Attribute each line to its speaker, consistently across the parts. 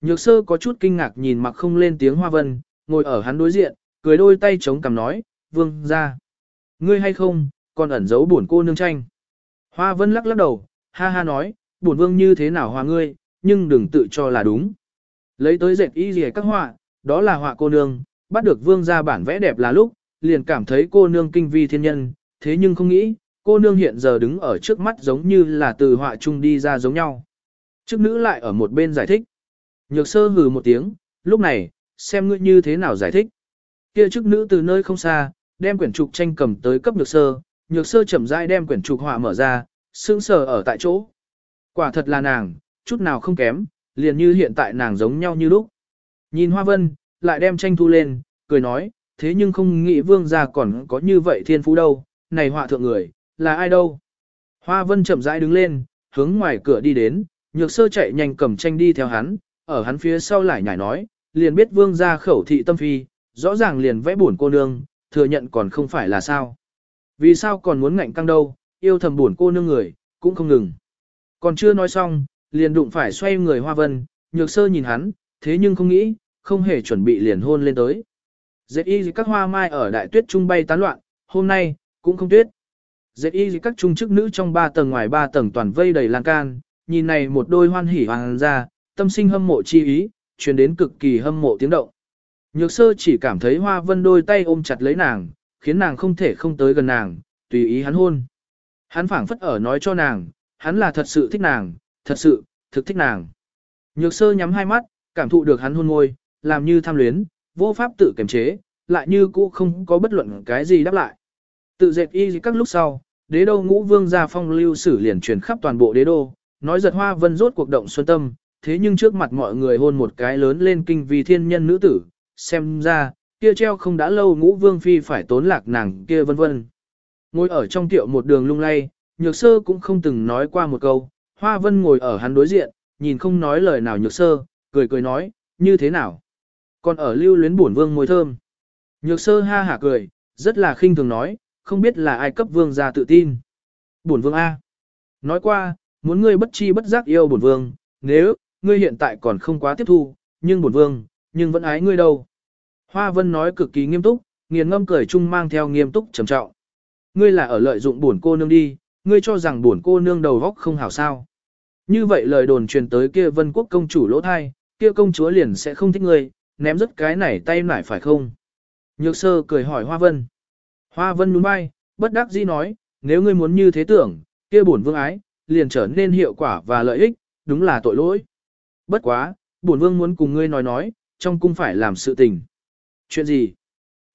Speaker 1: Nhược sơ có chút kinh ngạc nhìn mặc không lên tiếng hoa vân, ngồi ở hắn đối diện, cười đôi tay chống cằm nói, vương ra. Ngươi hay không, còn ẩn giấu buồn cô nương tranh. Hoa vân lắc lắc đầu, ha ha nói, buồn vương như thế nào hòa ngươi, nhưng đừng tự cho là đúng. Lấy tới dệt y gì các họa, đó là họa cô nương, bắt được vương ra bản vẽ đẹp là lúc, liền cảm thấy cô nương kinh vi thiên nhân, thế nhưng không nghĩ, cô nương hiện giờ đứng ở trước mắt giống như là từ họa chung đi ra giống nhau. trước nữ lại ở một bên giải thích. Nhược sơ hừ một tiếng, lúc này, xem ngươi như thế nào giải thích. Kia chức nữ từ nơi không xa, đem quyển trục tranh cầm tới cấp nhược sơ, nhược sơ chậm rãi đem quyển trục họa mở ra, sững sờ ở tại chỗ. Quả thật là nàng, chút nào không kém, liền như hiện tại nàng giống nhau như lúc. Nhìn Hoa Vân, lại đem tranh thu lên, cười nói, thế nhưng không nghĩ vương gia còn có như vậy thiên phú đâu, này họa thượng người, là ai đâu. Hoa Vân chậm rãi đứng lên, hướng ngoài cửa đi đến, nhược sơ chạy nhanh cầm tranh đi theo hắn, ở hắn phía sau lại nhảy nói, liền biết vương gia khẩu thị tâm phi, rõ ràng liền vẽ buồn cô nương, thừa nhận còn không phải là sao. Vì sao còn muốn ngạnh căng đâu, yêu thầm buồn cô nương người, cũng không ngừng. Còn chưa nói xong, liền đụng phải xoay người hoa vân, nhược sơ nhìn hắn, thế nhưng không nghĩ, không hề chuẩn bị liền hôn lên tới. Dệt y các hoa mai ở đại tuyết trung bay tán loạn, hôm nay, cũng không tuyết. Dệt y các trung chức nữ trong ba tầng ngoài ba tầng toàn vây đầy lan can, nhìn này một đôi hoan hỉ hoàng ra, tâm sinh hâm mộ chi ý, truyền đến cực kỳ hâm mộ tiếng động. Nhược sơ chỉ cảm thấy hoa vân đôi tay ôm chặt lấy nàng, khiến nàng không thể không tới gần nàng, tùy ý hắn hôn. Hắn phảng phất ở nói cho nàng, hắn là thật sự thích nàng, thật sự, thực thích nàng. Nhược sơ nhắm hai mắt, cảm thụ được hắn hôn môi, làm như tham luyến, vô pháp tự kiềm chế, lại như cũ không có bất luận cái gì đáp lại. Tự dệt y các lúc sau, đế đô ngũ vương gia phong lưu sử liền truyền khắp toàn bộ đế đô, nói giật hoa vân rốt cuộc động xuân tâm, thế nhưng trước mặt mọi người hôn một cái lớn lên kinh vì thiên nhân nữ tử, xem ra, kia treo không đã lâu ngũ vương phi phải tốn lạc nàng kia vân vân. Ngồi ở trong tiệu một đường lung lay, nhược sơ cũng không từng nói qua một câu, hoa vân ngồi ở hắn đối diện, nhìn không nói lời nào nhược sơ, cười cười nói, như thế nào. Còn ở lưu luyến bổn vương môi thơm. Nhược sơ ha hả cười, rất là khinh thường nói, không biết là ai cấp vương ra tự tin. Bổn vương A. Nói qua, muốn ngươi bất chi bất giác yêu bổn vương, nếu, ngươi hiện tại còn không quá tiếp thu, nhưng bổn vương, nhưng vẫn ái ngươi đâu. Hoa Vân nói cực kỳ nghiêm túc, nghiền ngâm cười chung mang theo nghiêm túc trầm trọng. Ngươi là ở lợi dụng bổn cô nương đi, ngươi cho rằng bổn cô nương đầu góc không hảo sao. Như vậy lời đồn truyền tới kia vân quốc công chủ lỗ thai, kia công chúa liền sẽ không thích ngươi, ném rất cái này tay nải phải không? Nhược sơ cười hỏi Hoa Vân. Hoa Vân nhún vai, bất đắc dĩ nói, nếu ngươi muốn như thế tưởng, kia bổn vương ái, liền trở nên hiệu quả và lợi ích, đúng là tội lỗi. Bất quá, bổn vương muốn cùng ngươi nói nói, trong cung phải làm sự tình. Chuyện gì?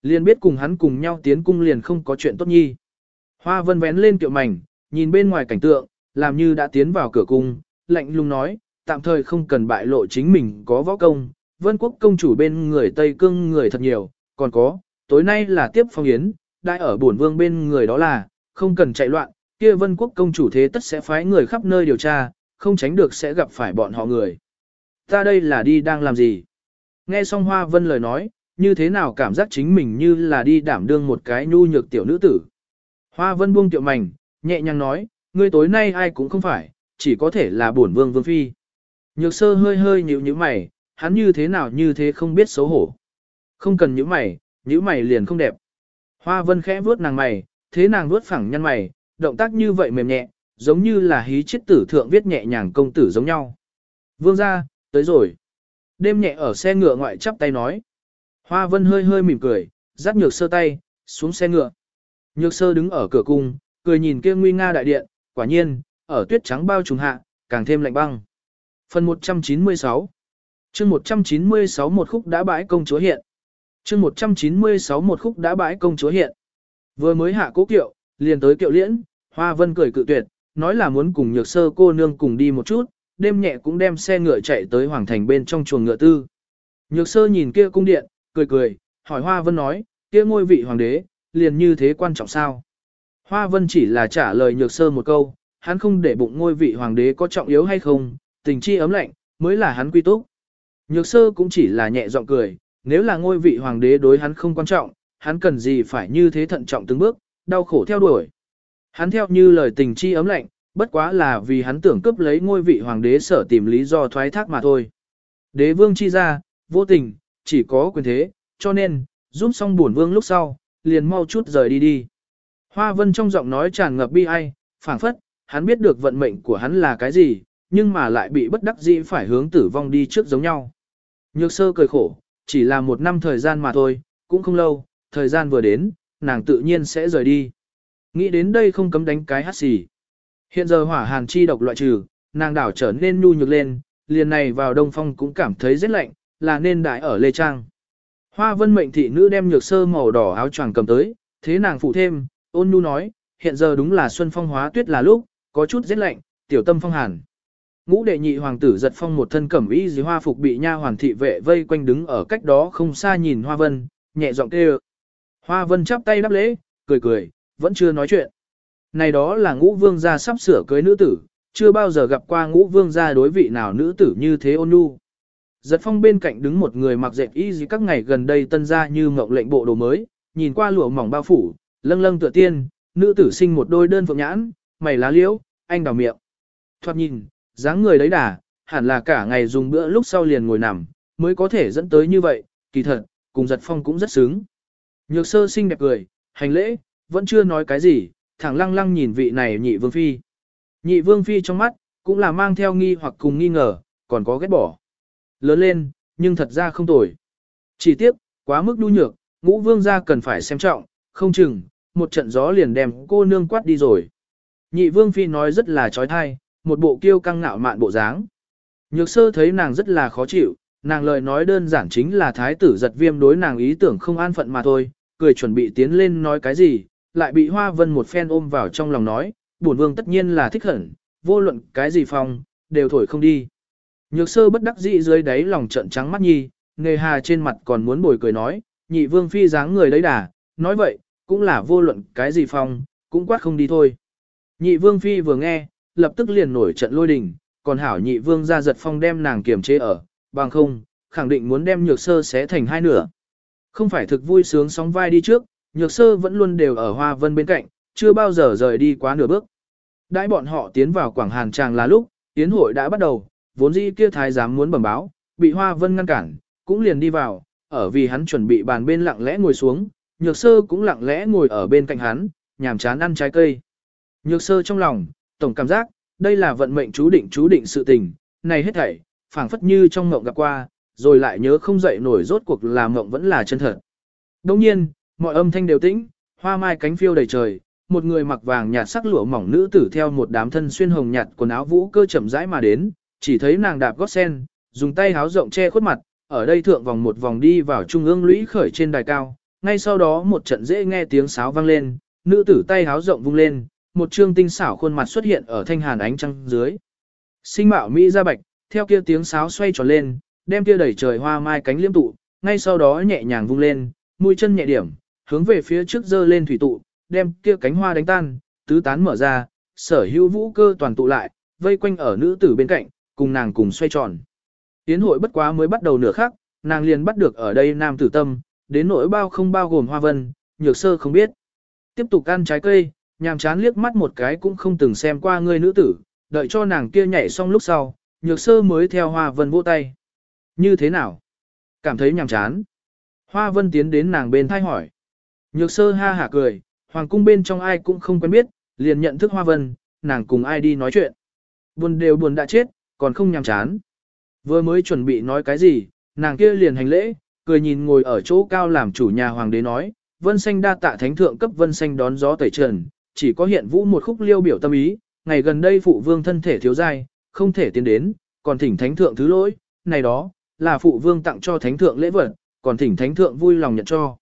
Speaker 1: Liền biết cùng hắn cùng nhau tiến cung liền không có chuyện tốt nhi. Hoa vân vén lên kiệu mảnh, nhìn bên ngoài cảnh tượng, làm như đã tiến vào cửa cung, lạnh lùng nói, tạm thời không cần bại lộ chính mình có võ công. Vân quốc công chủ bên người Tây Cương người thật nhiều, còn có, tối nay là tiếp phong yến, đại ở bổn vương bên người đó là, không cần chạy loạn, kia vân quốc công chủ thế tất sẽ phái người khắp nơi điều tra, không tránh được sẽ gặp phải bọn họ người. Ta đây là đi đang làm gì? Nghe xong Hoa Vân lời nói, như thế nào cảm giác chính mình như là đi đảm đương một cái nhu nhược tiểu nữ tử. Hoa Vân buông tiệu mảnh, nhẹ nhàng nói, ngươi tối nay ai cũng không phải, chỉ có thể là bổn vương vương phi. Nhược sơ hơi hơi nhíu nhíu mày, hắn như thế nào như thế không biết xấu hổ. Không cần nhíu mày, nhíu mày liền không đẹp. Hoa Vân khẽ vuốt nàng mày, thế nàng vuốt phẳng nhăn mày, động tác như vậy mềm nhẹ, giống như là hí chết tử thượng viết nhẹ nhàng công tử giống nhau. Vương ra, tới rồi. Đêm nhẹ ở xe ngựa ngoại chắp tay nói. Hoa vân hơi hơi mỉm cười, dắt nhược sơ tay, xuống xe ngựa. Nhược sơ đứng ở cửa cung, cười nhìn kia nguy nga đại điện, quả nhiên, ở tuyết trắng bao trùm hạ, càng thêm lạnh băng. Phần 196 chương 196 một khúc đã bãi công chúa hiện. chương 196 một khúc đã bãi công chúa hiện. Vừa mới hạ cố kiệu, liền tới kiệu liễn, Hoa Vân cười cự tuyệt, nói là muốn cùng nhược sơ cô nương cùng đi một chút, đêm nhẹ cũng đem xe ngựa chạy tới hoàng thành bên trong chuồng ngựa tư. Nhược sơ nhìn kia cung điện, cười cười, hỏi Hoa Vân nói, kia ngôi vị hoàng đế, liền như thế quan trọng sao? Hoa Vân chỉ là trả lời nhược sơ một câu, hắn không để bụng ngôi vị hoàng đế có trọng yếu hay không, tình chi ấm lạnh, mới là hắn quy túc. Nhược sơ cũng chỉ là nhẹ giọng cười, nếu là ngôi vị hoàng đế đối hắn không quan trọng, hắn cần gì phải như thế thận trọng từng bước, đau khổ theo đuổi. Hắn theo như lời tình chi ấm lạnh, bất quá là vì hắn tưởng cướp lấy ngôi vị hoàng đế sở tìm lý do thoái thác mà thôi. Đế vương chi ra, vô tình, chỉ có quyền thế, cho nên, giúp xong bổn vương lúc sau, liền mau chút rời đi đi. Hoa vân trong giọng nói tràn ngập bi ai, phảng phất, hắn biết được vận mệnh của hắn là cái gì, nhưng mà lại bị bất đắc dĩ phải hướng tử vong đi trước giống nhau. Nhược sơ cười khổ, chỉ là một năm thời gian mà thôi, cũng không lâu, thời gian vừa đến, nàng tự nhiên sẽ rời đi. Nghĩ đến đây không cấm đánh cái hát xì. Hiện giờ hỏa hàn chi độc loại trừ, nàng đảo trở nên nhu nhược lên, liền này vào đông phong cũng cảm thấy rất lạnh, là nên đại ở Lê Trang. Hoa vân mệnh thị nữ đem nhược sơ màu đỏ áo choàng cầm tới, thế nàng phụ thêm, ôn nhu nói, hiện giờ đúng là xuân phong hóa tuyết là lúc, có chút rét lạnh, tiểu tâm phong hàn. Ngũ đệ nhị hoàng tử giật phong một thân cẩm y dì hoa phục bị nha hoàn thị vệ vây quanh đứng ở cách đó không xa nhìn hoa vân, nhẹ giọng kêu. Hoa vân chắp tay đáp lễ, cười cười, vẫn chưa nói chuyện. Này đó là ngũ vương gia sắp sửa cưới nữ tử, chưa bao giờ gặp qua ngũ vương gia đối vị nào nữ tử như thế ôn nhu. Giật phong bên cạnh đứng một người mặc dệt y gì các ngày gần đây tân ra như mộng lệnh bộ đồ mới, nhìn qua lụa mỏng bao phủ, lâng lâng tựa tiên, nữ tử sinh một đôi đơn phượng nhãn, mày lá liễu, anh đào miệng. Thoát nhìn, dáng người đấy đà, hẳn là cả ngày dùng bữa lúc sau liền ngồi nằm, mới có thể dẫn tới như vậy, kỳ thật, cùng giật phong cũng rất sướng. Nhược sơ xinh đẹp cười, hành lễ, vẫn chưa nói cái gì, thẳng lăng lăng nhìn vị này nhị vương phi. Nhị vương phi trong mắt, cũng là mang theo nghi hoặc cùng nghi ngờ, còn có ghét bỏ. Lớn lên, nhưng thật ra không tồi. Chỉ tiếc, quá mức nhu nhược, ngũ vương gia cần phải xem trọng, không chừng, một trận gió liền đem cô nương quát đi rồi. Nhị vương phi nói rất là trói thai, một bộ kiêu căng ngạo mạn bộ dáng. Nhược sơ thấy nàng rất là khó chịu, nàng lời nói đơn giản chính là thái tử giật viêm đối nàng ý tưởng không an phận mà thôi, cười chuẩn bị tiến lên nói cái gì, lại bị hoa vân một phen ôm vào trong lòng nói, bổn vương tất nhiên là thích hẳn, vô luận cái gì phong, đều thổi không đi. Nhược sơ bất đắc dĩ dưới đáy lòng trận trắng mắt nhi, nghề hà trên mặt còn muốn bồi cười nói, nhị vương phi dáng người đấy đà, nói vậy, cũng là vô luận cái gì phong, cũng quát không đi thôi. Nhị vương phi vừa nghe, lập tức liền nổi trận lôi đình, còn hảo nhị vương ra giật phong đem nàng kiềm chế ở, bằng không, khẳng định muốn đem nhược sơ xé thành hai nửa. Không phải thực vui sướng sóng vai đi trước, nhược sơ vẫn luôn đều ở hoa vân bên cạnh, chưa bao giờ rời đi quá nửa bước. Đãi bọn họ tiến vào quảng hàn tràng là lúc, tiến hội đã bắt đầu, vốn dĩ kia thái giám muốn bẩm báo, bị hoa vân ngăn cản, cũng liền đi vào, ở vì hắn chuẩn bị bàn bên lặng lẽ ngồi xuống, nhược sơ cũng lặng lẽ ngồi ở bên cạnh hắn, nhàm chán ăn trái cây. Nhược sơ trong lòng, tổng cảm giác, đây là vận mệnh chú định chú định sự tình, này hết thảy, phảng phất như trong mộng gặp qua, rồi lại nhớ không dậy nổi rốt cuộc là mộng vẫn là chân thật. Đồng nhiên, mọi âm thanh đều tĩnh, hoa mai cánh phiêu đầy trời, một người mặc vàng nhạt sắc lụa mỏng nữ tử theo một đám thân xuyên hồng nhạt quần áo vũ cơ chậm rãi mà đến, chỉ thấy nàng đạp gót sen, dùng tay háo rộng che khuất mặt, ở đây thượng vòng một vòng đi vào trung ương lũy khởi trên đài cao, ngay sau đó một trận dễ nghe tiếng sáo vang lên, nữ tử tay háo rộng vung lên, một trương tinh xảo khuôn mặt xuất hiện ở thanh hàn ánh trăng dưới. Sinh mạo mỹ ra bạch, theo kia tiếng sáo xoay tròn lên, đem kia đẩy trời hoa mai cánh liêm tụ, ngay sau đó nhẹ nhàng vung lên, mũi chân nhẹ điểm, hướng về phía trước dơ lên thủy tụ, đem kia cánh hoa đánh tan, tứ tán mở ra, sở hữu vũ cơ toàn tụ lại, vây quanh ở nữ tử bên cạnh, cùng nàng cùng xoay tròn. Tiến hội bất quá mới bắt đầu nửa khắc, nàng liền bắt được ở đây nam tử tâm, đến nỗi bao không bao gồm hoa vân, nhược sơ không biết. Tiếp tục ăn trái cây, nhàm chán liếc mắt một cái cũng không từng xem qua người nữ tử, đợi cho nàng kia nhảy xong lúc sau, nhược sơ mới theo hoa vân vỗ tay. Như thế nào? Cảm thấy nhàm chán. Hoa vân tiến đến nàng bên thay hỏi. Nhược sơ ha hả cười, hoàng cung bên trong ai cũng không quen biết, liền nhận thức hoa vân, nàng cùng ai đi nói chuyện. Buồn đều buồn đã chết, còn không nhàm chán. Vừa mới chuẩn bị nói cái gì, nàng kia liền hành lễ, cười nhìn ngồi ở chỗ cao làm chủ nhà hoàng đế nói, vân xanh đa tạ thánh thượng cấp vân xanh đón gió tẩy trần, chỉ có hiện vũ một khúc liêu biểu tâm ý, ngày gần đây phụ vương thân thể thiếu dai, không thể tiến đến, còn thỉnh thánh thượng thứ lỗi, này đó, là phụ vương tặng cho thánh thượng lễ vật, còn thỉnh thánh thượng vui lòng nhận cho.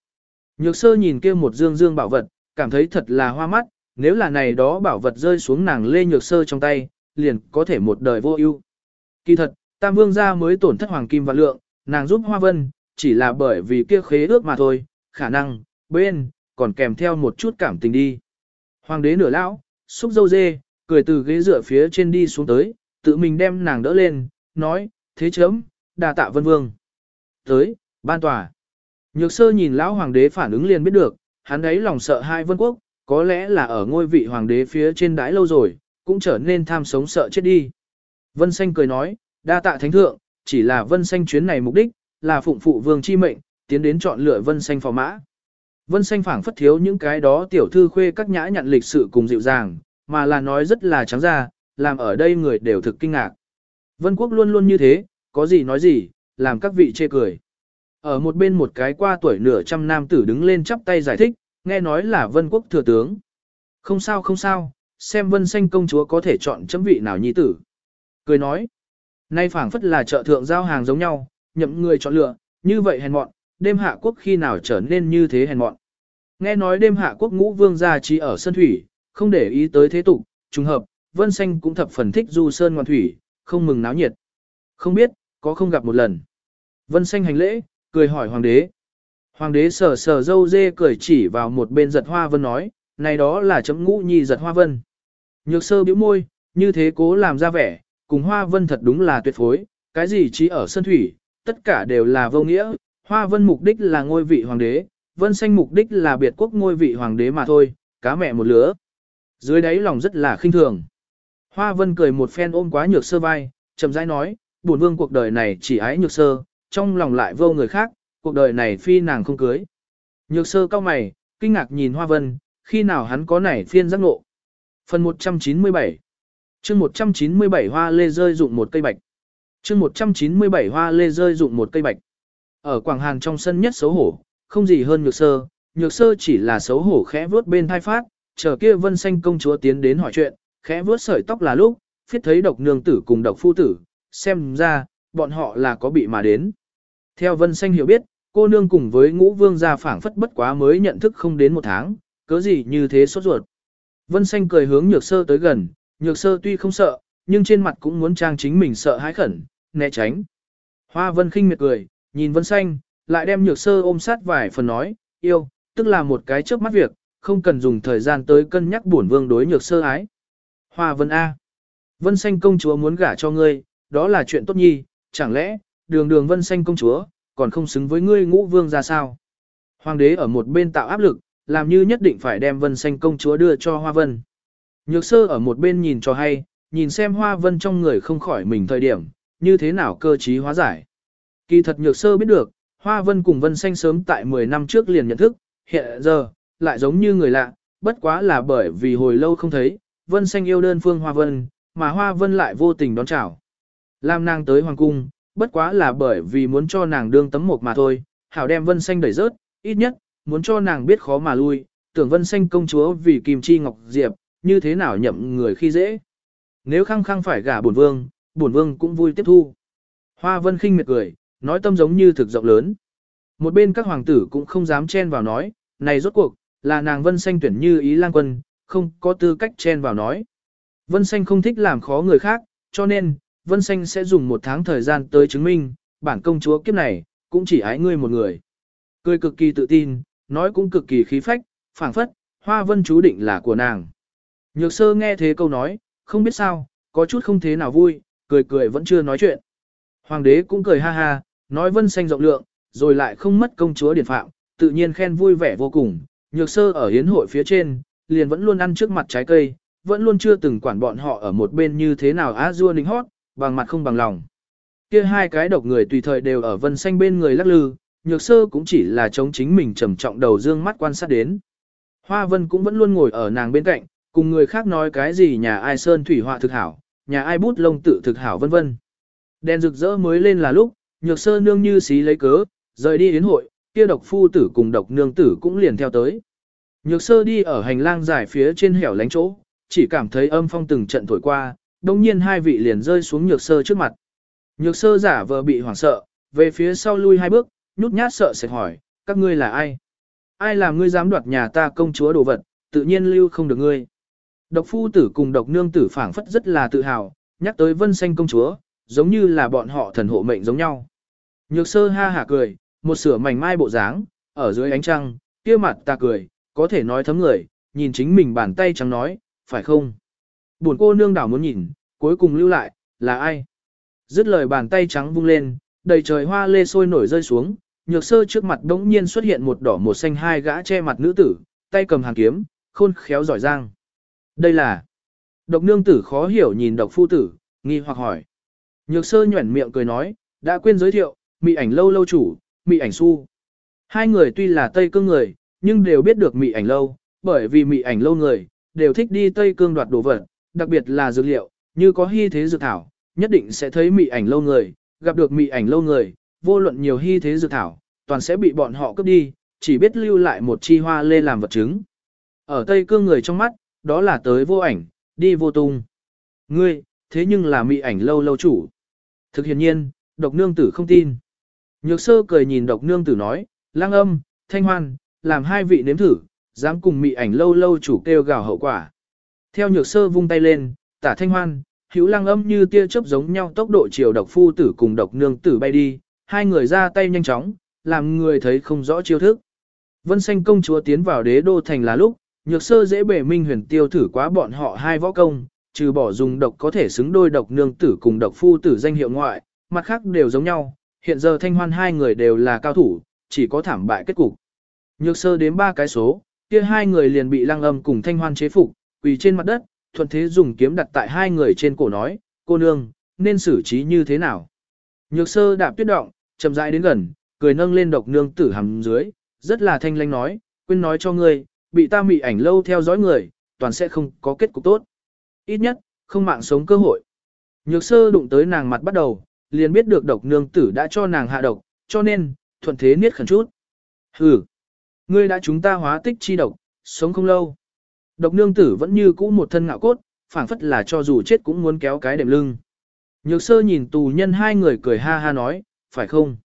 Speaker 1: Nhược sơ nhìn kia một dương dương bảo vật, cảm thấy thật là hoa mắt, nếu là này đó bảo vật rơi xuống nàng lê nhược sơ trong tay, liền có thể một đời vô ưu. Kỳ thật, Tam Vương gia mới tổn thất hoàng kim và lượng, nàng giúp Hoa Vân, chỉ là bởi vì kia khế ước mà thôi, khả năng, bên, còn kèm theo một chút cảm tình đi. Hoàng đế nửa lão, xúc dâu dê, cười từ ghế dựa phía trên đi xuống tới, tự mình đem nàng đỡ lên, nói, thế chấm, đà tạ vân vương. Tới, ban tòa. Nhược sơ nhìn lão hoàng đế phản ứng liền biết được, hắn ấy lòng sợ hai vân quốc, có lẽ là ở ngôi vị hoàng đế phía trên đãi lâu rồi, cũng trở nên tham sống sợ chết đi. Vân xanh cười nói, đa tạ thánh thượng, chỉ là vân xanh chuyến này mục đích, là phụng phụ vương chi mệnh, tiến đến chọn lựa vân xanh phò mã. Vân xanh phảng phất thiếu những cái đó tiểu thư khuê các nhã nhận lịch sự cùng dịu dàng, mà là nói rất là trắng ra, làm ở đây người đều thực kinh ngạc. Vân quốc luôn luôn như thế, có gì nói gì, làm các vị chê cười. Ở một bên một cái qua tuổi nửa trăm nam tử đứng lên chắp tay giải thích, nghe nói là vân quốc thừa tướng. Không sao không sao, xem vân xanh công chúa có thể chọn chấm vị nào nhi tử. Cười nói, nay phảng phất là chợ thượng giao hàng giống nhau, nhậm người chọn lựa, như vậy hèn mọn, đêm hạ quốc khi nào trở nên như thế hèn mọn. Nghe nói đêm hạ quốc ngũ vương gia trí ở sân thủy, không để ý tới thế tục, trùng hợp, vân xanh cũng thập phần thích du sơn ngoan thủy, không mừng náo nhiệt. Không biết, có không gặp một lần. Vân xanh hành lễ, cười hỏi hoàng đế. Hoàng đế sờ sờ dâu dê cười chỉ vào một bên giật hoa vân nói, này đó là chấm ngũ nhi giật hoa vân. Nhược sơ bĩu môi, như thế cố làm ra vẻ, cùng hoa vân thật đúng là tuyệt phối, cái gì chỉ ở sân thủy, tất cả đều là vô nghĩa, hoa vân mục đích là ngôi vị hoàng đế, vân xanh mục đích là biệt quốc ngôi vị hoàng đế mà thôi, cá mẹ một lứa. Dưới đáy lòng rất là khinh thường. Hoa vân cười một phen ôm quá nhược sơ vai, chậm rãi nói, buồn vương cuộc đời này chỉ ái nhược sơ, trong lòng lại vô người khác, cuộc đời này phi nàng không cưới. Nhược sơ cao mày, kinh ngạc nhìn hoa vân, khi nào hắn có nảy phiên giác ngộ. Phần 197 chương 197 hoa lê rơi dụng một cây bạch. chương 197 hoa lê rơi dụng một cây bạch. Ở Quảng Hàn trong sân nhất xấu hổ, không gì hơn nhược sơ, nhược sơ chỉ là xấu hổ khẽ vướt bên thai phát, chờ kia vân xanh công chúa tiến đến hỏi chuyện, khẽ vướt sợi tóc là lúc, phiết thấy độc nương tử cùng độc phu tử, xem ra, bọn họ là có bị mà đến. Theo vân xanh hiểu biết, cô nương cùng với ngũ vương gia phảng phất bất quá mới nhận thức không đến một tháng, cớ gì như thế sốt ruột. Vân xanh cười hướng nhược sơ tới gần, nhược sơ tuy không sợ, nhưng trên mặt cũng muốn trang chính mình sợ hãi khẩn, né tránh. Hoa vân khinh miệt cười, nhìn vân xanh, lại đem nhược sơ ôm sát vài phần nói, yêu, tức là một cái trước mắt việc, không cần dùng thời gian tới cân nhắc bổn vương đối nhược sơ ái. Hoa vân A. Vân xanh công chúa muốn gả cho ngươi, đó là chuyện tốt nhi, chẳng lẽ, đường đường vân xanh công chúa, còn không xứng với ngươi ngũ vương ra sao? Hoàng đế ở một bên tạo áp lực, làm như nhất định phải đem vân xanh công chúa đưa cho Hoa Vân. Nhược sơ ở một bên nhìn cho hay, nhìn xem Hoa Vân trong người không khỏi mình thời điểm, như thế nào cơ trí hóa giải. Kỳ thật nhược sơ biết được, Hoa Vân cùng Vân Xanh sớm tại 10 năm trước liền nhận thức, hiện giờ, lại giống như người lạ, bất quá là bởi vì hồi lâu không thấy, Vân Xanh yêu đơn phương Hoa Vân, mà Hoa Vân lại vô tình đón chào. Lam nàng tới Hoàng Cung, bất quá là bởi vì muốn cho nàng đương tấm một mà thôi, hảo đem Vân Xanh đẩy rớt, ít nhất, muốn cho nàng biết khó mà lui, tưởng Vân Xanh công chúa vì Kim Chi Ngọc Diệp, như thế nào nhậm người khi dễ. Nếu khăng khăng phải gả bổn vương, bổn vương cũng vui tiếp thu. Hoa Vân khinh miệt cười, nói tâm giống như thực rộng lớn. Một bên các hoàng tử cũng không dám chen vào nói, này rốt cuộc, là nàng Vân Xanh tuyển như ý lang quân, không có tư cách chen vào nói. Vân Xanh không thích làm khó người khác, cho nên, Vân Xanh sẽ dùng một tháng thời gian tới chứng minh, bản công chúa kiếp này, cũng chỉ ái ngươi một người. Cười cực kỳ tự tin, nói cũng cực kỳ khí phách, phảng phất, hoa vân chú định là của nàng. Nhược sơ nghe thế câu nói, không biết sao, có chút không thế nào vui, cười cười vẫn chưa nói chuyện. Hoàng đế cũng cười ha ha, nói vân xanh rộng lượng, rồi lại không mất công chúa điển phạm, tự nhiên khen vui vẻ vô cùng. Nhược sơ ở hiến hội phía trên, liền vẫn luôn ăn trước mặt trái cây, vẫn luôn chưa từng quản bọn họ ở một bên như thế nào á dua nính hót, bằng mặt không bằng lòng. Kia hai cái độc người tùy thời đều ở vân xanh bên người lắc lư, nhược sơ cũng chỉ là chống chính mình trầm trọng đầu dương mắt quan sát đến. Hoa vân cũng vẫn luôn ngồi ở nàng bên cạnh, cùng người khác nói cái gì nhà ai sơn thủy họa thực hảo, nhà ai bút lông tự thực hảo vân vân. Đèn rực rỡ mới lên là lúc, nhược sơ nương như xí lấy cớ, rời đi đến hội, kia độc phu tử cùng độc nương tử cũng liền theo tới. Nhược sơ đi ở hành lang dài phía trên hẻo lánh chỗ, chỉ cảm thấy âm phong từng trận thổi qua, đồng nhiên hai vị liền rơi xuống nhược sơ trước mặt. Nhược sơ giả vờ bị hoảng sợ, về phía sau lui hai bước, nhút nhát sợ sệt hỏi, các ngươi là ai? Ai làm ngươi dám đoạt nhà ta công chúa đồ vật, tự nhiên lưu không được ngươi. Độc phu tử cùng độc nương tử phảng phất rất là tự hào, nhắc tới vân xanh công chúa, giống như là bọn họ thần hộ mệnh giống nhau. Nhược sơ ha hả cười, một sửa mảnh mai bộ dáng, ở dưới ánh trăng, kia mặt ta cười, có thể nói thấm người, nhìn chính mình bàn tay trắng nói, phải không? Buồn cô nương đảo muốn nhìn, cuối cùng lưu lại, là ai? Dứt lời bàn tay trắng vung lên, đầy trời hoa lê sôi nổi rơi xuống, nhược sơ trước mặt đống nhiên xuất hiện một đỏ một xanh hai gã che mặt nữ tử, tay cầm hàn kiếm, khôn khéo giỏi giang. Đây là... Độc nương tử khó hiểu nhìn độc phu tử, nghi hoặc hỏi. Nhược sơ nhuẩn miệng cười nói, đã quên giới thiệu, mị ảnh lâu lâu chủ, mị ảnh su. Hai người tuy là Tây Cương người, nhưng đều biết được mị ảnh lâu, bởi vì mị ảnh lâu người, đều thích đi Tây Cương đoạt đồ vật, đặc biệt là dược liệu, như có hy thế dược thảo, nhất định sẽ thấy mị ảnh lâu người, gặp được mị ảnh lâu người, vô luận nhiều hy thế dược thảo, toàn sẽ bị bọn họ cướp đi, chỉ biết lưu lại một chi hoa lê làm vật chứng. Ở Tây Cương người trong mắt, đó là tới vô ảnh, đi vô tung. Ngươi, thế nhưng là mị ảnh lâu lâu chủ. Thực hiện nhiên, độc nương tử không tin. Nhược sơ cười nhìn độc nương tử nói, lang âm, thanh hoan, làm hai vị nếm thử, dám cùng mị ảnh lâu lâu chủ kêu gào hậu quả. Theo nhược sơ vung tay lên, tả thanh hoan, hữu Lăng âm như tia chớp giống nhau tốc độ chiều độc phu tử cùng độc nương tử bay đi, hai người ra tay nhanh chóng, làm người thấy không rõ chiêu thức. Vân xanh công chúa tiến vào đế đô thành là lúc, nhược sơ dễ bể minh huyền tiêu thử quá bọn họ hai võ công, trừ bỏ dùng độc có thể xứng đôi độc nương tử cùng độc phu tử danh hiệu ngoại, mặt khác đều giống nhau, hiện giờ thanh hoan hai người đều là cao thủ, chỉ có thảm bại kết cục. Nhược sơ đến ba cái số, kia hai người liền bị lăng âm cùng thanh hoan chế phục, quỳ trên mặt đất, thuận thế dùng kiếm đặt tại hai người trên cổ nói, cô nương, nên xử trí như thế nào. Nhược sơ đạp tuyết động, chậm rãi đến gần, cười nâng lên độc nương tử hầm dưới, rất là thanh lanh nói, quên nói cho ngươi, bị ta mị ảnh lâu theo dõi người, toàn sẽ không có kết cục tốt. Ít nhất, không mạng sống cơ hội. Nhược sơ đụng tới nàng mặt bắt đầu, liền biết được độc nương tử đã cho nàng hạ độc, cho nên, thuận thế niết khẩn chút. Hừ, ngươi đã chúng ta hóa tích chi độc, sống không lâu. Độc nương tử vẫn như cũ một thân ngạo cốt, phảng phất là cho dù chết cũng muốn kéo cái đệm lưng. Nhược sơ nhìn tù nhân hai người cười ha ha nói, phải không?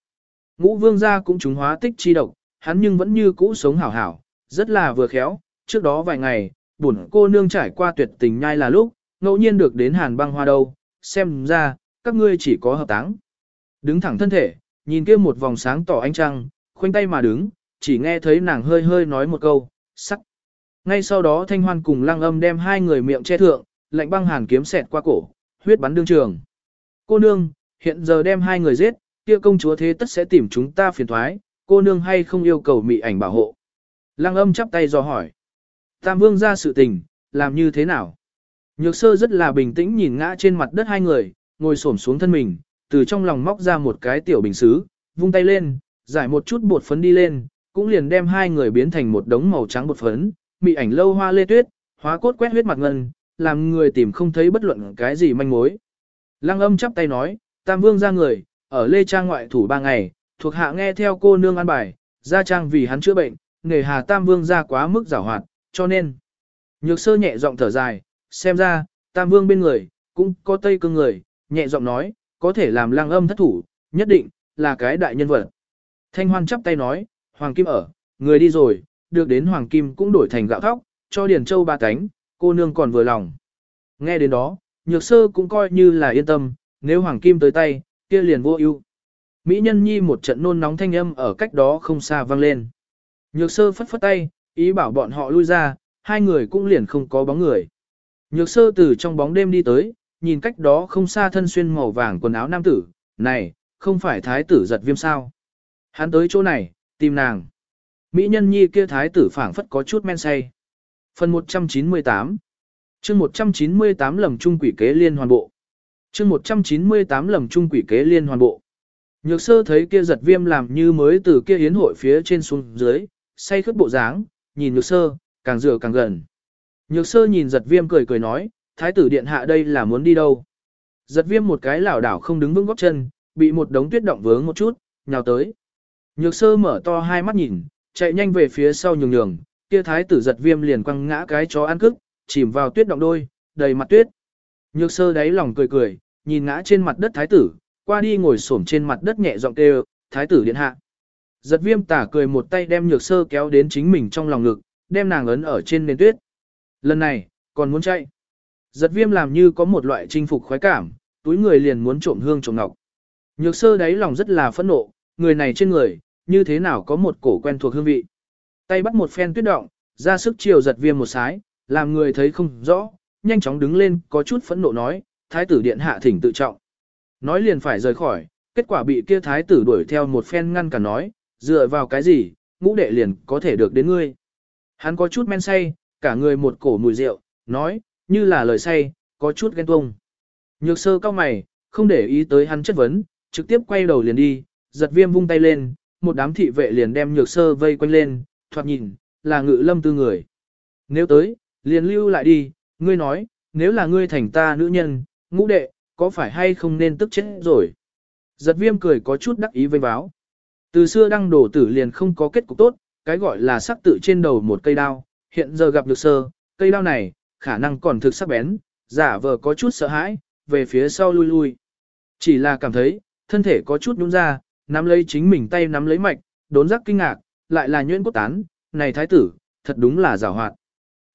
Speaker 1: Ngũ vương gia cũng trúng hóa tích chi độc, hắn nhưng vẫn như cũ sống hảo hảo, rất là vừa khéo. Trước đó vài ngày, bổn cô nương trải qua tuyệt tình nhai là lúc, ngẫu nhiên được đến hàn băng hoa đâu, xem ra, các ngươi chỉ có hợp táng. Đứng thẳng thân thể, nhìn kia một vòng sáng tỏ ánh trăng, khoanh tay mà đứng, chỉ nghe thấy nàng hơi hơi nói một câu, sắc. Ngay sau đó thanh hoan cùng lăng âm đem hai người miệng che thượng, lạnh băng hàn kiếm xẹt qua cổ, huyết bắn đương trường. Cô nương, hiện giờ đem hai người giết, kia công chúa thế tất sẽ tìm chúng ta phiền thoái, cô nương hay không yêu cầu mị ảnh bảo hộ. Lăng âm chắp tay do hỏi. Tam vương ra sự tình, làm như thế nào? Nhược sơ rất là bình tĩnh nhìn ngã trên mặt đất hai người, ngồi xổm xuống thân mình, từ trong lòng móc ra một cái tiểu bình xứ, vung tay lên, giải một chút bột phấn đi lên, cũng liền đem hai người biến thành một đống màu trắng bột phấn, mị ảnh lâu hoa lê tuyết, hóa cốt quét huyết mặt ngân, làm người tìm không thấy bất luận cái gì manh mối. Lăng âm chắp tay nói, Tam Vương ra người, ở Lê Trang ngoại thủ ba ngày, thuộc hạ nghe theo cô nương an bài, ra trang vì hắn chữa bệnh, nghề hà Tam Vương ra quá mức giảo hoạt, cho nên. Nhược sơ nhẹ giọng thở dài, xem ra, Tam Vương bên người, cũng có Tây cương người, nhẹ giọng nói, có thể làm lăng âm thất thủ, nhất định, là cái đại nhân vật. Thanh Hoan chắp tay nói, Hoàng Kim ở, người đi rồi, được đến Hoàng Kim cũng đổi thành gạo thóc, cho Điền Châu ba cánh, cô nương còn vừa lòng. Nghe đến đó, nhược sơ cũng coi như là yên tâm, nếu Hoàng Kim tới tay, kia liền vô ưu. Mỹ nhân nhi một trận nôn nóng thanh âm ở cách đó không xa vang lên. Nhược sơ phất phất tay, ý bảo bọn họ lui ra, hai người cũng liền không có bóng người. Nhược sơ từ trong bóng đêm đi tới, nhìn cách đó không xa thân xuyên màu vàng quần áo nam tử, này, không phải thái tử giật viêm sao. Hắn tới chỗ này, tìm nàng. Mỹ nhân nhi kia thái tử phảng phất có chút men say. Phần 198 chương 198 lầm trung quỷ kế liên hoàn bộ. chương 198 lầm trung quỷ kế liên hoàn bộ. Nhược sơ thấy kia giật viêm làm như mới từ kia hiến hội phía trên xuống dưới, say khướt bộ dáng, nhìn nhược sơ, càng rửa càng gần. Nhược sơ nhìn giật viêm cười cười nói, thái tử điện hạ đây là muốn đi đâu. Giật viêm một cái lảo đảo không đứng vững góc chân, bị một đống tuyết động vướng một chút, nhào tới. Nhược sơ mở to hai mắt nhìn, chạy nhanh về phía sau nhường nhường, kia thái tử giật viêm liền quăng ngã cái chó ăn cức, chìm vào tuyết động đôi, đầy mặt tuyết. Nhược sơ đáy lòng cười cười, nhìn ngã trên mặt đất thái tử, qua đi ngồi xổm trên mặt đất nhẹ giọng kêu, thái tử điện hạ. Giật viêm tả cười một tay đem nhược sơ kéo đến chính mình trong lòng ngực, đem nàng ấn ở trên nền tuyết. Lần này, còn muốn chạy. Giật viêm làm như có một loại chinh phục khoái cảm, túi người liền muốn trộm hương trộm ngọc. Nhược sơ đáy lòng rất là phẫn nộ, người này trên người, như thế nào có một cổ quen thuộc hương vị. Tay bắt một phen tuyết động, ra sức chiều giật viêm một sái, làm người thấy không rõ, nhanh chóng đứng lên, có chút phẫn nộ nói, thái tử điện hạ thỉnh tự trọng. Nói liền phải rời khỏi, kết quả bị kia thái tử đuổi theo một phen ngăn cả nói, dựa vào cái gì, ngũ đệ liền có thể được đến ngươi. Hắn có chút men say, cả người một cổ mùi rượu, nói, như là lời say, có chút ghen tuông. Nhược sơ cao mày, không để ý tới hắn chất vấn, trực tiếp quay đầu liền đi, giật viêm vung tay lên, một đám thị vệ liền đem nhược sơ vây quanh lên, thoạt nhìn, là ngự lâm tư người. Nếu tới, liền lưu lại đi, ngươi nói, nếu là ngươi thành ta nữ nhân, ngũ đệ, có phải hay không nên tức chết rồi. Giật viêm cười có chút đắc ý vây báo. Từ xưa đăng đổ tử liền không có kết cục tốt, cái gọi là sắc tự trên đầu một cây đao, hiện giờ gặp được sơ, cây đao này, khả năng còn thực sắc bén, giả vờ có chút sợ hãi, về phía sau lui lui. Chỉ là cảm thấy, thân thể có chút nhún ra, nắm lấy chính mình tay nắm lấy mạch, đốn giác kinh ngạc, lại là nhuyễn cốt tán, này thái tử, thật đúng là giảo hoạt.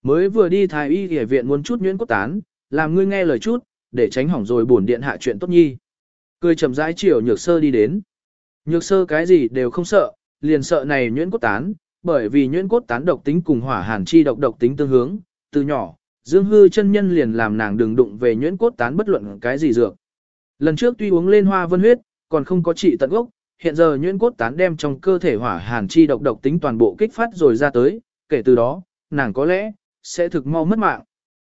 Speaker 1: Mới vừa đi thái y y viện muốn chút nhuyễn cốt tán, làm ngươi nghe lời chút, để tránh hỏng rồi bổn điện hạ chuyện tốt nhi. Cười chậm rãi chiều nhược sơ đi đến. Nhược sơ cái gì đều không sợ, liền sợ này nhuyễn cốt tán, bởi vì nhuyễn cốt tán độc tính cùng hỏa hàn chi độc độc tính tương hướng, từ nhỏ, Dương Hư chân nhân liền làm nàng đừng đụng về nhuyễn cốt tán bất luận cái gì dược. Lần trước tuy uống lên hoa vân huyết, còn không có trị tận gốc, hiện giờ nhuyễn cốt tán đem trong cơ thể hỏa hàn chi độc độc tính toàn bộ kích phát rồi ra tới, kể từ đó, nàng có lẽ sẽ thực mau mất mạng.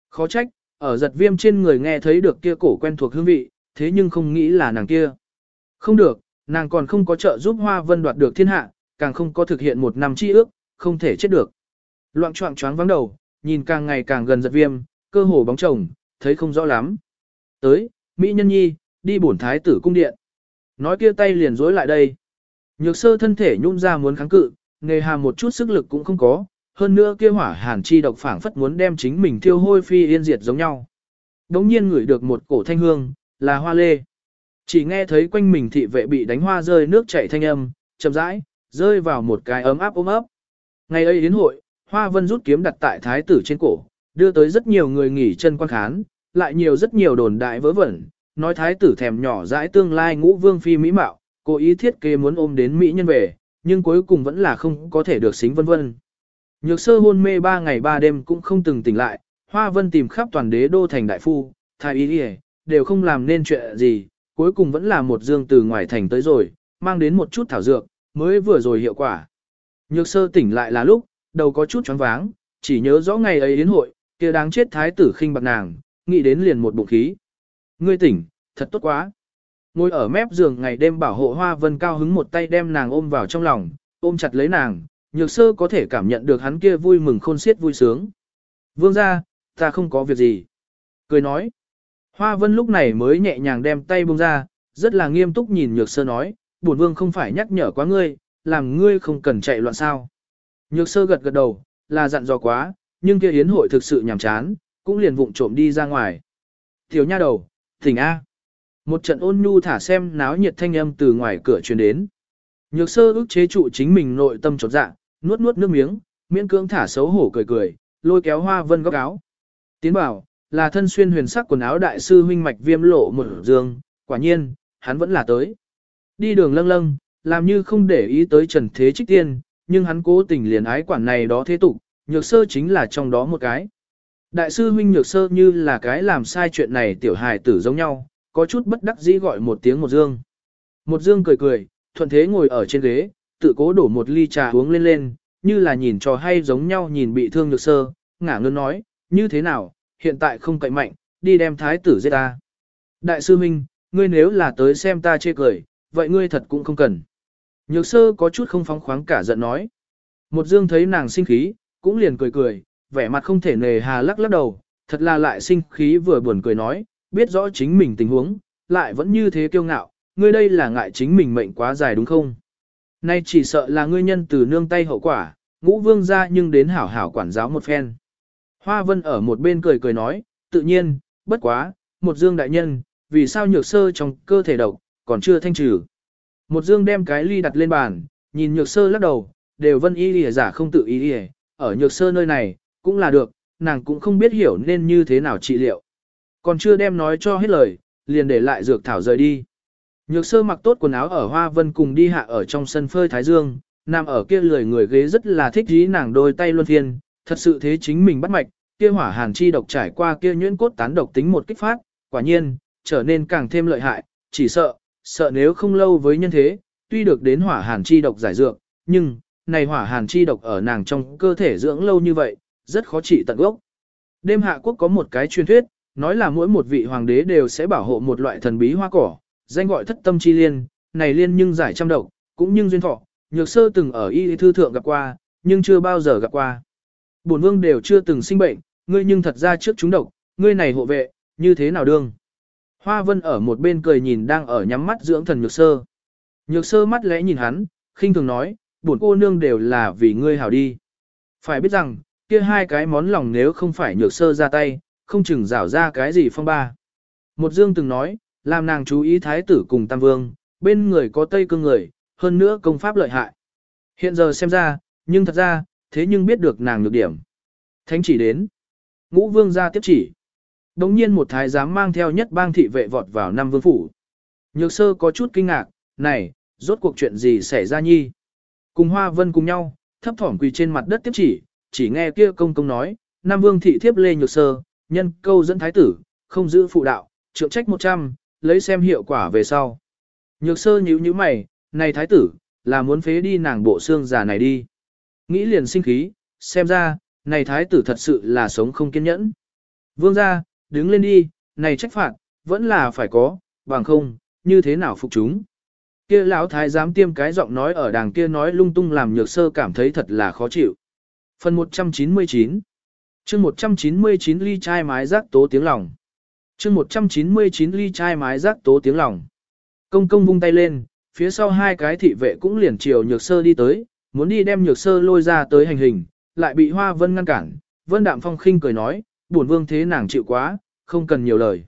Speaker 1: Khó trách, ở giật viêm trên người nghe thấy được kia cổ quen thuộc hương vị, thế nhưng không nghĩ là nàng kia. Không được, nàng còn không có trợ giúp Hoa Vân đoạt được thiên hạ, càng không có thực hiện một năm chi ước, không thể chết được. Loạn trọng choáng vắng đầu, nhìn càng ngày càng gần giật viêm, cơ hồ bóng chồng, thấy không rõ lắm. Tới, Mỹ Nhân Nhi, đi bổn thái tử cung điện. Nói kia tay liền dối lại đây. Nhược sơ thân thể nhún ra muốn kháng cự, nghề hà một chút sức lực cũng không có, hơn nữa kia hỏa hàn chi độc phảng phất muốn đem chính mình thiêu hôi phi yên diệt giống nhau. Đống nhiên ngửi được một cổ thanh hương, là hoa lê. Chỉ nghe thấy quanh mình thị vệ bị đánh hoa rơi nước chảy thanh âm, chậm rãi, rơi vào một cái ấm áp ôm ấp. Ngày ấy đến hội, Hoa Vân rút kiếm đặt tại thái tử trên cổ, đưa tới rất nhiều người nghỉ chân quan khán, lại nhiều rất nhiều đồn đại vớ vẩn, nói thái tử thèm nhỏ dãi tương lai ngũ vương phi mỹ mạo, cố ý thiết kế muốn ôm đến mỹ nhân về, nhưng cuối cùng vẫn là không có thể được xính vân vân. Nhược sơ hôn mê ba ngày ba đêm cũng không từng tỉnh lại, Hoa Vân tìm khắp toàn đế đô thành đại phu, thái y đều không làm nên chuyện gì, cuối cùng vẫn là một dương từ ngoài thành tới rồi, mang đến một chút thảo dược, mới vừa rồi hiệu quả. Nhược sơ tỉnh lại là lúc, đầu có chút choáng váng, chỉ nhớ rõ ngày ấy đến hội, kia đáng chết thái tử khinh bạc nàng, nghĩ đến liền một bụng khí. Ngươi tỉnh, thật tốt quá. Ngồi ở mép giường ngày đêm bảo hộ hoa vân cao hứng một tay đem nàng ôm vào trong lòng, ôm chặt lấy nàng, nhược sơ có thể cảm nhận được hắn kia vui mừng khôn xiết vui sướng. Vương ra, ta không có việc gì. Cười nói. Hoa vân lúc này mới nhẹ nhàng đem tay buông ra, rất là nghiêm túc nhìn nhược sơ nói, bổn vương không phải nhắc nhở quá ngươi, làm ngươi không cần chạy loạn sao. Nhược sơ gật gật đầu, là dặn dò quá, nhưng kia yến hội thực sự nhàm chán, cũng liền vụng trộm đi ra ngoài. Tiểu nha đầu, thỉnh A. Một trận ôn nhu thả xem náo nhiệt thanh âm từ ngoài cửa truyền đến. Nhược sơ ức chế trụ chính mình nội tâm trột dạ, nuốt nuốt nước miếng, miễn cưỡng thả xấu hổ cười cười, lôi kéo hoa vân góc áo. Tiến bảo, là thân xuyên huyền sắc quần áo đại sư huynh mạch viêm lộ một dương, quả nhiên, hắn vẫn là tới. Đi đường lâng lâng, làm như không để ý tới trần thế trích tiên, nhưng hắn cố tình liền ái quản này đó thế tục, nhược sơ chính là trong đó một cái. Đại sư huynh nhược sơ như là cái làm sai chuyện này tiểu hài tử giống nhau, có chút bất đắc dĩ gọi một tiếng một dương. Một dương cười cười, thuận thế ngồi ở trên ghế, tự cố đổ một ly trà uống lên lên, như là nhìn trò hay giống nhau nhìn bị thương nhược sơ, ngả ngơn nói, như thế nào, hiện tại không cậy mạnh, đi đem thái tử giết ta. Đại sư huynh, ngươi nếu là tới xem ta chê cười, vậy ngươi thật cũng không cần. Nhược sơ có chút không phóng khoáng cả giận nói. Một dương thấy nàng sinh khí, cũng liền cười cười, vẻ mặt không thể nề hà lắc lắc đầu, thật là lại sinh khí vừa buồn cười nói, biết rõ chính mình tình huống, lại vẫn như thế kiêu ngạo, ngươi đây là ngại chính mình mệnh quá dài đúng không? Nay chỉ sợ là ngươi nhân từ nương tay hậu quả, ngũ vương ra nhưng đến hảo hảo quản giáo một phen. Hoa vân ở một bên cười cười nói, tự nhiên, bất quá, một dương đại nhân, vì sao nhược sơ trong cơ thể độc, còn chưa thanh trừ. Một dương đem cái ly đặt lên bàn, nhìn nhược sơ lắc đầu, đều vân y lìa giả không tự ý lìa, ở nhược sơ nơi này, cũng là được, nàng cũng không biết hiểu nên như thế nào trị liệu. Còn chưa đem nói cho hết lời, liền để lại dược thảo rời đi. Nhược sơ mặc tốt quần áo ở hoa vân cùng đi hạ ở trong sân phơi thái dương, nằm ở kia lười người ghế rất là thích dí nàng đôi tay luân phiên, thật sự thế chính mình bắt mạch, kia hỏa hàn chi độc trải qua kia nhuyễn cốt tán độc tính một kích phát, quả nhiên, trở nên càng thêm lợi hại, chỉ sợ, sợ nếu không lâu với nhân thế, tuy được đến hỏa hàn chi độc giải dược, nhưng, này hỏa hàn chi độc ở nàng trong cơ thể dưỡng lâu như vậy, rất khó trị tận gốc. Đêm hạ quốc có một cái truyền thuyết, nói là mỗi một vị hoàng đế đều sẽ bảo hộ một loại thần bí hoa cỏ, danh gọi thất tâm chi liên, này liên nhưng giải trăm độc, cũng nhưng duyên thọ, nhược sơ từng ở y thư thượng gặp qua, nhưng chưa bao giờ gặp qua. Bổn vương đều chưa từng sinh bệnh, ngươi nhưng thật ra trước chúng độc, ngươi này hộ vệ, như thế nào đương? Hoa vân ở một bên cười nhìn đang ở nhắm mắt dưỡng thần nhược sơ. Nhược sơ mắt lẽ nhìn hắn, khinh thường nói, bổn cô nương đều là vì ngươi hảo đi. Phải biết rằng, kia hai cái món lòng nếu không phải nhược sơ ra tay, không chừng rảo ra cái gì phong ba. Một dương từng nói, làm nàng chú ý thái tử cùng tam vương, bên người có tây cương người, hơn nữa công pháp lợi hại. Hiện giờ xem ra, nhưng thật ra, thế nhưng biết được nàng nhược điểm. Thánh chỉ đến. Ngũ vương ra tiếp chỉ. Đồng nhiên một thái giám mang theo nhất bang thị vệ vọt vào năm vương phủ. Nhược sơ có chút kinh ngạc, này, rốt cuộc chuyện gì xảy ra nhi. Cùng hoa vân cùng nhau, thấp thỏm quỳ trên mặt đất tiếp chỉ, chỉ nghe kia công công nói, Nam Vương thị thiếp lê nhược sơ, nhân câu dẫn thái tử, không giữ phụ đạo, trượng trách 100, lấy xem hiệu quả về sau. Nhược sơ nhíu nhíu mày, này thái tử, là muốn phế đi nàng bộ xương già này đi. Nghĩ liền sinh khí, xem ra, này thái tử thật sự là sống không kiên nhẫn. Vương ra, đứng lên đi, này trách phạt, vẫn là phải có, bằng không, như thế nào phục chúng. Kia lão thái giám tiêm cái giọng nói ở đàng kia nói lung tung làm nhược sơ cảm thấy thật là khó chịu. Phần 199 chương 199 ly chai mái rác tố tiếng lòng. chương 199 ly chai mái rác tố tiếng lòng. Công công vung tay lên, phía sau hai cái thị vệ cũng liền chiều nhược sơ đi tới, muốn đi đem nhược sơ lôi ra tới hành hình, lại bị hoa vân ngăn cản. Vân đạm phong khinh cười nói, buồn vương thế nàng chịu quá, không cần nhiều lời.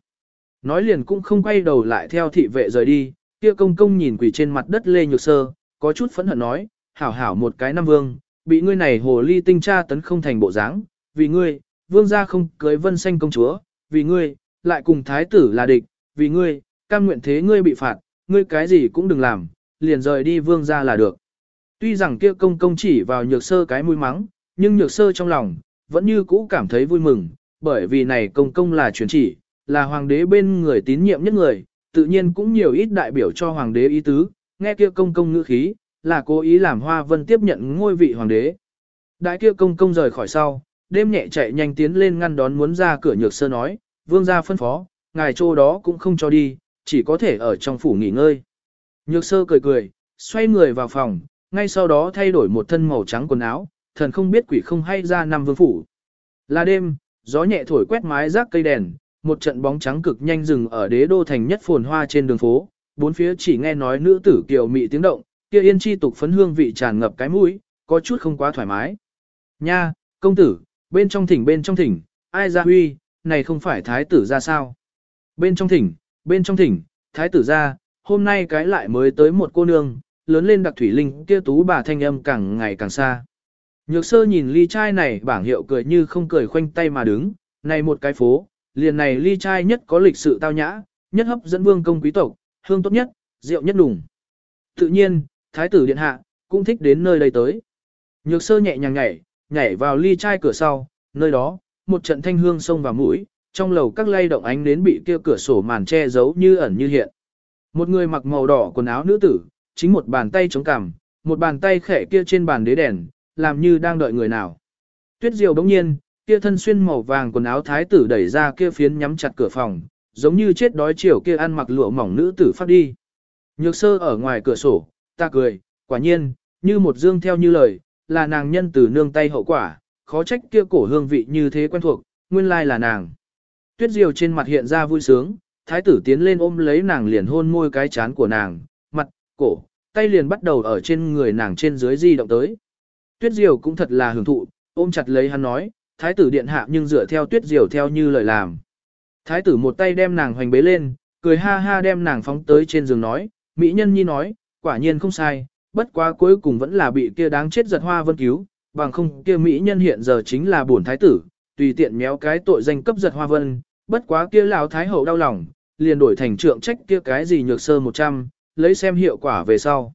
Speaker 1: Nói liền cũng không quay đầu lại theo thị vệ rời đi, kia công công nhìn quỷ trên mặt đất lê nhược sơ, có chút phẫn hận nói, hảo hảo một cái năm vương, bị ngươi này hồ ly tinh tra tấn không thành bộ dáng, vì ngươi, vương gia không cưới vân xanh công chúa, vì ngươi, lại cùng thái tử là địch, vì ngươi, cam nguyện thế ngươi bị phạt, ngươi cái gì cũng đừng làm, liền rời đi vương gia là được. Tuy rằng kia công công chỉ vào nhược sơ cái mũi mắng, nhưng nhược sơ trong lòng, vẫn như cũ cảm thấy vui mừng, bởi vì này công công là truyền chỉ, là hoàng đế bên người tín nhiệm nhất người, tự nhiên cũng nhiều ít đại biểu cho hoàng đế ý tứ, nghe kia công công ngữ khí, là cố ý làm Hoa Vân tiếp nhận ngôi vị hoàng đế. Đại kia công công rời khỏi sau, đêm nhẹ chạy nhanh tiến lên ngăn đón muốn ra cửa nhược sơ nói, vương gia phân phó, ngài chỗ đó cũng không cho đi, chỉ có thể ở trong phủ nghỉ ngơi. Nhược sơ cười cười, xoay người vào phòng, ngay sau đó thay đổi một thân màu trắng quần áo, thần không biết quỷ không hay ra nằm vương phủ. Là đêm, gió nhẹ thổi quét mái rác cây đèn, một trận bóng trắng cực nhanh dừng ở đế đô thành nhất phồn hoa trên đường phố, bốn phía chỉ nghe nói nữ tử kiều mị tiếng động, kia yên chi tục phấn hương vị tràn ngập cái mũi, có chút không quá thoải mái. Nha, công tử, bên trong thỉnh bên trong thỉnh, ai ra huy, này không phải thái tử ra sao? Bên trong thỉnh, bên trong thỉnh, thái tử ra, hôm nay cái lại mới tới một cô nương, lớn lên đặc thủy linh kia tú bà thanh âm càng ngày càng xa. Nhược sơ nhìn ly trai này bảng hiệu cười như không cười khoanh tay mà đứng, này một cái phố, liền này ly trai nhất có lịch sự tao nhã, nhất hấp dẫn vương công quý tộc, hương tốt nhất, rượu nhất đủng. Tự nhiên, thái tử điện hạ, cũng thích đến nơi đây tới. Nhược sơ nhẹ nhàng nhảy, nhảy vào ly chai cửa sau, nơi đó, một trận thanh hương xông vào mũi, trong lầu các lay động ánh đến bị kia cửa sổ màn che giấu như ẩn như hiện. Một người mặc màu đỏ quần áo nữ tử, chính một bàn tay chống cằm, một bàn tay khẽ kia trên bàn đế đèn, làm như đang đợi người nào. Tuyết diều đống nhiên, kia thân xuyên màu vàng quần áo thái tử đẩy ra kia phiến nhắm chặt cửa phòng, giống như chết đói chiều kia ăn mặc lụa mỏng nữ tử phát đi. Nhược sơ ở ngoài cửa sổ, ta cười, quả nhiên, như một dương theo như lời, là nàng nhân từ nương tay hậu quả, khó trách kia cổ hương vị như thế quen thuộc, nguyên lai là nàng. Tuyết diều trên mặt hiện ra vui sướng, thái tử tiến lên ôm lấy nàng liền hôn môi cái chán của nàng, mặt, cổ, tay liền bắt đầu ở trên người nàng trên dưới di động tới. Tuyết diều cũng thật là hưởng thụ, ôm chặt lấy hắn nói, thái tử điện hạ nhưng dựa theo tuyết diều theo như lời làm. Thái tử một tay đem nàng hoành bế lên, cười ha ha đem nàng phóng tới trên giường nói, mỹ nhân nhi nói, quả nhiên không sai, bất quá cuối cùng vẫn là bị kia đáng chết giật hoa vân cứu, bằng không kia mỹ nhân hiện giờ chính là bổn thái tử, tùy tiện méo cái tội danh cấp giật hoa vân, bất quá kia lão thái hậu đau lòng, liền đổi thành trượng trách kia cái gì nhược sơ 100, lấy xem hiệu quả về sau.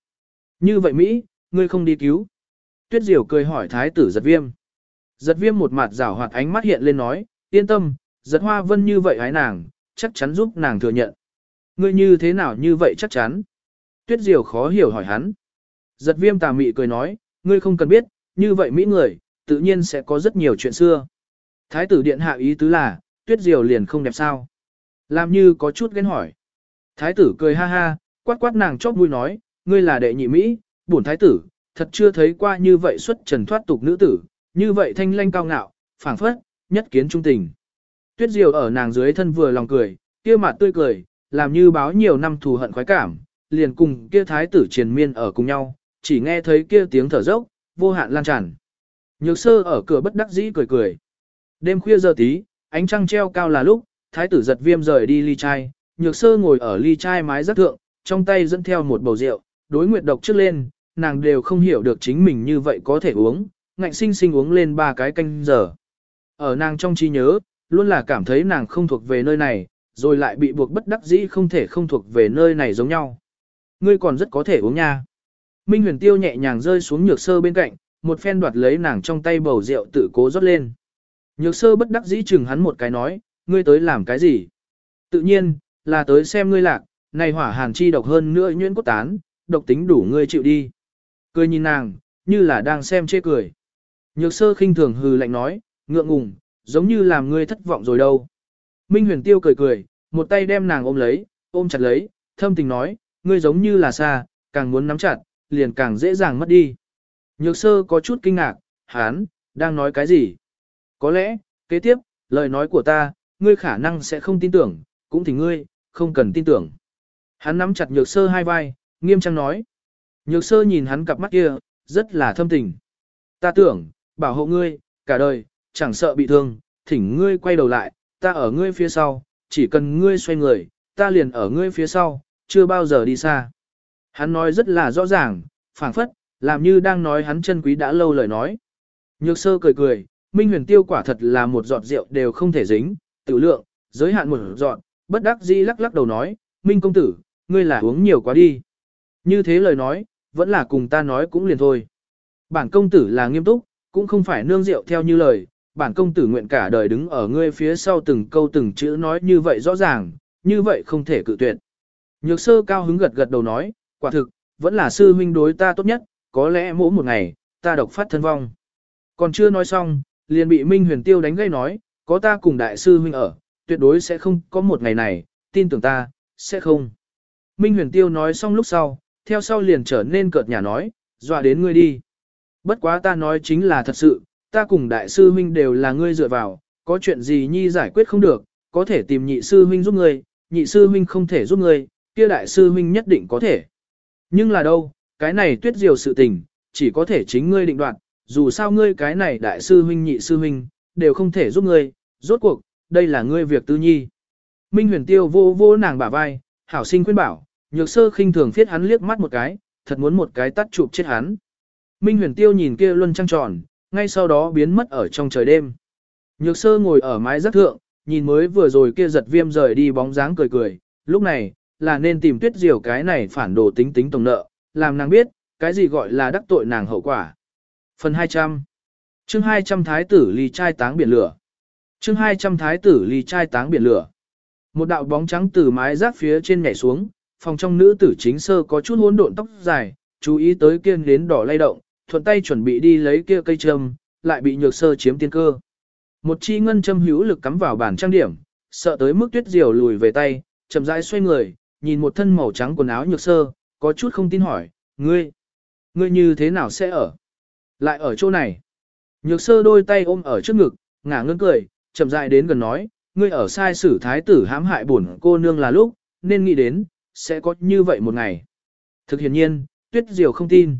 Speaker 1: Như vậy Mỹ, ngươi không đi cứu. Tuyết Diều cười hỏi thái tử giật viêm. Giật viêm một mặt rảo hoạt ánh mắt hiện lên nói, yên tâm, giật hoa vân như vậy hái nàng, chắc chắn giúp nàng thừa nhận. Ngươi như thế nào như vậy chắc chắn? Tuyết Diều khó hiểu hỏi hắn. Giật viêm tà mị cười nói, ngươi không cần biết, như vậy Mỹ người, tự nhiên sẽ có rất nhiều chuyện xưa. Thái tử điện hạ ý tứ là, Tuyết Diều liền không đẹp sao. Làm như có chút ghen hỏi. Thái tử cười ha ha, quát quát nàng chóp mũi nói, ngươi là đệ nhị Mỹ, bổn thái tử, thật chưa thấy qua như vậy xuất trần thoát tục nữ tử, như vậy thanh lanh cao ngạo, phảng phất, nhất kiến trung tình. Tuyết diều ở nàng dưới thân vừa lòng cười, kia mặt tươi cười, làm như báo nhiều năm thù hận khoái cảm, liền cùng kia thái tử triền miên ở cùng nhau, chỉ nghe thấy kia tiếng thở dốc, vô hạn lan tràn. Nhược sơ ở cửa bất đắc dĩ cười cười. Đêm khuya giờ tí, ánh trăng treo cao là lúc, thái tử giật viêm rời đi ly chai, nhược sơ ngồi ở ly chai mái rất thượng, trong tay dẫn theo một bầu rượu, đối nguyệt độc trước lên, nàng đều không hiểu được chính mình như vậy có thể uống, ngạnh sinh sinh uống lên ba cái canh giờ. Ở nàng trong trí nhớ, luôn là cảm thấy nàng không thuộc về nơi này, rồi lại bị buộc bất đắc dĩ không thể không thuộc về nơi này giống nhau. Ngươi còn rất có thể uống nha. Minh huyền tiêu nhẹ nhàng rơi xuống nhược sơ bên cạnh, một phen đoạt lấy nàng trong tay bầu rượu tự cố rót lên. Nhược sơ bất đắc dĩ chừng hắn một cái nói, ngươi tới làm cái gì? Tự nhiên, là tới xem ngươi lạc, này hỏa hàn chi độc hơn nữa nhuyễn cốt tán, độc tính đủ ngươi chịu đi. Cười nhìn nàng, như là đang xem chê cười. Nhược sơ khinh thường hừ lạnh nói, ngượng ngùng, giống như làm ngươi thất vọng rồi đâu. Minh huyền tiêu cười cười, một tay đem nàng ôm lấy, ôm chặt lấy, thâm tình nói, ngươi giống như là xa, càng muốn nắm chặt, liền càng dễ dàng mất đi. Nhược sơ có chút kinh ngạc, hán, đang nói cái gì? Có lẽ, kế tiếp, lời nói của ta, ngươi khả năng sẽ không tin tưởng, cũng thì ngươi, không cần tin tưởng. Hắn nắm chặt nhược sơ hai vai, nghiêm trang nói. Nhược sơ nhìn hắn cặp mắt kia, rất là thâm tình. Ta tưởng, bảo hộ ngươi, cả đời, chẳng sợ bị thương, thỉnh ngươi quay đầu lại, ta ở ngươi phía sau, chỉ cần ngươi xoay người, ta liền ở ngươi phía sau, chưa bao giờ đi xa. Hắn nói rất là rõ ràng, phảng phất, làm như đang nói hắn chân quý đã lâu lời nói. Nhược sơ cười cười, Minh huyền tiêu quả thật là một giọt rượu đều không thể dính, tự lượng, giới hạn một giọt, bất đắc dĩ lắc lắc đầu nói, Minh công tử, ngươi là uống nhiều quá đi. Như thế lời nói, vẫn là cùng ta nói cũng liền thôi. Bản công tử là nghiêm túc, cũng không phải nương rượu theo như lời, bản công tử nguyện cả đời đứng ở ngươi phía sau từng câu từng chữ nói như vậy rõ ràng, như vậy không thể cự tuyệt. Nhược sơ cao hứng gật gật đầu nói, quả thực, vẫn là sư huynh đối ta tốt nhất, có lẽ mỗi một ngày, ta độc phát thân vong. Còn chưa nói xong, liền bị Minh huyền tiêu đánh gây nói, có ta cùng đại sư huynh ở, tuyệt đối sẽ không có một ngày này, tin tưởng ta, sẽ không. Minh huyền tiêu nói xong lúc sau, theo sau liền trở nên cợt nhà nói, dọa đến ngươi đi. Bất quá ta nói chính là thật sự, ta cùng đại sư huynh đều là ngươi dựa vào, có chuyện gì nhi giải quyết không được, có thể tìm nhị sư huynh giúp ngươi, nhị sư huynh không thể giúp ngươi, kia đại sư huynh nhất định có thể. Nhưng là đâu, cái này tuyết diều sự tình, chỉ có thể chính ngươi định đoạt, dù sao ngươi cái này đại sư huynh nhị sư huynh, đều không thể giúp ngươi, rốt cuộc, đây là ngươi việc tư nhi. Minh huyền tiêu vô vô nàng bả vai, hảo sinh khuyên bảo, nhược sơ khinh thường phiết hắn liếc mắt một cái, thật muốn một cái tắt chụp chết hắn. Minh huyền tiêu nhìn kia luân trăng tròn, ngay sau đó biến mất ở trong trời đêm. Nhược sơ ngồi ở mái rất thượng, nhìn mới vừa rồi kia giật viêm rời đi bóng dáng cười cười, lúc này, là nên tìm tuyết diều cái này phản đồ tính tính tổng nợ, làm nàng biết, cái gì gọi là đắc tội nàng hậu quả. Phần 200 chương 200 Thái tử ly trai táng biển lửa chương 200 Thái tử ly trai táng biển lửa Một đạo bóng trắng từ mái rác phía trên nhảy xuống, phòng trong nữ tử chính sơ có chút hỗn độn tóc dài, chú ý tới kiên đến đỏ lay động, thuận tay chuẩn bị đi lấy kia cây châm, lại bị nhược sơ chiếm tiên cơ. Một chi ngân châm hữu lực cắm vào bản trang điểm, sợ tới mức tuyết diều lùi về tay, chậm rãi xoay người, nhìn một thân màu trắng quần áo nhược sơ, có chút không tin hỏi, ngươi, ngươi như thế nào sẽ ở? Lại ở chỗ này. Nhược sơ đôi tay ôm ở trước ngực, ngả ngân cười, chậm rãi đến gần nói, ngươi ở sai sử thái tử hãm hại bổn cô nương là lúc, nên nghĩ đến, sẽ có như vậy một ngày. Thực hiện nhiên, tuyết diều không tin.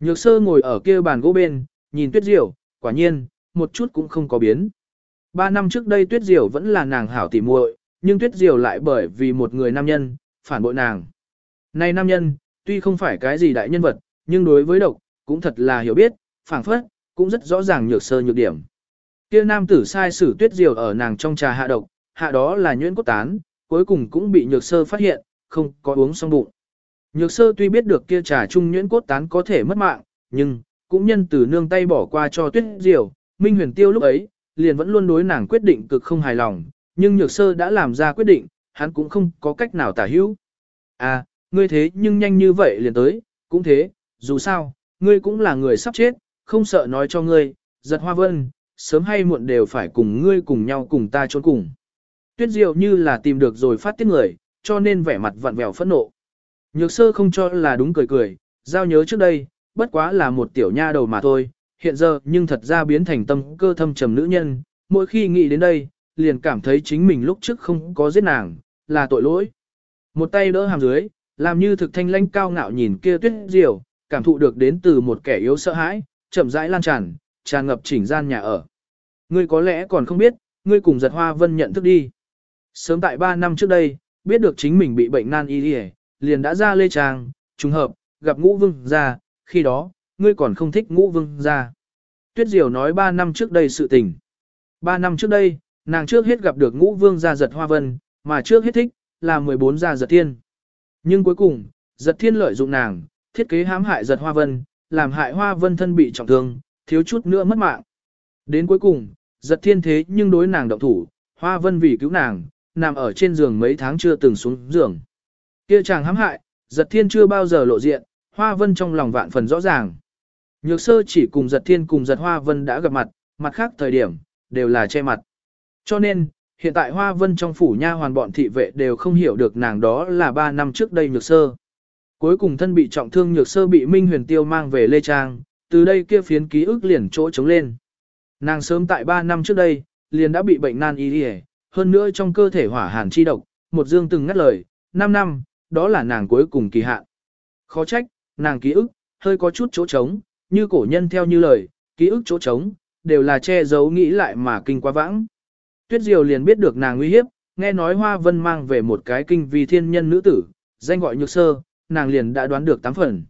Speaker 1: Nhược sơ ngồi ở kia bàn gỗ bên, nhìn tuyết diều, quả nhiên, một chút cũng không có biến. Ba năm trước đây tuyết diều vẫn là nàng hảo tỉ muội, nhưng tuyết diều lại bởi vì một người nam nhân, phản bội nàng. Này nam nhân, tuy không phải cái gì đại nhân vật, nhưng đối với độc, cũng thật là hiểu biết, phản phất, cũng rất rõ ràng nhược sơ nhược điểm. Kia nam tử sai sử tuyết diều ở nàng trong trà hạ độc, hạ đó là nhuyễn cốt tán, cuối cùng cũng bị nhược sơ phát hiện, không có uống xong bụng. Nhược sơ tuy biết được kia trà trung nhuyễn cốt tán có thể mất mạng, nhưng, cũng nhân từ nương tay bỏ qua cho tuyết diều, Minh huyền tiêu lúc ấy, liền vẫn luôn đối nàng quyết định cực không hài lòng, nhưng nhược sơ đã làm ra quyết định, hắn cũng không có cách nào tả hữu. À, ngươi thế nhưng nhanh như vậy liền tới, cũng thế, dù sao, ngươi cũng là người sắp chết, không sợ nói cho ngươi, giật hoa vân, sớm hay muộn đều phải cùng ngươi cùng nhau cùng ta trốn cùng. Tuyết diệu như là tìm được rồi phát tiết người, cho nên vẻ mặt vặn vẹo phẫn nộ. Nhược sơ không cho là đúng cười cười, giao nhớ trước đây, bất quá là một tiểu nha đầu mà thôi, hiện giờ nhưng thật ra biến thành tâm cơ thâm trầm nữ nhân, mỗi khi nghĩ đến đây, liền cảm thấy chính mình lúc trước không có giết nàng, là tội lỗi. Một tay đỡ hàm dưới, làm như thực thanh lãnh cao ngạo nhìn kia tuyết diều, cảm thụ được đến từ một kẻ yếu sợ hãi, chậm rãi lan tràn, tràn ngập chỉnh gian nhà ở. Ngươi có lẽ còn không biết, ngươi cùng giật hoa vân nhận thức đi. Sớm tại 3 năm trước đây, biết được chính mình bị bệnh nan y liền đã ra lê trang, trùng hợp, gặp ngũ vương ra, khi đó, ngươi còn không thích ngũ vương ra. Tuyết Diều nói 3 năm trước đây sự tình. 3 năm trước đây, nàng trước hết gặp được ngũ vương gia giật hoa vân, mà trước hết thích, là 14 gia giật thiên. Nhưng cuối cùng, giật thiên lợi dụng nàng, thiết kế hãm hại giật hoa vân, làm hại hoa vân thân bị trọng thương, thiếu chút nữa mất mạng. Đến cuối cùng, giật thiên thế nhưng đối nàng động thủ, hoa vân vì cứu nàng, nằm ở trên giường mấy tháng chưa từng xuống giường. Kia chàng hãm hại, giật thiên chưa bao giờ lộ diện, hoa vân trong lòng vạn phần rõ ràng. Nhược sơ chỉ cùng giật thiên cùng giật hoa vân đã gặp mặt, mặt khác thời điểm, đều là che mặt. Cho nên, hiện tại hoa vân trong phủ nha hoàn bọn thị vệ đều không hiểu được nàng đó là 3 năm trước đây nhược sơ. Cuối cùng thân bị trọng thương nhược sơ bị Minh Huyền Tiêu mang về Lê Trang, từ đây kia phiến ký ức liền chỗ trống lên. Nàng sớm tại 3 năm trước đây, liền đã bị bệnh nan y y, hơn nữa trong cơ thể hỏa hàn chi độc, một dương từng ngắt lời, 5 năm, đó là nàng cuối cùng kỳ hạn. Khó trách, nàng ký ức, hơi có chút chỗ trống, như cổ nhân theo như lời, ký ức chỗ trống, đều là che giấu nghĩ lại mà kinh quá vãng. Tuyết Diều liền biết được nàng nguy hiếp, nghe nói Hoa Vân mang về một cái kinh vi thiên nhân nữ tử, danh gọi nhược sơ, nàng liền đã đoán được tám phần.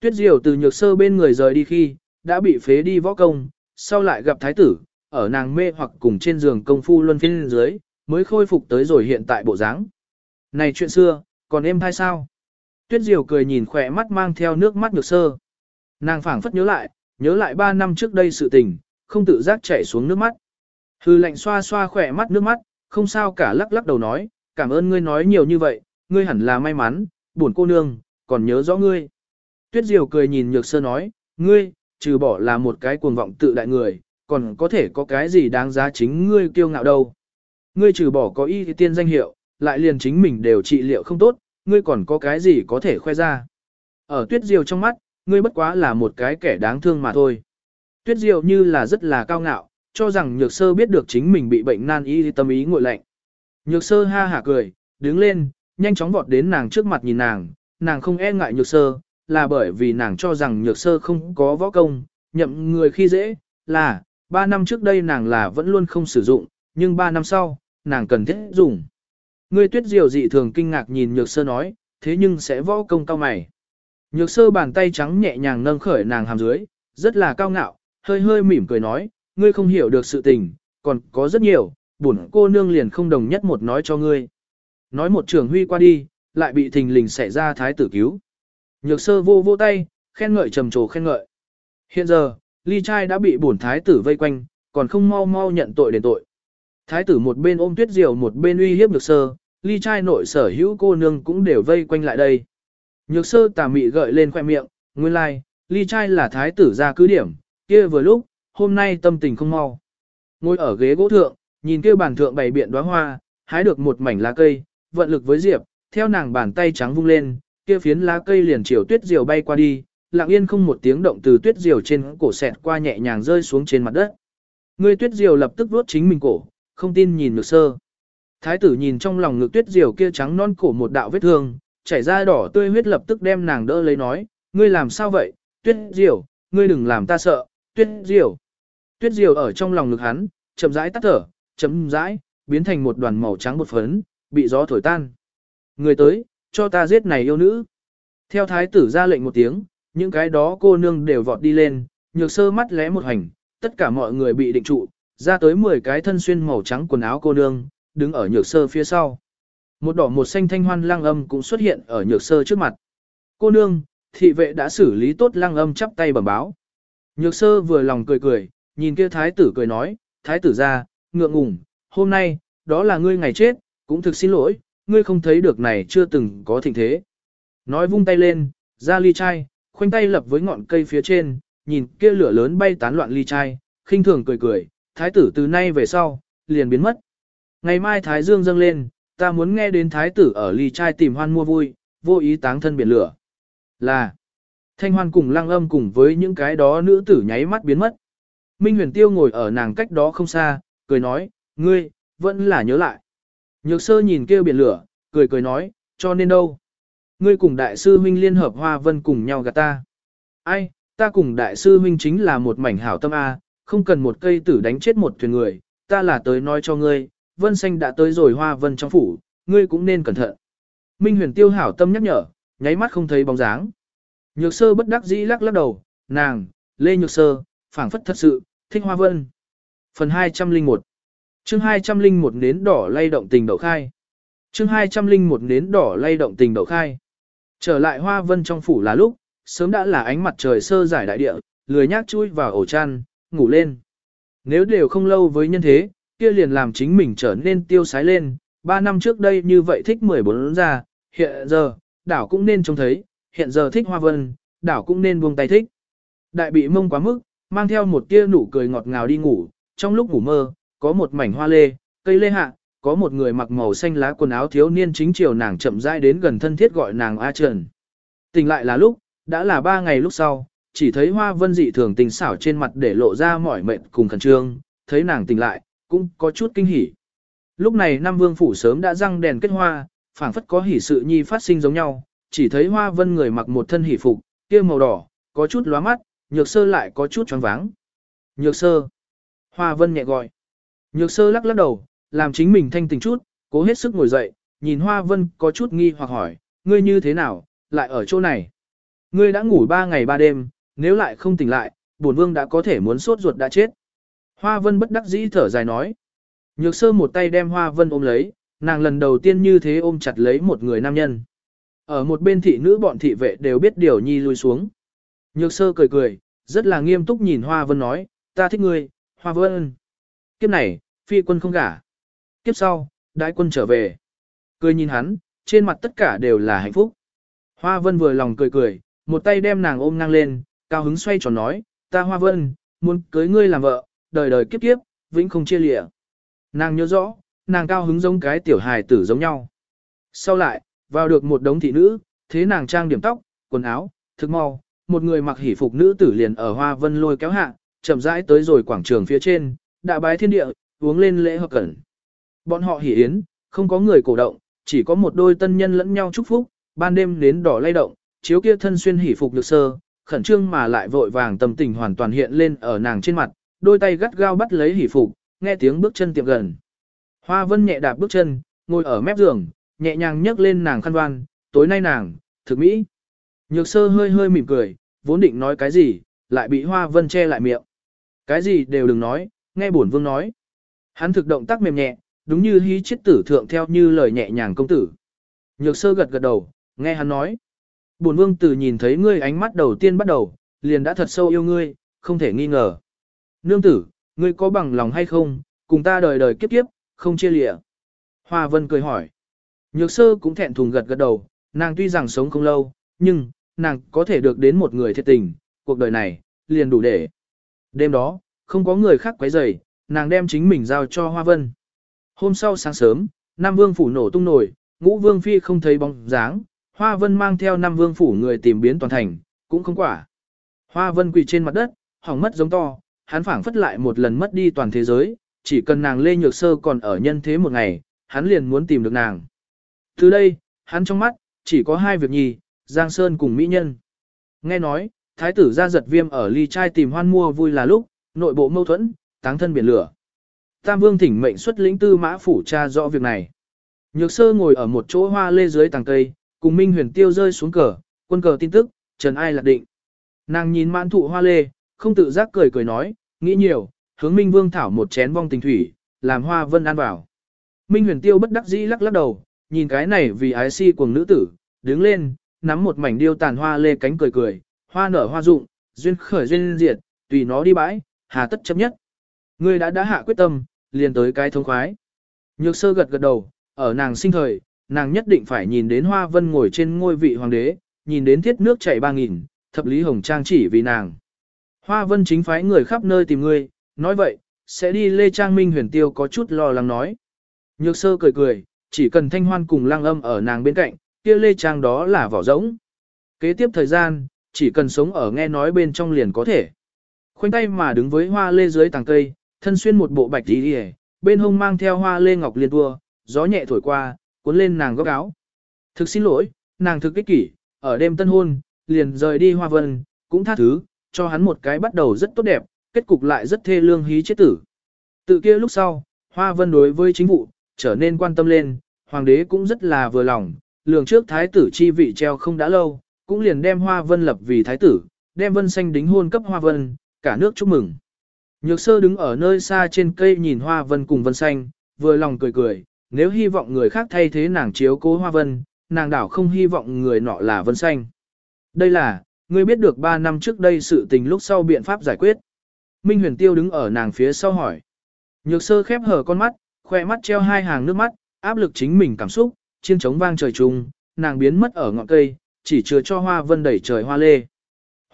Speaker 1: Tuyết Diều từ nhược sơ bên người rời đi khi, đã bị phế đi võ công, sau lại gặp thái tử, ở nàng mê hoặc cùng trên giường công phu luân phiên dưới, mới khôi phục tới rồi hiện tại bộ dáng. Này chuyện xưa, còn em hay sao? Tuyết Diều cười nhìn khỏe mắt mang theo nước mắt nhược sơ. Nàng phảng phất nhớ lại, nhớ lại ba năm trước đây sự tình, không tự giác chảy xuống nước mắt. Hư lạnh xoa xoa khỏe mắt nước mắt, không sao cả lắc lắc đầu nói, cảm ơn ngươi nói nhiều như vậy, ngươi hẳn là may mắn, buồn cô nương, còn nhớ rõ ngươi. Tuyết Diều cười nhìn Nhược Sơ nói, ngươi, trừ bỏ là một cái cuồng vọng tự đại người, còn có thể có cái gì đáng giá chính ngươi kiêu ngạo đâu. Ngươi trừ bỏ có y tiên danh hiệu, lại liền chính mình đều trị liệu không tốt, ngươi còn có cái gì có thể khoe ra. Ở Tuyết Diều trong mắt, ngươi bất quá là một cái kẻ đáng thương mà thôi. Tuyết Diều như là rất là cao ngạo, cho rằng nhược sơ biết được chính mình bị bệnh nan y tâm ý ngội lạnh. Nhược sơ ha hả cười, đứng lên, nhanh chóng vọt đến nàng trước mặt nhìn nàng, nàng không e ngại nhược sơ, là bởi vì nàng cho rằng nhược sơ không có võ công, nhậm người khi dễ, là, ba năm trước đây nàng là vẫn luôn không sử dụng, nhưng ba năm sau, nàng cần thiết dùng. Người tuyết diệu dị thường kinh ngạc nhìn nhược sơ nói, thế nhưng sẽ võ công cao mày. Nhược sơ bàn tay trắng nhẹ nhàng nâng khởi nàng hàm dưới, rất là cao ngạo, hơi hơi mỉm cười nói, ngươi không hiểu được sự tình, còn có rất nhiều, bổn cô nương liền không đồng nhất một nói cho ngươi. Nói một trường huy qua đi, lại bị thình lình xảy ra thái tử cứu. Nhược sơ vô vô tay, khen ngợi trầm trồ khen ngợi. Hiện giờ, ly trai đã bị bổn thái tử vây quanh, còn không mau mau nhận tội đền tội. Thái tử một bên ôm tuyết diều một bên uy hiếp nhược sơ, ly trai nội sở hữu cô nương cũng đều vây quanh lại đây. Nhược sơ tà mị gợi lên khoẻ miệng, nguyên lai, like, ly trai là thái tử ra cứ điểm, kia vừa lúc, hôm nay tâm tình không mau. Ngồi ở ghế gỗ thượng, nhìn kia bàn thượng bày biện đóa hoa, hái được một mảnh lá cây, vận lực với diệp, theo nàng bàn tay trắng vung lên, kia phiến lá cây liền chiều tuyết diều bay qua đi, lặng yên không một tiếng động từ tuyết diều trên cổ xẹt qua nhẹ nhàng rơi xuống trên mặt đất. Người tuyết diều lập tức vuốt chính mình cổ, không tin nhìn ngược sơ. Thái tử nhìn trong lòng ngực tuyết diều kia trắng non cổ một đạo vết thương, chảy ra đỏ tươi huyết lập tức đem nàng đỡ lấy nói, ngươi làm sao vậy, tuyết diều, ngươi đừng làm ta sợ, tuyết diều. Tuyết diều ở trong lòng ngực hắn, chậm rãi tắt thở, chậm rãi, biến thành một đoàn màu trắng bột phấn, bị gió thổi tan. Người tới, cho ta giết này yêu nữ. Theo thái tử ra lệnh một tiếng, những cái đó cô nương đều vọt đi lên, nhược sơ mắt lẽ một hành, tất cả mọi người bị định trụ, ra tới 10 cái thân xuyên màu trắng quần áo cô nương, đứng ở nhược sơ phía sau. Một đỏ một xanh thanh hoan lang âm cũng xuất hiện ở nhược sơ trước mặt. Cô nương, thị vệ đã xử lý tốt lang âm chắp tay bẩm báo. Nhược sơ vừa lòng cười cười, nhìn kia thái tử cười nói, thái tử ra, ngượng ngùng, hôm nay, đó là ngươi ngày chết, cũng thực xin lỗi, ngươi không thấy được này chưa từng có thịnh thế. Nói vung tay lên, ra ly chai, khoanh tay lập với ngọn cây phía trên, nhìn kia lửa lớn bay tán loạn ly chai, khinh thường cười cười, thái tử từ nay về sau, liền biến mất. Ngày mai thái dương dâng lên, ta muốn nghe đến thái tử ở ly trai tìm hoan mua vui, vô ý táng thân biển lửa. Là, thanh hoan cùng lăng âm cùng với những cái đó nữ tử nháy mắt biến mất. Minh huyền tiêu ngồi ở nàng cách đó không xa, cười nói, ngươi, vẫn là nhớ lại. Nhược sơ nhìn kêu biển lửa, cười cười nói, cho nên đâu. Ngươi cùng đại sư huynh liên hợp hoa vân cùng nhau gạt ta. Ai, ta cùng đại sư huynh chính là một mảnh hảo tâm A, không cần một cây tử đánh chết một thuyền người, ta là tới nói cho ngươi, vân xanh đã tới rồi hoa vân trong phủ, ngươi cũng nên cẩn thận. Minh huyền tiêu hảo tâm nhắc nhở, nháy mắt không thấy bóng dáng. Nhược sơ bất đắc dĩ lắc lắc đầu, nàng, lê nhược sơ, phảng phất thật sự, thích hoa vân. Phần 201 chương 201 nến đỏ lay động tình đậu khai. chương 201 nến đỏ lay động tình đậu khai. Trở lại hoa vân trong phủ là lúc, sớm đã là ánh mặt trời sơ giải đại địa, lười nhác chui vào ổ chăn, ngủ lên. Nếu đều không lâu với nhân thế, kia liền làm chính mình trở nên tiêu sái lên, ba năm trước đây như vậy thích 14 ra, hiện giờ, đảo cũng nên trông thấy, hiện giờ thích hoa vân, đảo cũng nên buông tay thích. Đại bị mông quá mức, mang theo một tia nụ cười ngọt ngào đi ngủ, trong lúc ngủ mơ, có một mảnh hoa lê, cây lê hạ, có một người mặc màu xanh lá quần áo thiếu niên chính chiều nàng chậm rãi đến gần thân thiết gọi nàng A Trần. Tỉnh lại là lúc, đã là ba ngày lúc sau, chỉ thấy hoa vân dị thường tình xảo trên mặt để lộ ra mỏi mệt cùng khẩn trương, thấy nàng tỉnh lại, cũng có chút kinh hỉ. Lúc này Nam Vương Phủ sớm đã răng đèn kết hoa, phảng phất có hỉ sự nhi phát sinh giống nhau, chỉ thấy hoa vân người mặc một thân hỉ phục, kia màu đỏ, có chút lóa mắt, nhược sơ lại có chút choáng váng. Nhược sơ. Hoa vân nhẹ gọi. Nhược sơ lắc lắc đầu, làm chính mình thanh tỉnh chút, cố hết sức ngồi dậy, nhìn hoa vân có chút nghi hoặc hỏi, ngươi như thế nào, lại ở chỗ này. Ngươi đã ngủ ba ngày ba đêm, nếu lại không tỉnh lại, bổn vương đã có thể muốn sốt ruột đã chết. Hoa vân bất đắc dĩ thở dài nói. Nhược sơ một tay đem hoa vân ôm lấy, nàng lần đầu tiên như thế ôm chặt lấy một người nam nhân. Ở một bên thị nữ bọn thị vệ đều biết điều nhi lui xuống. Nhược sơ cười cười, rất là nghiêm túc nhìn hoa vân nói, ta thích ngươi, hoa vân. Kiếp này, phi quân không gả. Kiếp sau, đại quân trở về. Cười nhìn hắn, trên mặt tất cả đều là hạnh phúc. Hoa vân vừa lòng cười cười, một tay đem nàng ôm ngang lên, cao hứng xoay tròn nói, ta hoa vân, muốn cưới ngươi làm vợ, đời đời kiếp kiếp, vĩnh không chia lìa. Nàng nhớ rõ, nàng cao hứng giống cái tiểu hài tử giống nhau. Sau lại, vào được một đống thị nữ, thế nàng trang điểm tóc, quần áo, thức mau, một người mặc hỉ phục nữ tử liền ở hoa vân lôi kéo hạ, chậm rãi tới rồi quảng trường phía trên, đã bái thiên địa, uống lên lễ hợp cẩn. Bọn họ hỉ yến, không có người cổ động, chỉ có một đôi tân nhân lẫn nhau chúc phúc, ban đêm đến đỏ lay động, chiếu kia thân xuyên hỉ phục được sơ, khẩn trương mà lại vội vàng tâm tình hoàn toàn hiện lên ở nàng trên mặt, đôi tay gắt gao bắt lấy hỉ phục, nghe tiếng bước chân tiệm gần. Hoa vân nhẹ đạp bước chân, ngồi ở mép giường, nhẹ nhàng nhấc lên nàng khăn đoan, tối nay nàng, thực mỹ. Nhược sơ hơi hơi mỉm cười, vốn định nói cái gì, lại bị hoa vân che lại miệng. Cái gì đều đừng nói, nghe bổn vương nói. Hắn thực động tác mềm nhẹ, đúng như hí chết tử thượng theo như lời nhẹ nhàng công tử. Nhược sơ gật gật đầu, nghe hắn nói. Bổn vương từ nhìn thấy ngươi ánh mắt đầu tiên bắt đầu, liền đã thật sâu yêu ngươi, không thể nghi ngờ. Nương tử, ngươi có bằng lòng hay không, cùng ta đời đời kiếp kiếp, không chia lịa. Hoa vân cười hỏi. Nhược sơ cũng thẹn thùng gật gật đầu, nàng tuy rằng sống không lâu, nhưng, nàng có thể được đến một người thiệt tình, cuộc đời này, liền đủ để. Đêm đó, không có người khác quấy rầy, nàng đem chính mình giao cho Hoa Vân. Hôm sau sáng sớm, Nam Vương phủ nổ tung nổi, Ngũ Vương phi không thấy bóng dáng, Hoa Vân mang theo Nam Vương phủ người tìm biến toàn thành, cũng không quả. Hoa Vân quỳ trên mặt đất, hỏng mất giống to, hắn phảng phất lại một lần mất đi toàn thế giới, chỉ cần nàng Lê Nhược Sơ còn ở nhân thế một ngày, hắn liền muốn tìm được nàng. Từ đây, hắn trong mắt, chỉ có hai việc nhì, Giang Sơn cùng Mỹ Nhân. Nghe nói, thái tử ra giật viêm ở ly trai tìm hoan mua vui là lúc, nội bộ mâu thuẫn, táng thân biển lửa. Tam vương thỉnh mệnh xuất lĩnh tư mã phủ tra rõ việc này. Nhược sơ ngồi ở một chỗ hoa lê dưới tàng cây, cùng Minh huyền tiêu rơi xuống cờ, quân cờ tin tức, trần ai lạc định. Nàng nhìn mãn thụ hoa lê, không tự giác cười cười nói, nghĩ nhiều, hướng Minh vương thảo một chén vong tình thủy, làm hoa vân ăn vào. Minh huyền tiêu bất đắc dĩ lắc lắc đầu, nhìn cái này vì ái si cuồng nữ tử, đứng lên, nắm một mảnh điêu tàn hoa lê cánh cười cười, hoa nở hoa rụng, duyên khởi duyên diệt, tùy nó đi bãi, hà tất chấp nhất. Ngươi đã đã hạ quyết tâm, liền tới cái thông khoái. Nhược sơ gật gật đầu, ở nàng sinh thời, nàng nhất định phải nhìn đến hoa vân ngồi trên ngôi vị hoàng đế, nhìn đến thiết nước chảy ba nghìn, thập lý hồng trang chỉ vì nàng. Hoa vân chính phái người khắp nơi tìm ngươi, nói vậy, sẽ đi Lê Trang Minh huyền tiêu có chút lo lắng nói. Nhược sơ cười cười, chỉ cần thanh hoan cùng lang âm ở nàng bên cạnh, kia lê trang đó là vỏ rỗng. Kế tiếp thời gian, chỉ cần sống ở nghe nói bên trong liền có thể. Khoanh tay mà đứng với hoa lê dưới tàng cây, thân xuyên một bộ bạch tí đi bên hông mang theo hoa lê ngọc liên tua, gió nhẹ thổi qua, cuốn lên nàng góc áo. Thực xin lỗi, nàng thực kích kỷ, ở đêm tân hôn, liền rời đi hoa vân, cũng tha thứ, cho hắn một cái bắt đầu rất tốt đẹp, kết cục lại rất thê lương hí chết tử. Tự kia lúc sau, hoa vân đối với chính vụ, trở nên quan tâm lên, hoàng đế cũng rất là vừa lòng, lường trước thái tử chi vị treo không đã lâu, cũng liền đem hoa vân lập vì thái tử, đem vân xanh đính hôn cấp hoa vân, cả nước chúc mừng. Nhược sơ đứng ở nơi xa trên cây nhìn hoa vân cùng vân xanh, vừa lòng cười cười, nếu hy vọng người khác thay thế nàng chiếu cố hoa vân, nàng đảo không hy vọng người nọ là vân xanh. Đây là, ngươi biết được 3 năm trước đây sự tình lúc sau biện pháp giải quyết. Minh huyền tiêu đứng ở nàng phía sau hỏi. Nhược sơ khép hở con mắt, khoe mắt treo hai hàng nước mắt, áp lực chính mình cảm xúc, chiên trống vang trời trùng, nàng biến mất ở ngọn cây, chỉ chứa cho hoa vân đẩy trời hoa lê.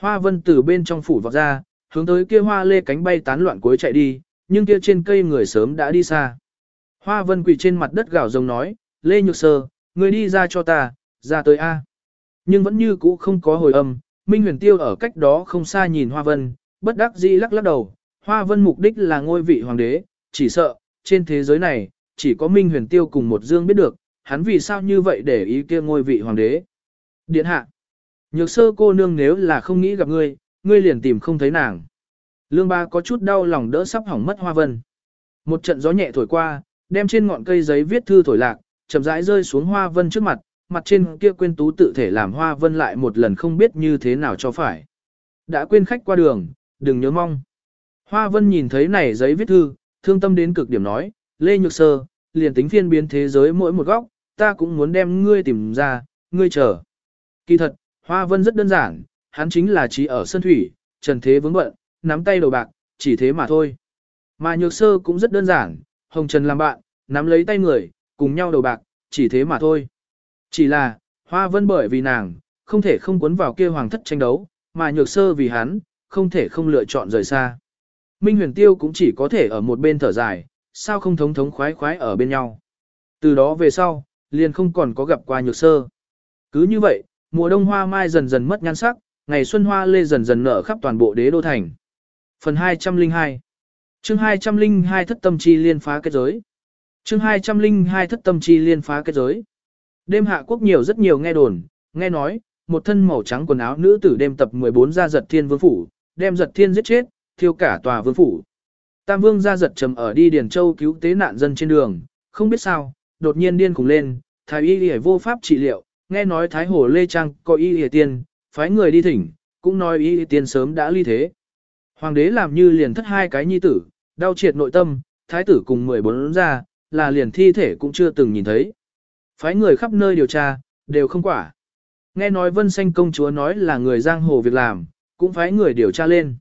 Speaker 1: Hoa vân từ bên trong phủ vọt ra, hướng tới kia hoa lê cánh bay tán loạn cuối chạy đi, nhưng kia trên cây người sớm đã đi xa. Hoa vân quỳ trên mặt đất gào rồng nói, Lê Nhược Sơ, người đi ra cho ta, ra tới A. Nhưng vẫn như cũ không có hồi âm, Minh huyền tiêu ở cách đó không xa nhìn Hoa vân, bất đắc dĩ lắc lắc đầu, Hoa vân mục đích là ngôi vị hoàng đế, chỉ sợ, trên thế giới này, chỉ có Minh huyền tiêu cùng một dương biết được, hắn vì sao như vậy để ý kia ngôi vị hoàng đế. Điện hạ, nhược sơ cô nương nếu là không nghĩ gặp ngươi, ngươi liền tìm không thấy nàng. Lương ba có chút đau lòng đỡ sắp hỏng mất hoa vân. Một trận gió nhẹ thổi qua, đem trên ngọn cây giấy viết thư thổi lạc, chậm rãi rơi xuống hoa vân trước mặt, mặt trên kia quên tú tự thể làm hoa vân lại một lần không biết như thế nào cho phải. Đã quên khách qua đường, đừng nhớ mong. Hoa vân nhìn thấy này giấy viết thư, thương tâm đến cực điểm nói, Lê Nhược Sơ, liền tính phiên biến thế giới mỗi một góc, ta cũng muốn đem ngươi tìm ra, ngươi chờ. Kỳ thật, Hoa Vân rất đơn giản, hắn chính là trí ở sân thủy, trần thế vướng bận, nắm tay đầu bạc, chỉ thế mà thôi. Mà nhược sơ cũng rất đơn giản, hồng trần làm bạn, nắm lấy tay người, cùng nhau đầu bạc, chỉ thế mà thôi. Chỉ là, Hoa Vân bởi vì nàng, không thể không cuốn vào kia hoàng thất tranh đấu, mà nhược sơ vì hắn, không thể không lựa chọn rời xa. Minh huyền tiêu cũng chỉ có thể ở một bên thở dài, sao không thống thống khoái khoái ở bên nhau. Từ đó về sau, liền không còn có gặp qua nhược sơ. Cứ như vậy, mùa đông hoa mai dần dần mất nhan sắc, ngày xuân hoa lê dần dần nở khắp toàn bộ đế đô thành. Phần 202 chương 202 thất tâm chi liên phá kết giới. chương 202 thất tâm chi liên phá kết giới. Đêm hạ quốc nhiều rất nhiều nghe đồn, nghe nói, một thân màu trắng quần áo nữ tử đêm tập 14 ra giật thiên vương phủ, đem giật thiên giết chết, thiêu cả tòa vương phủ. Tam vương ra giật trầm ở đi Điền Châu cứu tế nạn dân trên đường, không biết sao, đột nhiên điên cùng lên, thái y y vô pháp trị liệu, nghe nói thái hồ Lê Trang có y y tiên, phái người đi thỉnh, cũng nói y y tiên sớm đã ly thế. Hoàng đế làm như liền thất hai cái nhi tử, đau triệt nội tâm, thái tử cùng 14 ra, là liền thi thể cũng chưa từng nhìn thấy. Phái người khắp nơi điều tra, đều không quả. Nghe nói vân xanh công chúa nói là người giang hồ việc làm, cũng phái người điều tra lên.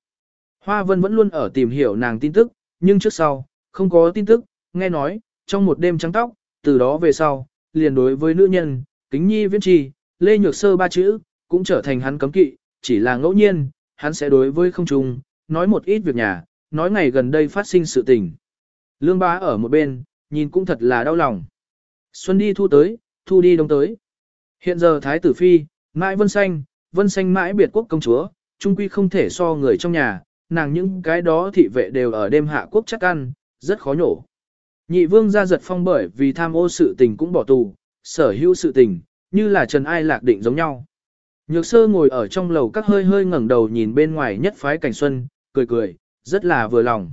Speaker 1: Hoa Vân vẫn luôn ở tìm hiểu nàng tin tức, nhưng trước sau, không có tin tức, nghe nói, trong một đêm trắng tóc, từ đó về sau, liền đối với nữ nhân, kính nhi viễn trì, lê nhược sơ ba chữ, cũng trở thành hắn cấm kỵ, chỉ là ngẫu nhiên, hắn sẽ đối với không trùng, nói một ít việc nhà, nói ngày gần đây phát sinh sự tình. Lương bá ở một bên, nhìn cũng thật là đau lòng. Xuân đi thu tới, thu đi đông tới. Hiện giờ Thái tử Phi, mãi vân xanh, vân xanh mãi biệt quốc công chúa, trung quy không thể so người trong nhà, nàng những cái đó thị vệ đều ở đêm hạ quốc chắc ăn, rất khó nhổ. Nhị vương ra giật phong bởi vì tham ô sự tình cũng bỏ tù, sở hữu sự tình, như là Trần Ai lạc định giống nhau. Nhược sơ ngồi ở trong lầu các hơi hơi ngẩng đầu nhìn bên ngoài nhất phái cảnh xuân, cười cười, rất là vừa lòng.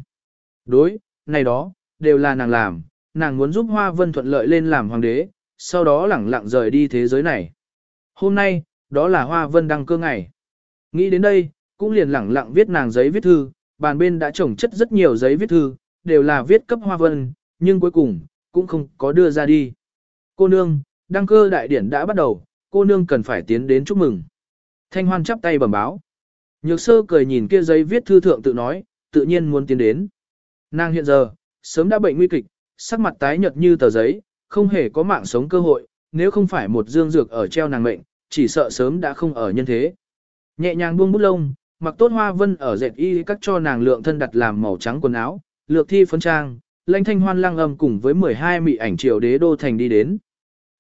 Speaker 1: Đối, này đó, đều là nàng làm, nàng muốn giúp Hoa Vân thuận lợi lên làm hoàng đế, sau đó lẳng lặng rời đi thế giới này. Hôm nay, đó là Hoa Vân đăng cơ ngày. Nghĩ đến đây, cũng liền lẳng lặng viết nàng giấy viết thư, bàn bên đã trồng chất rất nhiều giấy viết thư, đều là viết cấp Hoa Vân, nhưng cuối cùng, cũng không có đưa ra đi. Cô nương, đăng cơ đại điển đã bắt đầu, cô nương cần phải tiến đến chúc mừng. Thanh hoan chắp tay bẩm báo. Nhược sơ cười nhìn kia giấy viết thư thượng tự nói, tự nhiên muốn tiến đến. Nàng hiện giờ, sớm đã bệnh nguy kịch, sắc mặt tái nhợt như tờ giấy, không hề có mạng sống cơ hội, nếu không phải một dương dược ở treo nàng mệnh, chỉ sợ sớm đã không ở nhân thế. Nhẹ nhàng buông bút lông, mặc tốt hoa vân ở dệt y cắt cho nàng lượng thân đặt làm màu trắng quần áo, lược thi phấn trang, lãnh thanh hoan lang âm cùng với 12 mị ảnh triều đế đô thành đi đến.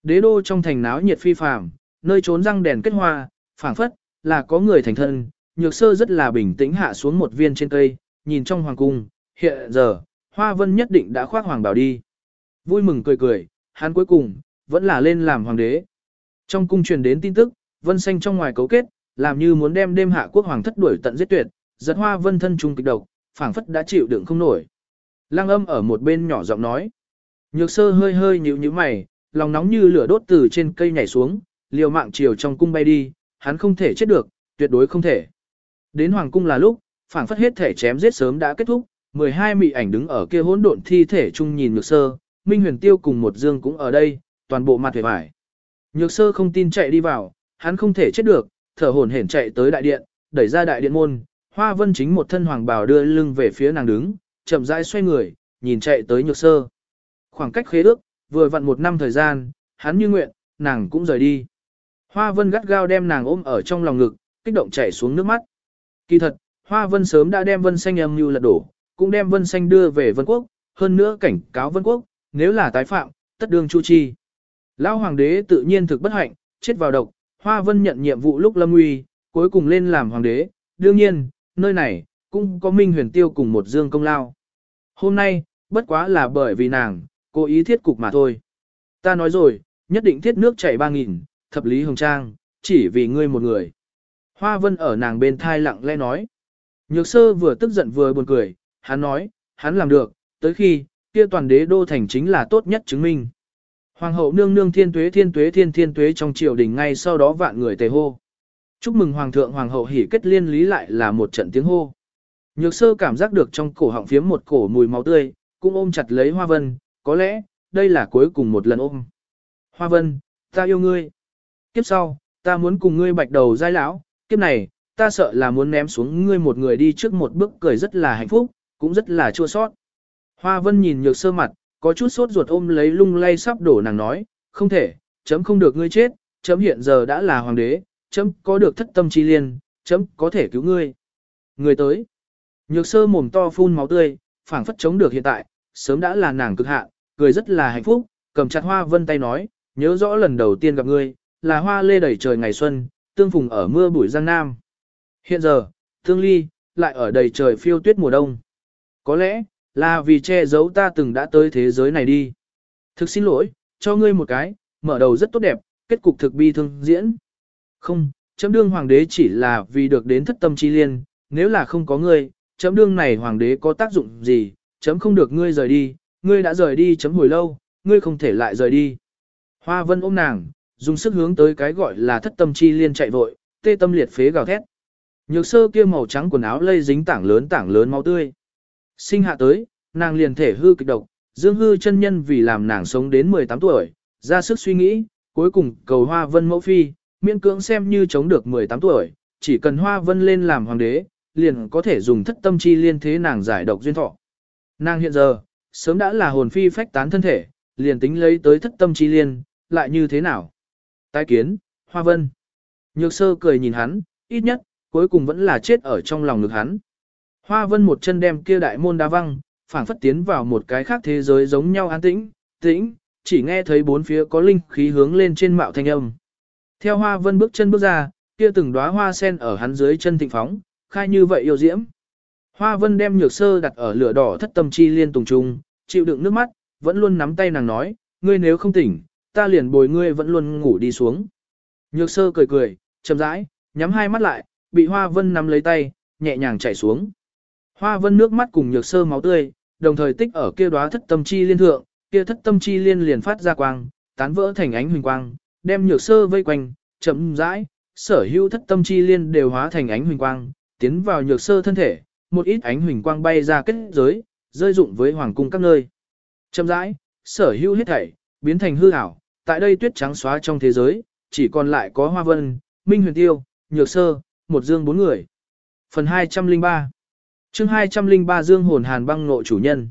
Speaker 1: Đế đô trong thành náo nhiệt phi phàm, nơi trốn răng đèn kết hoa, phảng phất, là có người thành thân, nhược sơ rất là bình tĩnh hạ xuống một viên trên cây, nhìn trong hoàng cung, hiện giờ, hoa vân nhất định đã khoác hoàng bảo đi. Vui mừng cười cười, hắn cuối cùng, vẫn là lên làm hoàng đế. Trong cung truyền đến tin tức, vân xanh trong ngoài cấu kết, làm như muốn đem đêm hạ quốc hoàng thất đuổi tận giết tuyệt, giật hoa vân thân trung kịch độc, phảng phất đã chịu đựng không nổi. Lăng âm ở một bên nhỏ giọng nói. Nhược sơ hơi hơi nhíu nhíu mày, lòng nóng như lửa đốt từ trên cây nhảy xuống, liều mạng chiều trong cung bay đi, hắn không thể chết được, tuyệt đối không thể. Đến hoàng cung là lúc, phảng phất hết thể chém giết sớm đã kết thúc, 12 mị ảnh đứng ở kia hỗn độn thi thể chung nhìn nhược sơ, Minh Huyền Tiêu cùng một dương cũng ở đây, toàn bộ mặt vẻ vải. Nhược sơ không tin chạy đi vào, hắn không thể chết được, thở hổn hển chạy tới đại điện, đẩy ra đại điện môn, Hoa Vân chính một thân hoàng bào đưa lưng về phía nàng đứng, chậm rãi xoay người, nhìn chạy tới nhược sơ. Khoảng cách khế ước, vừa vặn một năm thời gian, hắn như nguyện, nàng cũng rời đi. Hoa Vân gắt gao đem nàng ôm ở trong lòng ngực, kích động chảy xuống nước mắt. Kỳ thật, Hoa Vân sớm đã đem Vân Xanh âm như lật đổ, cũng đem Vân Xanh đưa về Vân Quốc, hơn nữa cảnh cáo Vân Quốc, nếu là tái phạm, tất đương chu chi. Lão hoàng đế tự nhiên thực bất hạnh, chết vào độc, Hoa Vân nhận nhiệm vụ lúc lâm nguy, cuối cùng lên làm hoàng đế, đương nhiên, nơi này, cũng có Minh Huyền Tiêu cùng một dương công lao. Hôm nay, bất quá là bởi vì nàng, cố ý thiết cục mà thôi. Ta nói rồi, nhất định thiết nước chảy ba nghìn, thập lý hồng trang, chỉ vì ngươi một người. Hoa Vân ở nàng bên thai lặng lẽ nói. Nhược sơ vừa tức giận vừa buồn cười, hắn nói, hắn làm được, tới khi, kia toàn đế đô thành chính là tốt nhất chứng minh. Hoàng hậu nương nương thiên tuế thiên tuế thiên thiên tuế trong triều đình ngay sau đó vạn người tề hô. Chúc mừng hoàng thượng hoàng hậu hỉ kết liên lý lại là một trận tiếng hô. Nhược sơ cảm giác được trong cổ họng phiếm một cổ mùi máu tươi, cũng ôm chặt lấy Hoa Vân, có lẽ, đây là cuối cùng một lần ôm. Hoa Vân, ta yêu ngươi. Kiếp sau, ta muốn cùng ngươi bạch đầu giai lão, kiếp này, ta sợ là muốn ném xuống ngươi một người đi trước một bước cười rất là hạnh phúc, cũng rất là chua sót. Hoa Vân nhìn nhược sơ mặt, có chút sốt ruột ôm lấy lung lay sắp đổ nàng nói, không thể, chấm không được ngươi chết, chấm hiện giờ đã là hoàng đế, chấm có được thất tâm chi liên, chấm có thể cứu ngươi. Người tới. Nhược sơ mồm to phun máu tươi, phảng phất chống được hiện tại, sớm đã là nàng cực hạ, cười rất là hạnh phúc, cầm chặt hoa vân tay nói, nhớ rõ lần đầu tiên gặp ngươi, là hoa lê đầy trời ngày xuân, tương phùng ở mưa bụi giang nam. Hiện giờ, thương ly, lại ở đầy trời phiêu tuyết mùa đông. Có lẽ, là vì che giấu ta từng đã tới thế giới này đi. Thực xin lỗi, cho ngươi một cái, mở đầu rất tốt đẹp, kết cục thực bi thương diễn. Không, chấm đương hoàng đế chỉ là vì được đến thất tâm chi liên, nếu là không có ngươi, chấm đương này hoàng đế có tác dụng gì, chấm không được ngươi rời đi, ngươi đã rời đi chấm hồi lâu, ngươi không thể lại rời đi. Hoa vân ôm nàng, dùng sức hướng tới cái gọi là thất tâm chi liên chạy vội, tê tâm liệt phế gào thét. Nhược sơ kia màu trắng quần áo lây dính tảng lớn tảng lớn máu tươi. Sinh hạ tới, nàng liền thể hư kịch độc, dương hư chân nhân vì làm nàng sống đến 18 tuổi, ra sức suy nghĩ, cuối cùng cầu hoa vân mẫu phi, miễn cưỡng xem như chống được 18 tuổi, chỉ cần hoa vân lên làm hoàng đế, liền có thể dùng thất tâm chi liên thế nàng giải độc duyên thọ. Nàng hiện giờ, sớm đã là hồn phi phách tán thân thể, liền tính lấy tới thất tâm chi liên, lại như thế nào? Tái kiến, hoa vân. Nhược sơ cười nhìn hắn, ít nhất, cuối cùng vẫn là chết ở trong lòng ngực hắn. Hoa vân một chân đem kia đại môn đá văng, phảng phất tiến vào một cái khác thế giới giống nhau an tĩnh, tĩnh, chỉ nghe thấy bốn phía có linh khí hướng lên trên mạo thanh âm. Theo hoa vân bước chân bước ra, kia từng đóa hoa sen ở hắn dưới chân thịnh phóng, khai như vậy yêu diễm. Hoa vân đem nhược sơ đặt ở lửa đỏ thất tâm chi liên tùng trung, chịu đựng nước mắt, vẫn luôn nắm tay nàng nói, ngươi nếu không tỉnh, ta liền bồi ngươi vẫn luôn ngủ đi xuống. Nhược sơ cười cười, chậm rãi, nhắm hai mắt lại, bị hoa vân nắm lấy tay, nhẹ nhàng chảy xuống. Hoa vân nước mắt cùng nhược sơ máu tươi, đồng thời tích ở kia đóa thất tâm chi liên thượng, kia thất tâm chi liên liền phát ra quang, tán vỡ thành ánh huỳnh quang, đem nhược sơ vây quanh, chậm rãi, sở hữu thất tâm chi liên đều hóa thành ánh huỳnh quang, tiến vào nhược sơ thân thể, một ít ánh huỳnh quang bay ra kết giới, rơi dụng với hoàng cung các nơi. Chậm rãi, sở hữu hết thảy, biến thành hư ảo, tại đây tuyết trắng xóa trong thế giới, chỉ còn lại có hoa vân, minh huyền tiêu, nhược sơ, một dương bốn người. Phần 203 chương 203 dương hồn hàn băng nộ chủ nhân.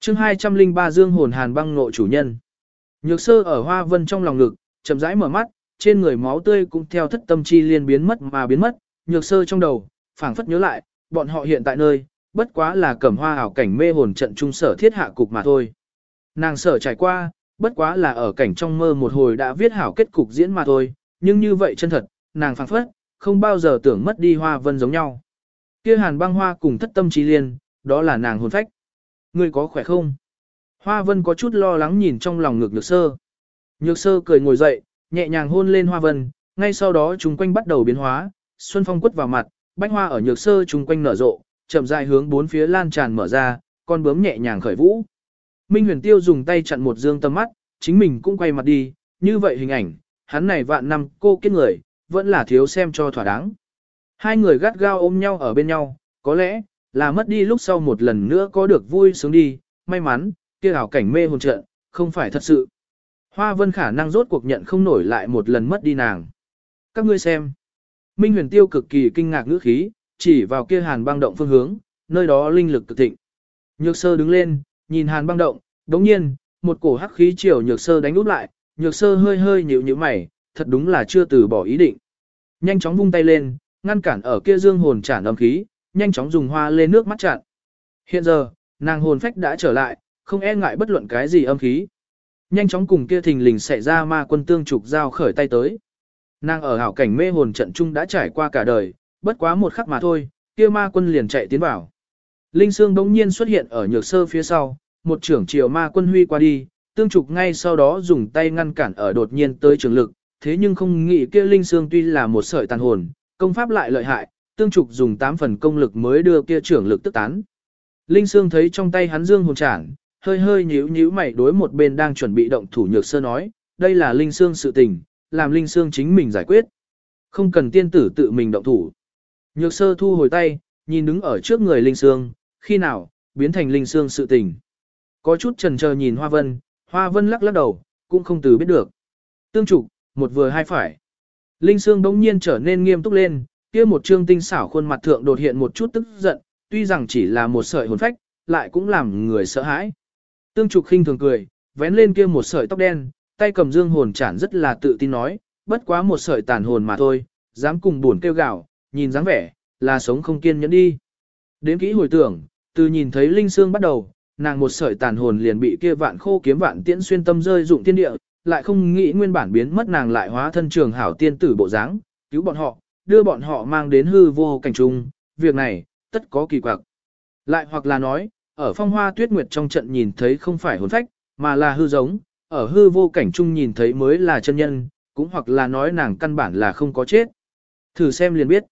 Speaker 1: chương 203 dương hồn hàn băng nộ chủ nhân. Nhược sơ ở hoa vân trong lòng ngực, chậm rãi mở mắt, trên người máu tươi cũng theo thất tâm chi liên biến mất mà biến mất, nhược sơ trong đầu, phảng phất nhớ lại, bọn họ hiện tại nơi, bất quá là cẩm hoa ảo cảnh mê hồn trận trung sở thiết hạ cục mà thôi. Nàng sở trải qua, bất quá là ở cảnh trong mơ một hồi đã viết hảo kết cục diễn mà thôi, nhưng như vậy chân thật, nàng phảng phất, không bao giờ tưởng mất đi hoa vân giống nhau. Kia hàn băng hoa cùng thất tâm trí liên, đó là nàng hồn phách. Ngươi có khỏe không? Hoa vân có chút lo lắng nhìn trong lòng ngược nhược sơ. Nhược sơ cười ngồi dậy, nhẹ nhàng hôn lên hoa vân, ngay sau đó chúng quanh bắt đầu biến hóa, xuân phong quất vào mặt, bách hoa ở nhược sơ chúng quanh nở rộ, chậm rãi hướng bốn phía lan tràn mở ra, con bướm nhẹ nhàng khởi vũ. Minh huyền tiêu dùng tay chặn một dương tâm mắt, chính mình cũng quay mặt đi, như vậy hình ảnh, hắn này vạn năm cô kết người, vẫn là thiếu xem cho thỏa đáng. Hai người gắt gao ôm nhau ở bên nhau, có lẽ, là mất đi lúc sau một lần nữa có được vui sướng đi, may mắn, kia ảo cảnh mê hồn trận, không phải thật sự. Hoa vân khả năng rốt cuộc nhận không nổi lại một lần mất đi nàng. Các ngươi xem. Minh huyền tiêu cực kỳ kinh ngạc ngữ khí, chỉ vào kia hàn băng động phương hướng, nơi đó linh lực cực thịnh. Nhược sơ đứng lên, nhìn hàn băng động, đống nhiên, một cổ hắc khí chiều nhược sơ đánh úp lại, nhược sơ hơi hơi nhíu nhíu mày, thật đúng là chưa từ bỏ ý định. Nhanh chóng vung tay lên, ngăn cản ở kia dương hồn tràn âm khí, nhanh chóng dùng hoa lên nước mắt chặn. Hiện giờ, nàng hồn phách đã trở lại, không e ngại bất luận cái gì âm khí. Nhanh chóng cùng kia thình lình xảy ra ma quân tương trục giao khởi tay tới. Nàng ở hảo cảnh mê hồn trận trung đã trải qua cả đời, bất quá một khắc mà thôi, kia ma quân liền chạy tiến vào. Linh Sương đống nhiên xuất hiện ở nhược sơ phía sau, một trưởng triều ma quân huy qua đi, tương trục ngay sau đó dùng tay ngăn cản ở đột nhiên tới trường lực, thế nhưng không nghĩ kia Linh Sương tuy là một sợi tàn hồn, công pháp lại lợi hại, tương trục dùng 8 phần công lực mới đưa kia trưởng lực tức tán. Linh Sương thấy trong tay hắn dương hồn trản, hơi hơi nhíu nhíu mày đối một bên đang chuẩn bị động thủ nhược sơ nói, đây là Linh Sương sự tình, làm Linh Sương chính mình giải quyết. Không cần tiên tử tự mình động thủ. Nhược sơ thu hồi tay, nhìn đứng ở trước người Linh Sương, khi nào, biến thành Linh Sương sự tình. Có chút trần chờ nhìn Hoa Vân, Hoa Vân lắc lắc đầu, cũng không từ biết được. Tương trục, một vừa hai phải. Linh Sương bỗng nhiên trở nên nghiêm túc lên, kia một trương tinh xảo khuôn mặt thượng đột hiện một chút tức giận, tuy rằng chỉ là một sợi hồn phách, lại cũng làm người sợ hãi. Tương trục khinh thường cười, vén lên kia một sợi tóc đen, tay cầm dương hồn chản rất là tự tin nói, bất quá một sợi tàn hồn mà thôi, dám cùng buồn kêu gạo, nhìn dáng vẻ, là sống không kiên nhẫn đi. Đến kỹ hồi tưởng, từ nhìn thấy linh xương bắt đầu, nàng một sợi tàn hồn liền bị kia vạn khô kiếm vạn tiễn xuyên tâm rơi dụng thiên địa, lại không nghĩ nguyên bản biến mất nàng lại hóa thân trường hảo tiên tử bộ dáng, cứu bọn họ, đưa bọn họ mang đến hư vô cảnh trung, việc này, tất có kỳ quặc. Lại hoặc là nói, ở phong hoa tuyết nguyệt trong trận nhìn thấy không phải hồn phách, mà là hư giống, ở hư vô cảnh chung nhìn thấy mới là chân nhân, cũng hoặc là nói nàng căn bản là không có chết. Thử xem liền biết.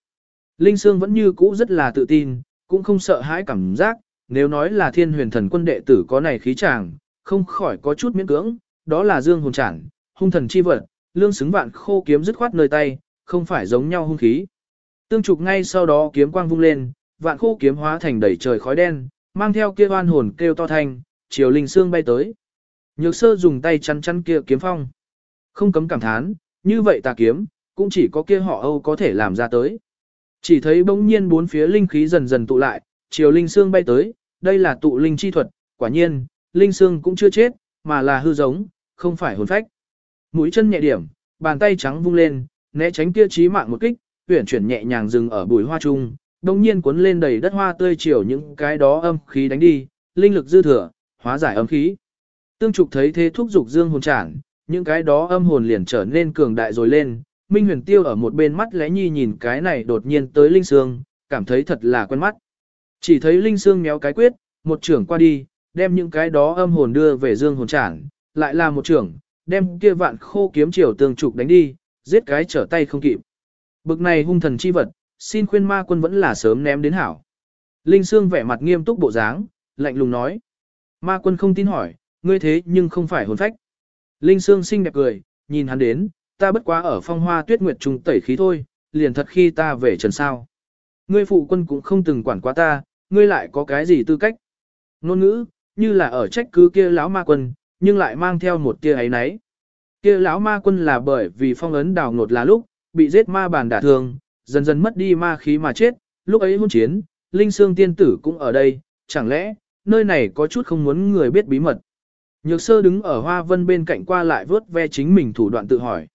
Speaker 1: Linh Sương vẫn như cũ rất là tự tin, cũng không sợ hãi cảm giác, nếu nói là thiên huyền thần quân đệ tử có này khí chàng, không khỏi có chút miễn cưỡng, đó là dương hồn trản, hung thần chi vật, lương xứng vạn khô kiếm dứt khoát nơi tay, không phải giống nhau hung khí. Tương trục ngay sau đó kiếm quang vung lên, vạn khô kiếm hóa thành đầy trời khói đen, mang theo kia oan hồn kêu to thanh, chiều linh xương bay tới. Nhược sơ dùng tay chắn chắn kia kiếm phong. Không cấm cảm thán, như vậy ta kiếm, cũng chỉ có kia họ Âu có thể làm ra tới. Chỉ thấy bỗng nhiên bốn phía linh khí dần dần tụ lại, chiều linh xương bay tới, đây là tụ linh chi thuật, quả nhiên, linh xương cũng chưa chết, mà là hư giống, không phải hồn phách. Mũi chân nhẹ điểm, bàn tay trắng vung lên, né tránh kia chí mạng một kích, tuyển chuyển nhẹ nhàng dừng ở bùi hoa trung, đồng nhiên cuốn lên đầy đất hoa tươi chiều những cái đó âm khí đánh đi, linh lực dư thừa, hóa giải âm khí. Tương trục thấy thế thúc dục dương hồn trản, những cái đó âm hồn liền trở nên cường đại rồi lên. Minh huyền tiêu ở một bên mắt lẽ nhi nhìn cái này đột nhiên tới linh sương, cảm thấy thật là quen mắt. Chỉ thấy linh sương méo cái quyết, một trưởng qua đi, đem những cái đó âm hồn đưa về dương hồn trản, lại là một trưởng, đem kia vạn khô kiếm chiều tương trục đánh đi, giết cái trở tay không kịp. Bực này hung thần chi vật, xin khuyên ma quân vẫn là sớm ném đến hảo. Linh Sương vẻ mặt nghiêm túc bộ dáng, lạnh lùng nói. Ma quân không tin hỏi, ngươi thế nhưng không phải hồn phách. Linh Sương xinh đẹp cười, nhìn hắn đến, ta bất quá ở phong hoa tuyết nguyệt trùng tẩy khí thôi, liền thật khi ta về trần sao. Ngươi phụ quân cũng không từng quản quá ta, ngươi lại có cái gì tư cách. Nôn ngữ, như là ở trách cứ kia lão ma quân, nhưng lại mang theo một tia ấy nấy. Kia lão ma quân là bởi vì phong ấn đào ngột là lúc, bị giết ma bàn đả thương, dần dần mất đi ma khí mà chết, lúc ấy hôn chiến, Linh Sương tiên tử cũng ở đây, chẳng lẽ, nơi này có chút không muốn người biết bí mật. Nhược sơ đứng ở hoa vân bên cạnh qua lại vớt ve chính mình thủ đoạn tự hỏi.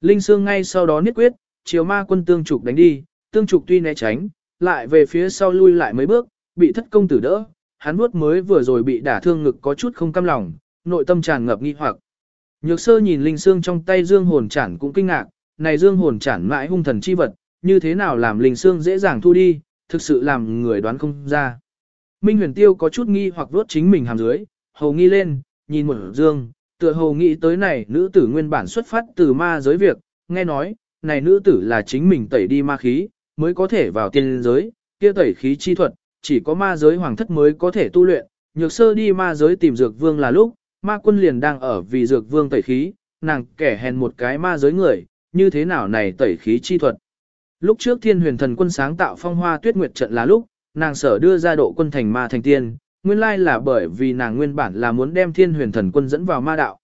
Speaker 1: Linh Sương ngay sau đó niết quyết, chiều ma quân tương trục đánh đi, tương trục tuy né tránh, lại về phía sau lui lại mấy bước, bị thất công tử đỡ, hắn vuốt mới vừa rồi bị đả thương ngực có chút không cam lòng, nội tâm tràn ngập nghi hoặc. Nhược sơ nhìn linh sương trong tay dương hồn chản cũng kinh ngạc, này dương hồn chản mãi hung thần chi vật, như thế nào làm linh sương dễ dàng thu đi, thực sự làm người đoán không ra. Minh huyền tiêu có chút nghi hoặc vuốt chính mình hàm dưới, hầu nghi lên, nhìn một dương, tựa hầu nghĩ tới này nữ tử nguyên bản xuất phát từ ma giới việc, nghe nói, này nữ tử là chính mình tẩy đi ma khí, mới có thể vào tiên giới, kia tẩy khí chi thuật, chỉ có ma giới hoàng thất mới có thể tu luyện, nhược sơ đi ma giới tìm dược vương là lúc, ma quân liền đang ở vì dược vương tẩy khí, nàng kẻ hèn một cái ma giới người, như thế nào này tẩy khí chi thuật. Lúc trước thiên huyền thần quân sáng tạo phong hoa tuyết nguyệt trận là lúc, nàng sở đưa ra độ quân thành ma thành tiên, nguyên lai là bởi vì nàng nguyên bản là muốn đem thiên huyền thần quân dẫn vào ma đạo.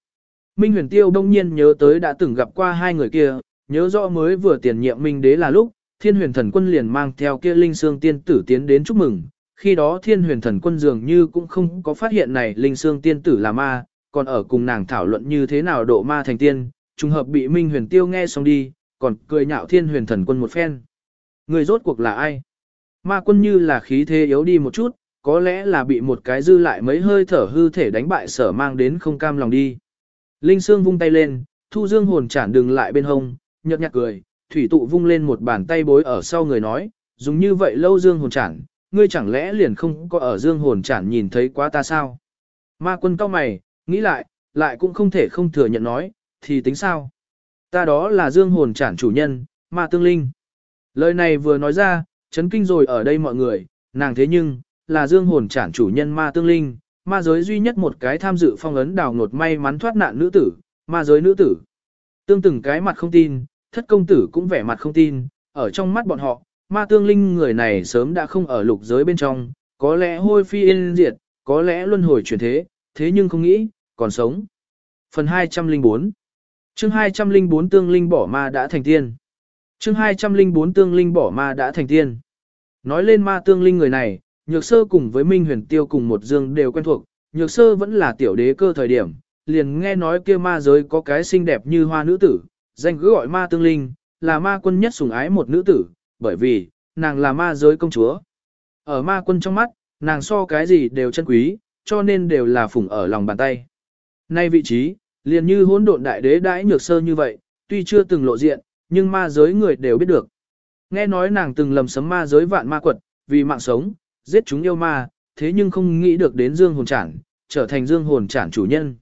Speaker 1: Minh huyền tiêu đông nhiên nhớ tới đã từng gặp qua hai người kia, nhớ rõ mới vừa tiền nhiệm minh đế là lúc, thiên huyền thần quân liền mang theo kia linh xương tiên tử tiến đến chúc mừng. Khi đó thiên huyền thần quân dường như cũng không có phát hiện này linh xương tiên tử là ma, còn ở cùng nàng thảo luận như thế nào độ ma thành tiên, trùng hợp bị minh huyền tiêu nghe xong đi, còn cười nhạo thiên huyền thần quân một phen. Người rốt cuộc là ai? Ma quân như là khí thế yếu đi một chút, có lẽ là bị một cái dư lại mấy hơi thở hư thể đánh bại sở mang đến không cam lòng đi. Linh Sương vung tay lên, thu dương hồn chản đừng lại bên hông, nhợt nhạt cười, thủy tụ vung lên một bàn tay bối ở sau người nói, dùng như vậy lâu dương hồn chản, ngươi chẳng lẽ liền không có ở dương hồn chản nhìn thấy quá ta sao? Ma quân cao mày, nghĩ lại, lại cũng không thể không thừa nhận nói, thì tính sao? Ta đó là dương hồn chản chủ nhân, ma tương linh. Lời này vừa nói ra, chấn kinh rồi ở đây mọi người, nàng thế nhưng, là dương hồn chản chủ nhân ma tương linh, ma giới duy nhất một cái tham dự phong ấn đào ngột may mắn thoát nạn nữ tử, ma giới nữ tử. Tương từng cái mặt không tin, thất công tử cũng vẻ mặt không tin, ở trong mắt bọn họ, ma tương linh người này sớm đã không ở lục giới bên trong, có lẽ hôi phi yên diệt, có lẽ luân hồi chuyển thế, thế nhưng không nghĩ, còn sống. Phần 204 chương 204 tương linh bỏ ma đã thành tiên. chương 204 tương linh bỏ ma đã thành tiên. Nói lên ma tương linh người này, nhược sơ cùng với Minh Huyền Tiêu cùng một dương đều quen thuộc, nhược sơ vẫn là tiểu đế cơ thời điểm, liền nghe nói kia ma giới có cái xinh đẹp như hoa nữ tử, danh cứ gọi ma tương linh, là ma quân nhất sủng ái một nữ tử, bởi vì, nàng là ma giới công chúa. Ở ma quân trong mắt, nàng so cái gì đều chân quý, cho nên đều là phủng ở lòng bàn tay. Nay vị trí, liền như hỗn độn đại đế đãi nhược sơ như vậy, tuy chưa từng lộ diện, nhưng ma giới người đều biết được. Nghe nói nàng từng lầm sấm ma giới vạn ma quật, vì mạng sống, giết chúng yêu ma, thế nhưng không nghĩ được đến dương hồn trản, trở thành dương hồn trản chủ nhân.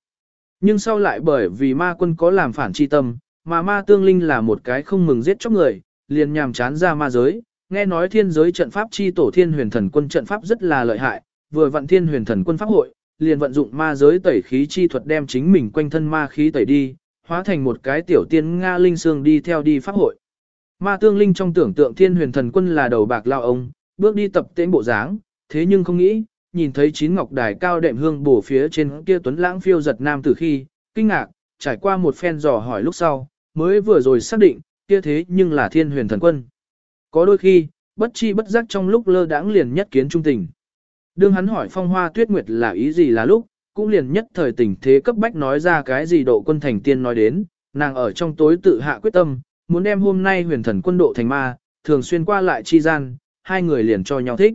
Speaker 1: Nhưng sau lại bởi vì ma quân có làm phản chi tâm, mà ma tương linh là một cái không mừng giết chóc người, liền nhàm chán ra ma giới, nghe nói thiên giới trận pháp chi tổ thiên huyền thần quân trận pháp rất là lợi hại, vừa vận thiên huyền thần quân pháp hội, liền vận dụng ma giới tẩy khí chi thuật đem chính mình quanh thân ma khí tẩy đi, hóa thành một cái tiểu tiên Nga linh xương đi theo đi pháp hội. Ma tương linh trong tưởng tượng thiên huyền thần quân là đầu bạc lao ông, bước đi tập tễnh bộ dáng, thế nhưng không nghĩ, nhìn thấy chín ngọc đài cao đệm hương bổ phía trên kia tuấn lãng phiêu giật nam tử khi, kinh ngạc, trải qua một phen dò hỏi lúc sau, mới vừa rồi xác định, kia thế nhưng là thiên huyền thần quân. Có đôi khi, bất chi bất giác trong lúc lơ đãng liền nhất kiến trung tình. Đương hắn hỏi phong hoa tuyết nguyệt là ý gì là lúc, cũng liền nhất thời tình thế cấp bách nói ra cái gì độ quân thành tiên nói đến, nàng ở trong tối tự hạ quyết tâm, muốn đem hôm nay huyền thần quân độ thành ma, thường xuyên qua lại chi gian, hai người liền cho nhau thích.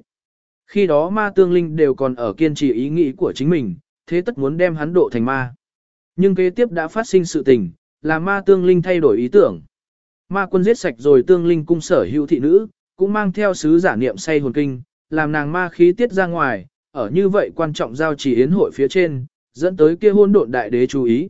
Speaker 1: Khi đó ma tương linh đều còn ở kiên trì ý nghĩ của chính mình, thế tất muốn đem hắn độ thành ma. Nhưng kế tiếp đã phát sinh sự tình, là ma tương linh thay đổi ý tưởng. Ma quân giết sạch rồi tương linh cung sở hữu thị nữ, cũng mang theo sứ giả niệm say hồn kinh, làm nàng ma khí tiết ra ngoài, ở như vậy quan trọng giao chỉ yến hội phía trên, dẫn tới kia hôn độn đại đế chú ý.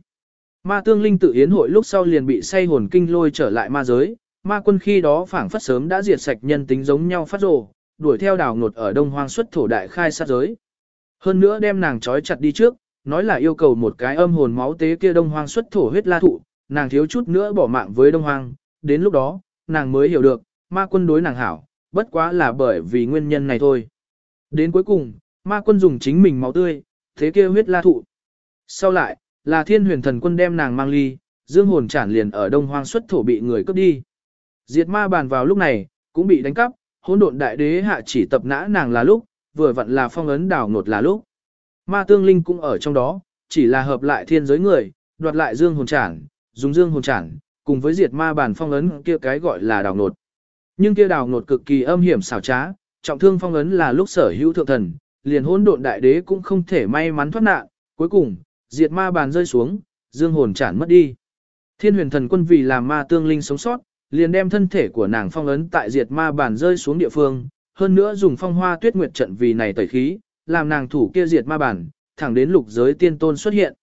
Speaker 1: Ma tương linh tự yến hội lúc sau liền bị say hồn kinh lôi trở lại ma giới, ma quân khi đó phảng phất sớm đã diệt sạch nhân tính giống nhau phát rồ, đuổi theo đào ngột ở đông hoang xuất thổ đại khai sát giới. Hơn nữa đem nàng trói chặt đi trước, nói là yêu cầu một cái âm hồn máu tế kia đông hoang xuất thổ huyết la thụ, nàng thiếu chút nữa bỏ mạng với đông hoang, đến lúc đó, nàng mới hiểu được, ma quân đối nàng hảo, bất quá là bởi vì nguyên nhân này thôi. Đến cuối cùng, ma quân dùng chính mình máu tươi, thế kia huyết la thụ. Sau lại, là thiên huyền thần quân đem nàng mang ly, dương hồn chản liền ở đông hoang xuất thổ bị người cướp đi. Diệt ma bàn vào lúc này, cũng bị đánh cắp, hỗn độn đại đế hạ chỉ tập nã nàng là lúc, vừa vặn là phong ấn đảo ngột là lúc. Ma tương linh cũng ở trong đó, chỉ là hợp lại thiên giới người, đoạt lại dương hồn trản, dùng dương hồn trản, cùng với diệt ma bàn phong ấn kia cái gọi là đảo ngột. Nhưng kia đảo ngột cực kỳ âm hiểm xảo trá, trọng thương phong ấn là lúc sở hữu thượng thần, liền hỗn độn đại đế cũng không thể may mắn thoát nạn, cuối cùng, diệt ma bàn rơi xuống, dương hồn trản mất đi. Thiên huyền thần quân vì làm ma tương linh sống sót, liền đem thân thể của nàng phong ấn tại diệt ma bàn rơi xuống địa phương, hơn nữa dùng phong hoa tuyết nguyệt trận vì này tẩy khí, làm nàng thủ kia diệt ma bàn, thẳng đến lục giới tiên tôn xuất hiện.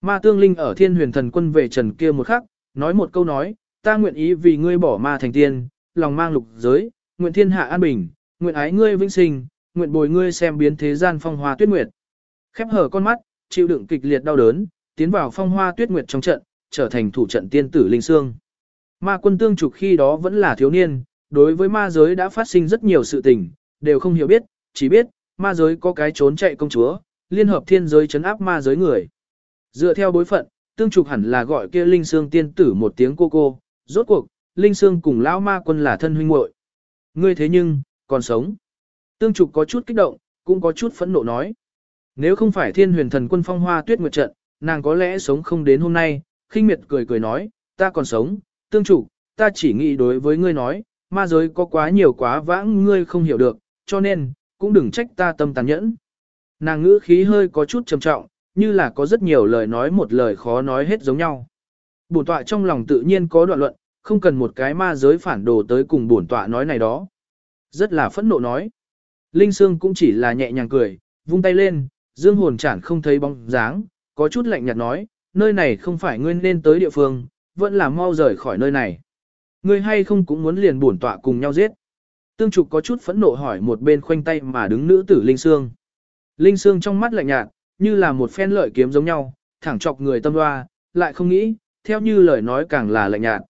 Speaker 1: Ma tương linh ở thiên huyền thần quân về trần kia một khắc, nói một câu nói, ta nguyện ý vì ngươi bỏ ma thành tiên, lòng mang lục giới, nguyện thiên hạ an bình, nguyện ái ngươi vĩnh sinh, nguyện bồi ngươi xem biến thế gian phong hoa tuyết nguyệt. Khép hở con mắt, chịu đựng kịch liệt đau đớn, tiến vào phong hoa tuyết nguyệt trong trận, trở thành thủ trận tiên tử linh xương. Ma quân tương trục khi đó vẫn là thiếu niên, đối với ma giới đã phát sinh rất nhiều sự tình, đều không hiểu biết, chỉ biết, ma giới có cái trốn chạy công chúa, liên hợp thiên giới chấn áp ma giới người. Dựa theo bối phận, tương trục hẳn là gọi kia linh xương tiên tử một tiếng cô cô, rốt cuộc, linh xương cùng lão ma quân là thân huynh muội. Ngươi thế nhưng, còn sống. Tương trục có chút kích động, cũng có chút phẫn nộ nói. Nếu không phải thiên huyền thần quân phong hoa tuyết nguyệt trận, nàng có lẽ sống không đến hôm nay, khinh miệt cười cười nói, ta còn sống, tương chủ, ta chỉ nghĩ đối với ngươi nói, ma giới có quá nhiều quá vãng ngươi không hiểu được, cho nên, cũng đừng trách ta tâm tàn nhẫn. Nàng ngữ khí hơi có chút trầm trọng, như là có rất nhiều lời nói một lời khó nói hết giống nhau. Bổn tọa trong lòng tự nhiên có đoạn luận, không cần một cái ma giới phản đồ tới cùng bổn tọa nói này đó. Rất là phẫn nộ nói. Linh Sương cũng chỉ là nhẹ nhàng cười, vung tay lên, dương hồn chản không thấy bóng dáng, có chút lạnh nhạt nói, nơi này không phải ngươi nên tới địa phương, vẫn là mau rời khỏi nơi này. Ngươi hay không cũng muốn liền bổn tọa cùng nhau giết. Tương Trục có chút phẫn nộ hỏi một bên khoanh tay mà đứng nữ tử Linh Sương. Linh Sương trong mắt lạnh nhạt, như là một phen lợi kiếm giống nhau, thẳng chọc người tâm hoa, lại không nghĩ, theo như lời nói càng là lạnh nhạt.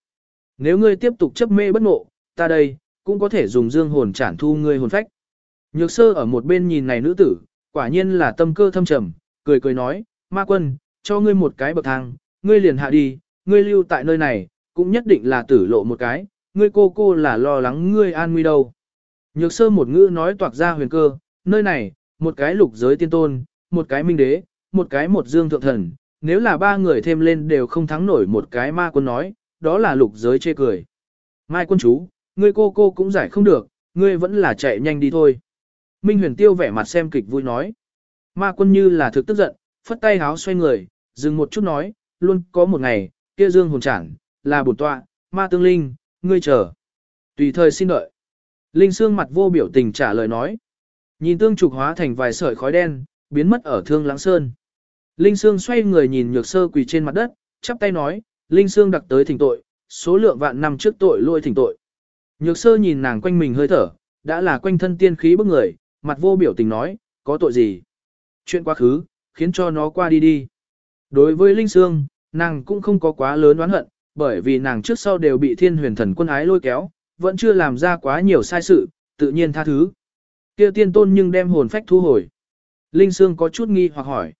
Speaker 1: Nếu ngươi tiếp tục chấp mê bất ngộ, ta đây, cũng có thể dùng dương hồn trản thu ngươi hồn phách. Nhược sơ ở một bên nhìn này nữ tử, quả nhiên là tâm cơ thâm trầm, cười cười nói, ma quân, cho ngươi một cái bậc thang, ngươi liền hạ đi, ngươi lưu tại nơi này, cũng nhất định là tử lộ một cái, ngươi cô cô là lo lắng ngươi an nguy đâu. Nhược sơ một ngữ nói toạc ra huyền cơ, nơi này, một cái lục giới tiên tôn, một cái minh đế, một cái một dương thượng thần, nếu là ba người thêm lên đều không thắng nổi một cái ma quân nói, đó là lục giới chê cười. Mai quân chú, ngươi cô cô cũng giải không được, ngươi vẫn là chạy nhanh đi thôi. Minh huyền tiêu vẻ mặt xem kịch vui nói. Ma quân như là thực tức giận, phất tay háo xoay người, dừng một chút nói, luôn có một ngày, kia dương hồn chẳng, là bổn tọa, ma tương linh, ngươi chờ. Tùy thời xin đợi. Linh xương mặt vô biểu tình trả lời nói. Nhìn tương trục hóa thành vài sợi khói đen, biến mất ở thương lãng sơn. Linh xương xoay người nhìn nhược sơ quỳ trên mặt đất, chắp tay nói, Linh xương đặc tới thỉnh tội, số lượng vạn năm trước tội lôi thỉnh tội. Nhược sơ nhìn nàng quanh mình hơi thở, đã là quanh thân tiên khí bức người, mặt vô biểu tình nói, có tội gì? Chuyện quá khứ, khiến cho nó qua đi đi. Đối với Linh Sương, nàng cũng không có quá lớn oán hận, bởi vì nàng trước sau đều bị thiên huyền thần quân ái lôi kéo, vẫn chưa làm ra quá nhiều sai sự, tự nhiên tha thứ. kia tiên tôn nhưng đem hồn phách thu hồi. Linh Sương có chút nghi hoặc hỏi.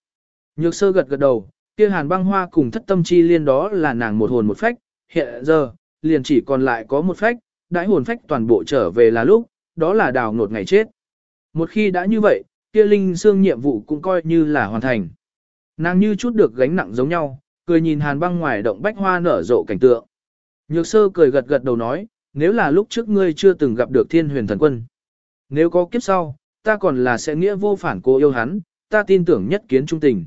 Speaker 1: Nhược sơ gật gật đầu, kia hàn băng hoa cùng thất tâm chi liên đó là nàng một hồn một phách, hiện giờ, liền chỉ còn lại có một phách, đãi hồn phách toàn bộ trở về là lúc, đó là đào nột ngày chết. Một khi đã như vậy, kia linh sương nhiệm vụ cũng coi như là hoàn thành. Nàng như chút được gánh nặng giống nhau, cười nhìn hàn băng ngoài động bách hoa nở rộ cảnh tượng. Nhược sơ cười gật gật đầu nói, nếu là lúc trước ngươi chưa từng gặp được thiên huyền thần quân. Nếu có kiếp sau, ta còn là sẽ nghĩa vô phản cô yêu hắn, ta tin tưởng nhất kiến trung tình.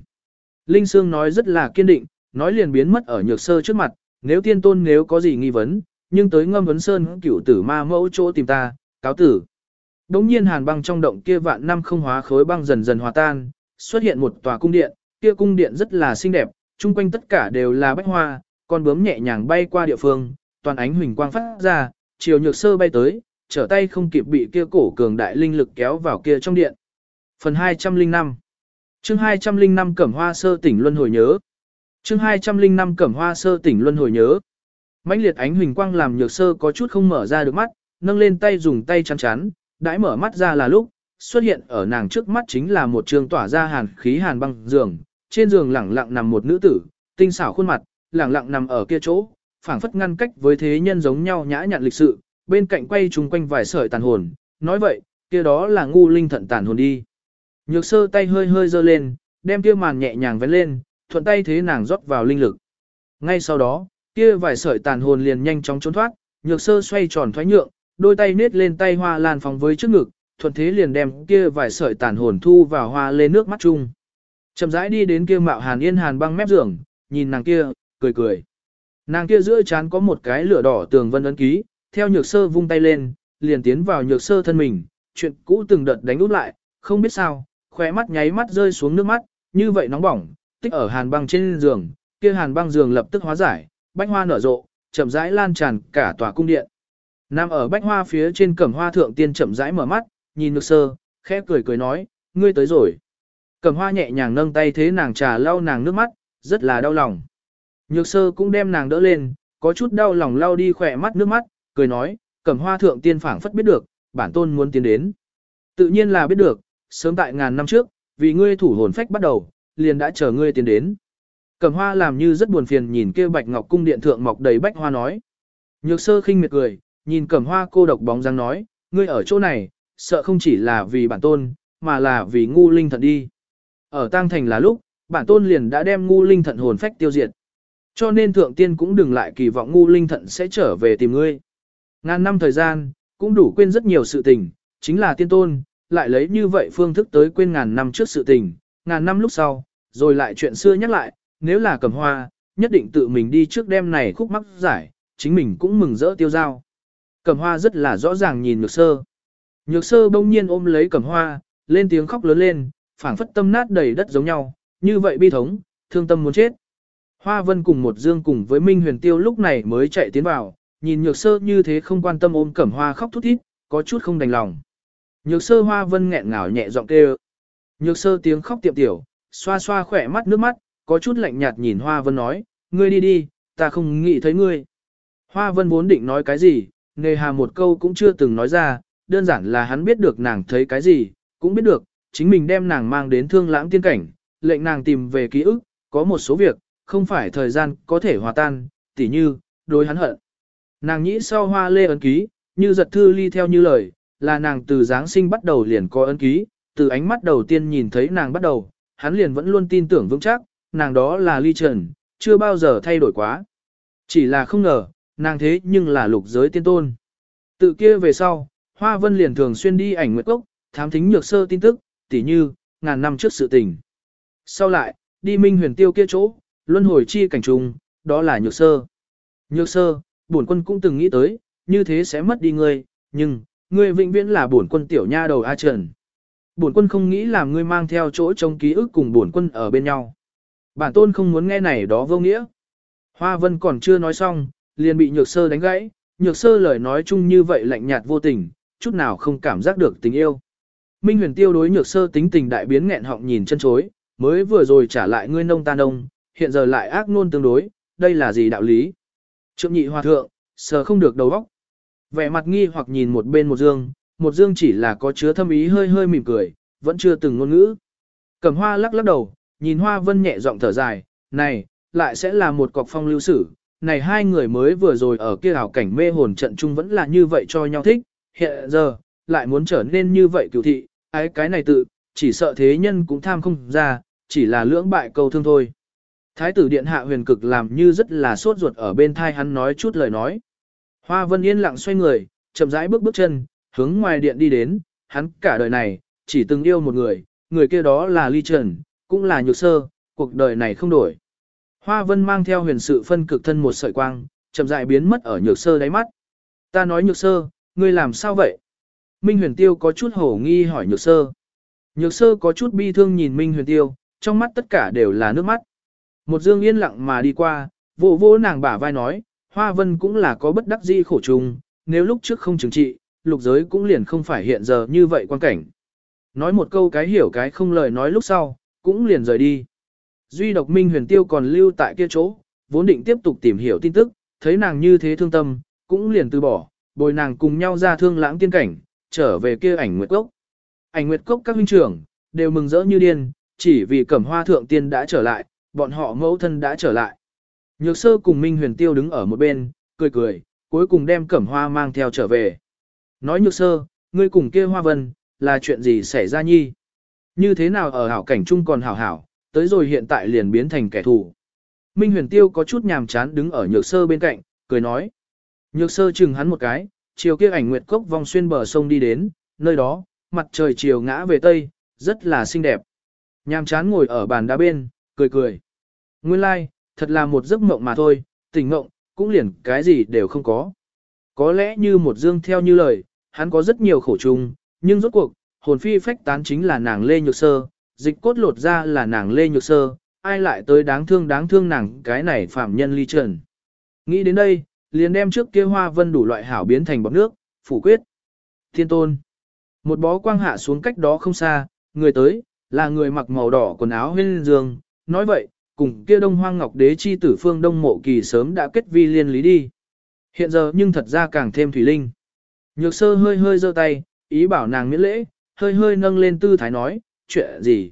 Speaker 1: Linh Sương nói rất là kiên định, nói liền biến mất ở nhược sơ trước mặt, nếu tiên tôn nếu có gì nghi vấn, nhưng tới ngâm vấn sơn cửu tử ma mẫu chỗ tìm ta, cáo tử. Đống nhiên hàn băng trong động kia vạn năm không hóa khối băng dần dần hòa tan, xuất hiện một tòa cung điện, kia cung điện rất là xinh đẹp, chung quanh tất cả đều là bách hoa, con bướm nhẹ nhàng bay qua địa phương, toàn ánh huỳnh quang phát ra, chiều nhược sơ bay tới, trở tay không kịp bị kia cổ cường đại linh lực kéo vào kia trong điện. Phần 205 chương 205 Cẩm Hoa Sơ tỉnh Luân Hồi Nhớ. Chương 205 Cẩm Hoa Sơ tỉnh Luân Hồi Nhớ. Mãnh liệt ánh huỳnh quang làm nhược sơ có chút không mở ra được mắt, nâng lên tay dùng tay chắn chắn, đãi mở mắt ra là lúc, xuất hiện ở nàng trước mắt chính là một trường tỏa ra hàn khí hàn băng giường, trên giường lẳng lặng nằm một nữ tử, tinh xảo khuôn mặt, lẳng lặng nằm ở kia chỗ, phảng phất ngăn cách với thế nhân giống nhau nhã nhặn lịch sự, bên cạnh quay chung quanh vài sợi tàn hồn, nói vậy, kia đó là ngu linh thận tàn hồn đi. Nhược sơ tay hơi hơi giơ lên, đem kia màn nhẹ nhàng vén lên, thuận tay thế nàng rót vào linh lực. Ngay sau đó, kia vài sợi tàn hồn liền nhanh chóng trốn thoát, nhược sơ xoay tròn thoái nhượng, đôi tay nết lên tay hoa lan phóng với trước ngực, thuận thế liền đem kia vài sợi tàn hồn thu vào hoa lê nước mắt chung. Chậm rãi đi đến kia mạo hàn yên hàn băng mép giường, nhìn nàng kia, cười cười. Nàng kia giữa chán có một cái lửa đỏ tường vân ấn ký, theo nhược sơ vung tay lên, liền tiến vào nhược sơ thân mình, chuyện cũ từng đợt đánh út lại, không biết sao, khóe mắt nháy mắt rơi xuống nước mắt, như vậy nóng bỏng, tích ở hàn băng trên giường, kia hàn băng giường lập tức hóa giải, bách hoa nở rộ, chậm rãi lan tràn cả tòa cung điện. Nam ở bách hoa phía trên cẩm hoa thượng tiên chậm rãi mở mắt, nhìn nhược sơ, khẽ cười cười nói, ngươi tới rồi. Cẩm hoa nhẹ nhàng nâng tay thế nàng trà lau nàng nước mắt, rất là đau lòng. Nhược sơ cũng đem nàng đỡ lên, có chút đau lòng lau đi khỏe mắt nước mắt, cười nói, cẩm hoa thượng tiên phảng phất biết được, bản tôn muốn tiến đến. Tự nhiên là biết được, sớm tại ngàn năm trước, vì ngươi thủ hồn phách bắt đầu, liền đã chờ ngươi tiến đến. Cẩm hoa làm như rất buồn phiền nhìn kia bạch ngọc cung điện thượng mọc đầy bách hoa nói. Nhược sơ khinh miệt cười, nhìn cẩm hoa cô độc bóng dáng nói, ngươi ở chỗ này, sợ không chỉ là vì bản tôn, mà là vì ngu linh thật đi. Ở tang thành là lúc, bản tôn liền đã đem ngu linh thận hồn phách tiêu diệt. Cho nên thượng tiên cũng đừng lại kỳ vọng ngu linh thận sẽ trở về tìm ngươi. Ngàn năm thời gian, cũng đủ quên rất nhiều sự tình, chính là tiên tôn, lại lấy như vậy phương thức tới quên ngàn năm trước sự tình, ngàn năm lúc sau, rồi lại chuyện xưa nhắc lại, nếu là cầm hoa, nhất định tự mình đi trước đêm này khúc mắc giải, chính mình cũng mừng rỡ tiêu giao. Cầm hoa rất là rõ ràng nhìn nhược sơ. Nhược sơ bỗng nhiên ôm lấy cầm hoa, lên tiếng khóc lớn lên, phảng phất tâm nát đầy đất giống nhau, như vậy bi thống, thương tâm muốn chết. Hoa vân cùng một dương cùng với Minh huyền tiêu lúc này mới chạy tiến vào, nhìn nhược sơ như thế không quan tâm ôm cẩm hoa khóc thút thít, có chút không đành lòng. Nhược sơ hoa vân nghẹn ngào nhẹ giọng kêu. Nhược sơ tiếng khóc tiệm tiểu, xoa xoa khỏe mắt nước mắt, có chút lạnh nhạt nhìn hoa vân nói, ngươi đi đi, ta không nghĩ thấy ngươi. Hoa vân vốn định nói cái gì, nề hà một câu cũng chưa từng nói ra, đơn giản là hắn biết được nàng thấy cái gì, cũng biết được, chính mình đem nàng mang đến thương lãng tiên cảnh, lệnh nàng tìm về ký ức, có một số việc, không phải thời gian có thể hòa tan, tỉ như, đối hắn hận. Nàng nghĩ sau hoa lê ấn ký, như giật thư ly theo như lời, là nàng từ Giáng sinh bắt đầu liền có ấn ký, từ ánh mắt đầu tiên nhìn thấy nàng bắt đầu, hắn liền vẫn luôn tin tưởng vững chắc, nàng đó là ly trần, chưa bao giờ thay đổi quá. Chỉ là không ngờ, nàng thế nhưng là lục giới tiên tôn. Tự kia về sau, Hoa Vân liền thường xuyên đi ảnh nguyệt cốc, thám thính nhược sơ tin tức, tỉ như, ngàn năm trước sự tình. Sau lại, đi minh huyền tiêu kia chỗ, luân hồi chi cảnh trùng, đó là nhược sơ. Nhược sơ, bổn quân cũng từng nghĩ tới, như thế sẽ mất đi ngươi, nhưng, ngươi vĩnh viễn là bổn quân tiểu nha đầu A Trần. Bổn quân không nghĩ làm ngươi mang theo chỗ trong ký ức cùng bổn quân ở bên nhau. Bản tôn không muốn nghe này đó vô nghĩa. Hoa vân còn chưa nói xong, liền bị nhược sơ đánh gãy, nhược sơ lời nói chung như vậy lạnh nhạt vô tình, chút nào không cảm giác được tình yêu. Minh huyền tiêu đối nhược sơ tính tình đại biến nghẹn họng nhìn chân chối, mới vừa rồi trả lại ngươi nông ta nông, hiện giờ lại ác nôn tương đối, đây là gì đạo lý? Trượng nhị hòa thượng, sờ không được đầu óc. Vẻ mặt nghi hoặc nhìn một bên một dương, một dương chỉ là có chứa thâm ý hơi hơi mỉm cười, vẫn chưa từng ngôn ngữ. Cẩm hoa lắc lắc đầu, nhìn hoa vân nhẹ giọng thở dài, này, lại sẽ là một cọc phong lưu sử. Này hai người mới vừa rồi ở kia ảo cảnh mê hồn trận chung vẫn là như vậy cho nhau thích, hiện giờ, lại muốn trở nên như vậy cựu thị, ái cái này tự, chỉ sợ thế nhân cũng tham không ra, chỉ là lưỡng bại câu thương thôi. Thái tử điện hạ huyền cực làm như rất là sốt ruột ở bên thai hắn nói chút lời nói. Hoa vân yên lặng xoay người, chậm rãi bước bước chân, hướng ngoài điện đi đến, hắn cả đời này, chỉ từng yêu một người, người kia đó là ly trần, cũng là nhược sơ, cuộc đời này không đổi. Hoa vân mang theo huyền sự phân cực thân một sợi quang, chậm rãi biến mất ở nhược sơ đáy mắt. Ta nói nhược sơ, ngươi làm sao vậy? Minh huyền tiêu có chút hổ nghi hỏi nhược sơ. Nhược sơ có chút bi thương nhìn Minh huyền tiêu, trong mắt tất cả đều là nước mắt. Một dương yên lặng mà đi qua, vỗ vỗ nàng bả vai nói, Hoa Vân cũng là có bất đắc di khổ trùng, nếu lúc trước không chứng trị, lục giới cũng liền không phải hiện giờ như vậy quan cảnh. Nói một câu cái hiểu cái không lời nói lúc sau, cũng liền rời đi. Duy độc Minh huyền tiêu còn lưu tại kia chỗ, vốn định tiếp tục tìm hiểu tin tức, thấy nàng như thế thương tâm, cũng liền từ bỏ, bồi nàng cùng nhau ra thương lãng tiên cảnh, trở về kia ảnh nguyệt cốc. Ảnh nguyệt cốc các huynh trưởng, đều mừng rỡ như điên, chỉ vì cẩm hoa thượng tiên đã trở lại, bọn họ mẫu thân đã trở lại. Nhược sơ cùng Minh huyền tiêu đứng ở một bên, cười cười, cuối cùng đem cẩm hoa mang theo trở về. Nói nhược sơ, ngươi cùng kia hoa vân, là chuyện gì xảy ra nhi? Như thế nào ở hảo cảnh chung còn hảo hảo, tới rồi hiện tại liền biến thành kẻ thù. Minh huyền tiêu có chút nhàm chán đứng ở nhược sơ bên cạnh, cười nói. Nhược sơ chừng hắn một cái, chiều kia ảnh nguyệt cốc vòng xuyên bờ sông đi đến, nơi đó, mặt trời chiều ngã về tây, rất là xinh đẹp. Nhàm chán ngồi ở bàn đá bên, cười cười. Nguyên lai, like, thật là một giấc mộng mà thôi, tỉnh mộng, cũng liền cái gì đều không có. Có lẽ như một dương theo như lời, hắn có rất nhiều khổ chung, nhưng rốt cuộc, hồn phi phách tán chính là nàng Lê Nhược Sơ, dịch cốt lột ra là nàng Lê Nhược Sơ, ai lại tới đáng thương đáng thương nàng cái này phạm nhân ly trần. Nghĩ đến đây, liền đem trước kia hoa vân đủ loại hảo biến thành bọt nước, phủ quyết. Thiên tôn. Một bó quang hạ xuống cách đó không xa, người tới, là người mặc màu đỏ quần áo huyên dương, nói vậy, cùng kia đông hoang ngọc đế chi tử phương đông mộ kỳ sớm đã kết vi liên lý đi. Hiện giờ nhưng thật ra càng thêm thủy linh. Nhược sơ hơi hơi giơ tay, ý bảo nàng miễn lễ, hơi hơi nâng lên tư thái nói, chuyện gì.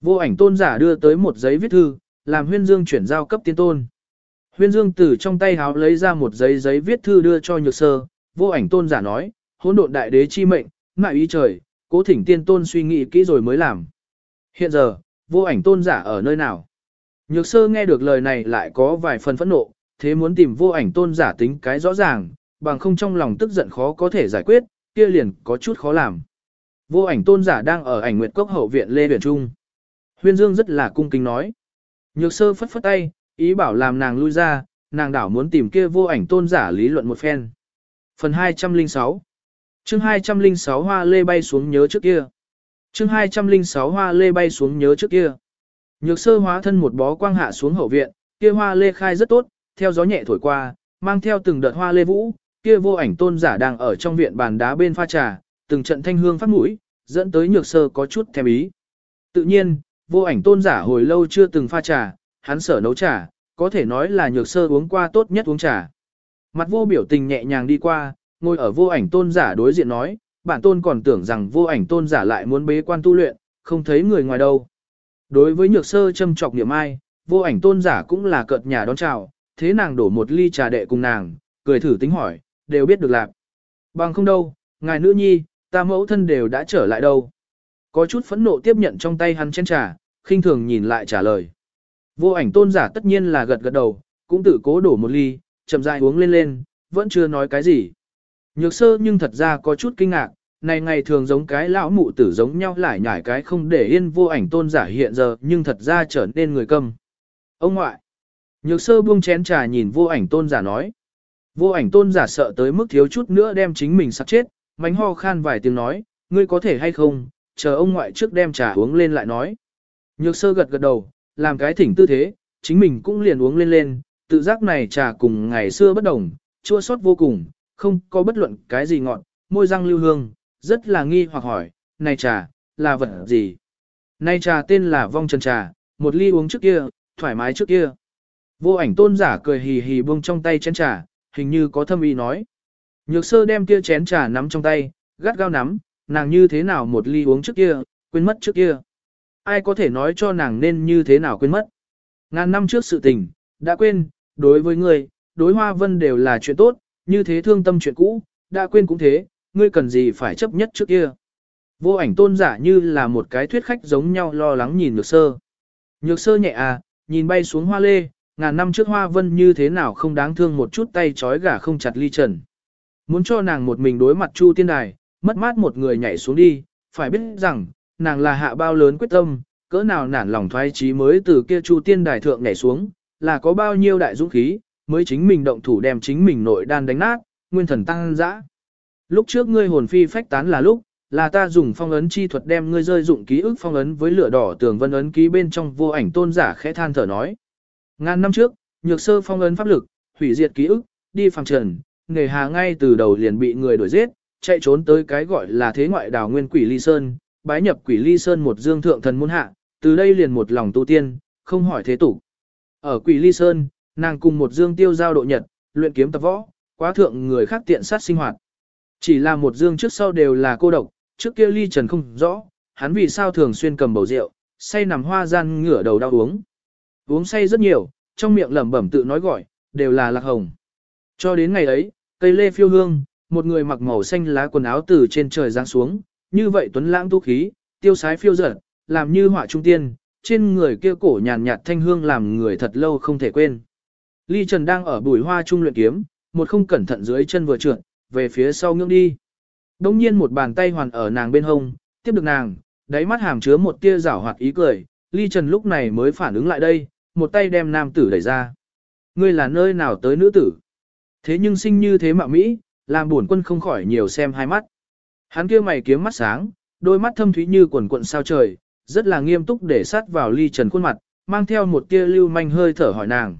Speaker 1: Vô ảnh tôn giả đưa tới một giấy viết thư, làm huyên dương chuyển giao cấp tiên tôn. Huyên dương từ trong tay háo lấy ra một giấy giấy viết thư đưa cho nhược sơ, vô ảnh tôn giả nói, hỗn độn đại đế chi mệnh, ngại ý trời, cố thỉnh tiên tôn suy nghĩ kỹ rồi mới làm. Hiện giờ, vô ảnh tôn giả ở nơi nào? Nhược sơ nghe được lời này lại có vài phần phẫn nộ, thế muốn tìm vô ảnh tôn giả tính cái rõ ràng, bằng không trong lòng tức giận khó có thể giải quyết, kia liền có chút khó làm. Vô ảnh tôn giả đang ở ảnh nguyệt cốc hậu viện Lê Huyền Trung. Huyên Dương rất là cung kính nói. Nhược sơ phất phất tay, ý bảo làm nàng lui ra, nàng đảo muốn tìm kia vô ảnh tôn giả lý luận một phen. Phần 206 chương 206 hoa lê bay xuống nhớ trước kia. chương 206 hoa lê bay xuống nhớ trước kia. Nhược sơ hóa thân một bó quang hạ xuống hậu viện, kia hoa lê khai rất tốt, theo gió nhẹ thổi qua, mang theo từng đợt hoa lê vũ, kia vô ảnh tôn giả đang ở trong viện bàn đá bên pha trà, từng trận thanh hương phát mũi, dẫn tới nhược sơ có chút thèm ý. Tự nhiên, vô ảnh tôn giả hồi lâu chưa từng pha trà, hắn sở nấu trà, có thể nói là nhược sơ uống qua tốt nhất uống trà. Mặt vô biểu tình nhẹ nhàng đi qua, ngồi ở vô ảnh tôn giả đối diện nói, bản tôn còn tưởng rằng vô ảnh tôn giả lại muốn bế quan tu luyện, không thấy người ngoài đâu. Đối với nhược sơ châm trọc niệm ai, vô ảnh tôn giả cũng là cợt nhà đón chào, thế nàng đổ một ly trà đệ cùng nàng, cười thử tính hỏi, đều biết được lạc. Bằng không đâu, ngài nữ nhi, ta mẫu thân đều đã trở lại đâu. Có chút phẫn nộ tiếp nhận trong tay hắn chén trà, khinh thường nhìn lại trả lời. Vô ảnh tôn giả tất nhiên là gật gật đầu, cũng tự cố đổ một ly, chậm rãi uống lên lên, vẫn chưa nói cái gì. Nhược sơ nhưng thật ra có chút kinh ngạc, này ngày thường giống cái lão mụ tử giống nhau lại nhải cái không để yên vô ảnh tôn giả hiện giờ nhưng thật ra trở nên người câm. Ông ngoại, nhược sơ buông chén trà nhìn vô ảnh tôn giả nói. Vô ảnh tôn giả sợ tới mức thiếu chút nữa đem chính mình sắp chết, mánh ho khan vài tiếng nói, ngươi có thể hay không, chờ ông ngoại trước đem trà uống lên lại nói. Nhược sơ gật gật đầu, làm cái thỉnh tư thế, chính mình cũng liền uống lên lên, tự giác này trà cùng ngày xưa bất đồng, chua sót vô cùng, không có bất luận cái gì ngọn, môi răng lưu hương, rất là nghi hoặc hỏi, này trà, là vật gì? Này trà tên là vong trần trà, một ly uống trước kia, thoải mái trước kia. Vô ảnh tôn giả cười hì hì buông trong tay chén trà, hình như có thâm ý nói. Nhược sơ đem kia chén trà nắm trong tay, gắt gao nắm, nàng như thế nào một ly uống trước kia, quên mất trước kia. Ai có thể nói cho nàng nên như thế nào quên mất. Ngàn năm trước sự tình, đã quên, đối với người, đối hoa vân đều là chuyện tốt, như thế thương tâm chuyện cũ, đã quên cũng thế, ngươi cần gì phải chấp nhất trước kia. Vô ảnh tôn giả như là một cái thuyết khách giống nhau lo lắng nhìn nhược sơ. Nhược sơ nhẹ à, nhìn bay xuống hoa lê, ngàn năm trước hoa vân như thế nào không đáng thương một chút tay trói gà không chặt ly trần. Muốn cho nàng một mình đối mặt chu tiên đài, mất mát một người nhảy xuống đi, phải biết rằng, nàng là hạ bao lớn quyết tâm, cỡ nào nản lòng thoái trí mới từ kia chu tiên đài thượng nhảy xuống, là có bao nhiêu đại dũng khí, mới chính mình động thủ đem chính mình nội đan đánh nát, nguyên thần tăng dã. Lúc trước ngươi hồn phi phách tán là lúc, là ta dùng phong ấn chi thuật đem ngươi rơi dụng ký ức phong ấn với lửa đỏ tường vân ấn ký bên trong vô ảnh tôn giả khẽ than thở nói. Ngàn năm trước, nhược sơ phong ấn pháp lực, hủy diệt ký ức, đi phàm trần, nghề hà ngay từ đầu liền bị người đuổi giết, chạy trốn tới cái gọi là thế ngoại đảo nguyên quỷ ly sơn, bái nhập quỷ ly sơn một dương thượng thần môn hạ, từ đây liền một lòng tu tiên, không hỏi thế tục. Ở quỷ ly sơn, nàng cùng một dương tiêu giao độ nhật, luyện kiếm tập võ, quá thượng người khác tiện sát sinh hoạt. Chỉ là một dương trước sau đều là cô độc, trước kia ly trần không rõ, hắn vì sao thường xuyên cầm bầu rượu, say nằm hoa gian ngửa đầu đau uống. Uống say rất nhiều, trong miệng lẩm bẩm tự nói gọi, đều là lạc hồng. Cho đến ngày ấy, cây lê phiêu hương, một người mặc màu xanh lá quần áo từ trên trời giáng xuống, như vậy tuấn lãng tu khí, tiêu sái phiêu dở, làm như họa trung tiên, trên người kia cổ nhàn nhạt thanh hương làm người thật lâu không thể quên. Ly Trần đang ở bùi hoa trung luyện kiếm, một không cẩn thận dưới chân vừa trượt, về phía sau ngưỡng đi. Đông nhiên một bàn tay hoàn ở nàng bên hông, tiếp được nàng, đáy mắt hàm chứa một tia rảo hoạt ý cười, ly trần lúc này mới phản ứng lại đây, một tay đem nam tử đẩy ra. Ngươi là nơi nào tới nữ tử? Thế nhưng sinh như thế mạo Mỹ, làm buồn quân không khỏi nhiều xem hai mắt. Hắn kia mày kiếm mắt sáng, đôi mắt thâm thúy như quần quận sao trời, rất là nghiêm túc để sát vào ly trần khuôn mặt, mang theo một tia lưu manh hơi thở hỏi nàng.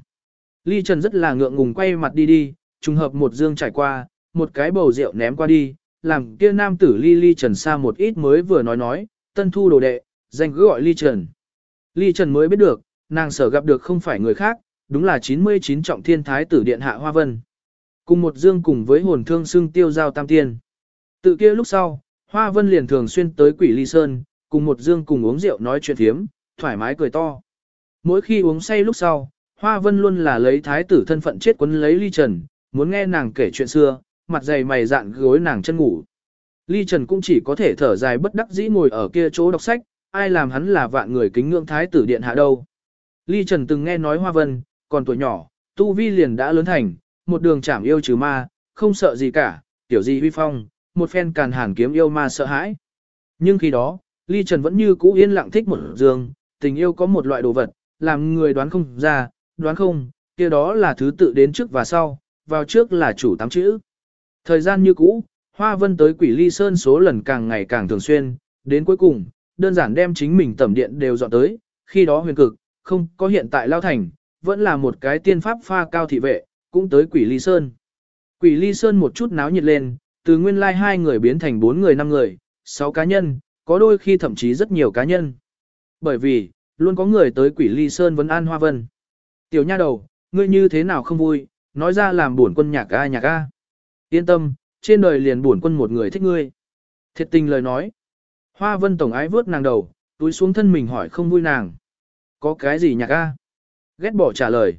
Speaker 1: Ly trần rất là ngượng ngùng quay mặt đi đi, trùng hợp một dương trải qua, một cái bầu rượu ném qua đi, làm kia nam tử ly ly trần xa một ít mới vừa nói nói, tân thu đồ đệ, danh cứ gọi ly trần. Ly trần mới biết được, nàng sở gặp được không phải người khác, đúng là 99 trọng thiên thái tử điện hạ Hoa Vân. Cùng một dương cùng với hồn thương xương tiêu giao tam tiên từ kia lúc sau, Hoa Vân liền thường xuyên tới quỷ ly sơn, cùng một dương cùng uống rượu nói chuyện thiếm, thoải mái cười to. Mỗi khi uống say lúc sau, Hoa Vân luôn là lấy thái tử thân phận chết quấn lấy ly trần, muốn nghe nàng kể chuyện xưa, mặt dày mày dạn gối nàng chân ngủ. Ly Trần cũng chỉ có thể thở dài bất đắc dĩ ngồi ở kia chỗ đọc sách, ai làm hắn là vạn người kính ngưỡng thái tử điện hạ đâu. Ly Trần từng nghe nói Hoa Vân, còn tuổi nhỏ, Tu Vi liền đã lớn thành, một đường chảm yêu trừ ma, không sợ gì cả, tiểu gì huy phong, một phen càn hàn kiếm yêu ma sợ hãi. Nhưng khi đó, Ly Trần vẫn như cũ yên lặng thích một giường, tình yêu có một loại đồ vật, làm người đoán không ra, đoán không, kia đó là thứ tự đến trước và sau, vào trước là chủ tám chữ. Thời gian như cũ, Hoa Vân tới quỷ ly sơn số lần càng ngày càng thường xuyên, đến cuối cùng, đơn giản đem chính mình tẩm điện đều dọn tới, khi đó huyền cực, không có hiện tại lao thành, vẫn là một cái tiên pháp pha cao thị vệ, cũng tới quỷ ly sơn. Quỷ ly sơn một chút náo nhiệt lên, từ nguyên lai hai người biến thành bốn người năm người, sáu cá nhân, có đôi khi thậm chí rất nhiều cá nhân. Bởi vì, luôn có người tới quỷ ly sơn vấn an hoa vân. Tiểu nha đầu, ngươi như thế nào không vui, nói ra làm buồn quân nhạc a nhạc a. Yên tâm, trên đời liền buồn quân một người thích ngươi. Thiệt tình lời nói. Hoa vân tổng ái vớt nàng đầu, túi xuống thân mình hỏi không vui nàng. Có cái gì nhạc a? Ghét bỏ trả lời.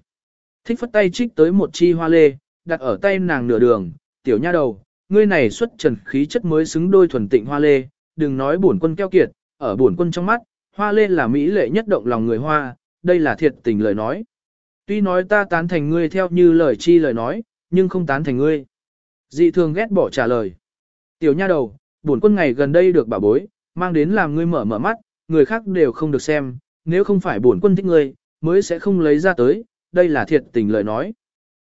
Speaker 1: Thích phất tay trích tới một chi hoa lê, đặt ở tay nàng nửa đường, tiểu nha đầu, ngươi này xuất trần khí chất mới xứng đôi thuần tịnh hoa lê, đừng nói bổn quân keo kiệt, ở bổn quân trong mắt, hoa lê là mỹ lệ nhất động lòng người hoa, đây là thiệt tình lời nói. Tuy nói ta tán thành ngươi theo như lời chi lời nói, nhưng không tán thành ngươi. Dị thường ghét bỏ trả lời. Tiểu nha đầu, bổn quân ngày gần đây được bảo bối, mang đến làm ngươi mở mở mắt, người khác đều không được xem, nếu không phải bổn quân thích ngươi, mới sẽ không lấy ra tới, đây là thiệt tình lời nói.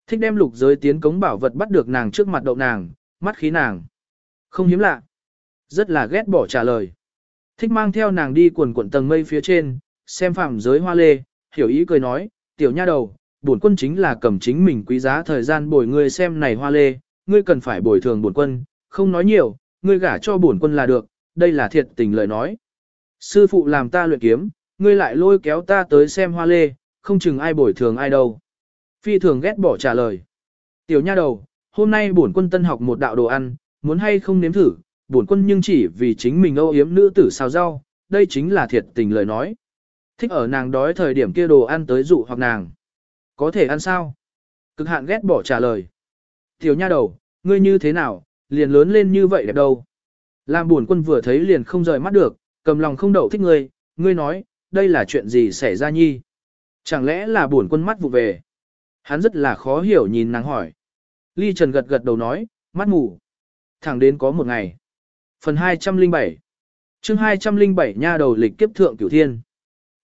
Speaker 1: Thích đem lục giới tiến cống bảo vật bắt được nàng trước mặt đậu nàng, mắt khí nàng. Không hiếm lạ. Rất là ghét bỏ trả lời. Thích mang theo nàng đi quần quận tầng mây phía trên, xem phạm giới hoa lê, hiểu ý cười nói, tiểu nha đầu, bổn quân chính là cầm chính mình quý giá thời gian bồi ngươi xem này hoa lê, ngươi cần phải bồi thường bổn quân, không nói nhiều, ngươi gả cho bổn quân là được, đây là thiệt tình lời nói. Sư phụ làm ta luyện kiếm, ngươi lại lôi kéo ta tới xem hoa lê, không chừng ai bồi thường ai đâu. Phi thường ghét bỏ trả lời. Tiểu nha đầu, hôm nay bổn quân tân học một đạo đồ ăn, muốn hay không nếm thử, bổn quân nhưng chỉ vì chính mình âu yếm nữ tử xào rau, đây chính là thiệt tình lời nói. Thích ở nàng đói thời điểm kia đồ ăn tới dụ hoặc nàng. Có thể ăn sao? Cực hạn ghét bỏ trả lời. Tiểu nha đầu, ngươi như thế nào, liền lớn lên như vậy đẹp đâu. Làm buồn quân vừa thấy liền không rời mắt được, cầm lòng không đậu thích ngươi, ngươi nói, đây là chuyện gì xảy ra nhi. Chẳng lẽ là buồn quân mắt vụ về. Hắn rất là khó hiểu nhìn nàng hỏi. Ly Trần gật gật đầu nói, mắt ngủ. Thẳng đến có một ngày. Phần 207 chương 207 nha đầu lịch kiếp thượng cửu thiên.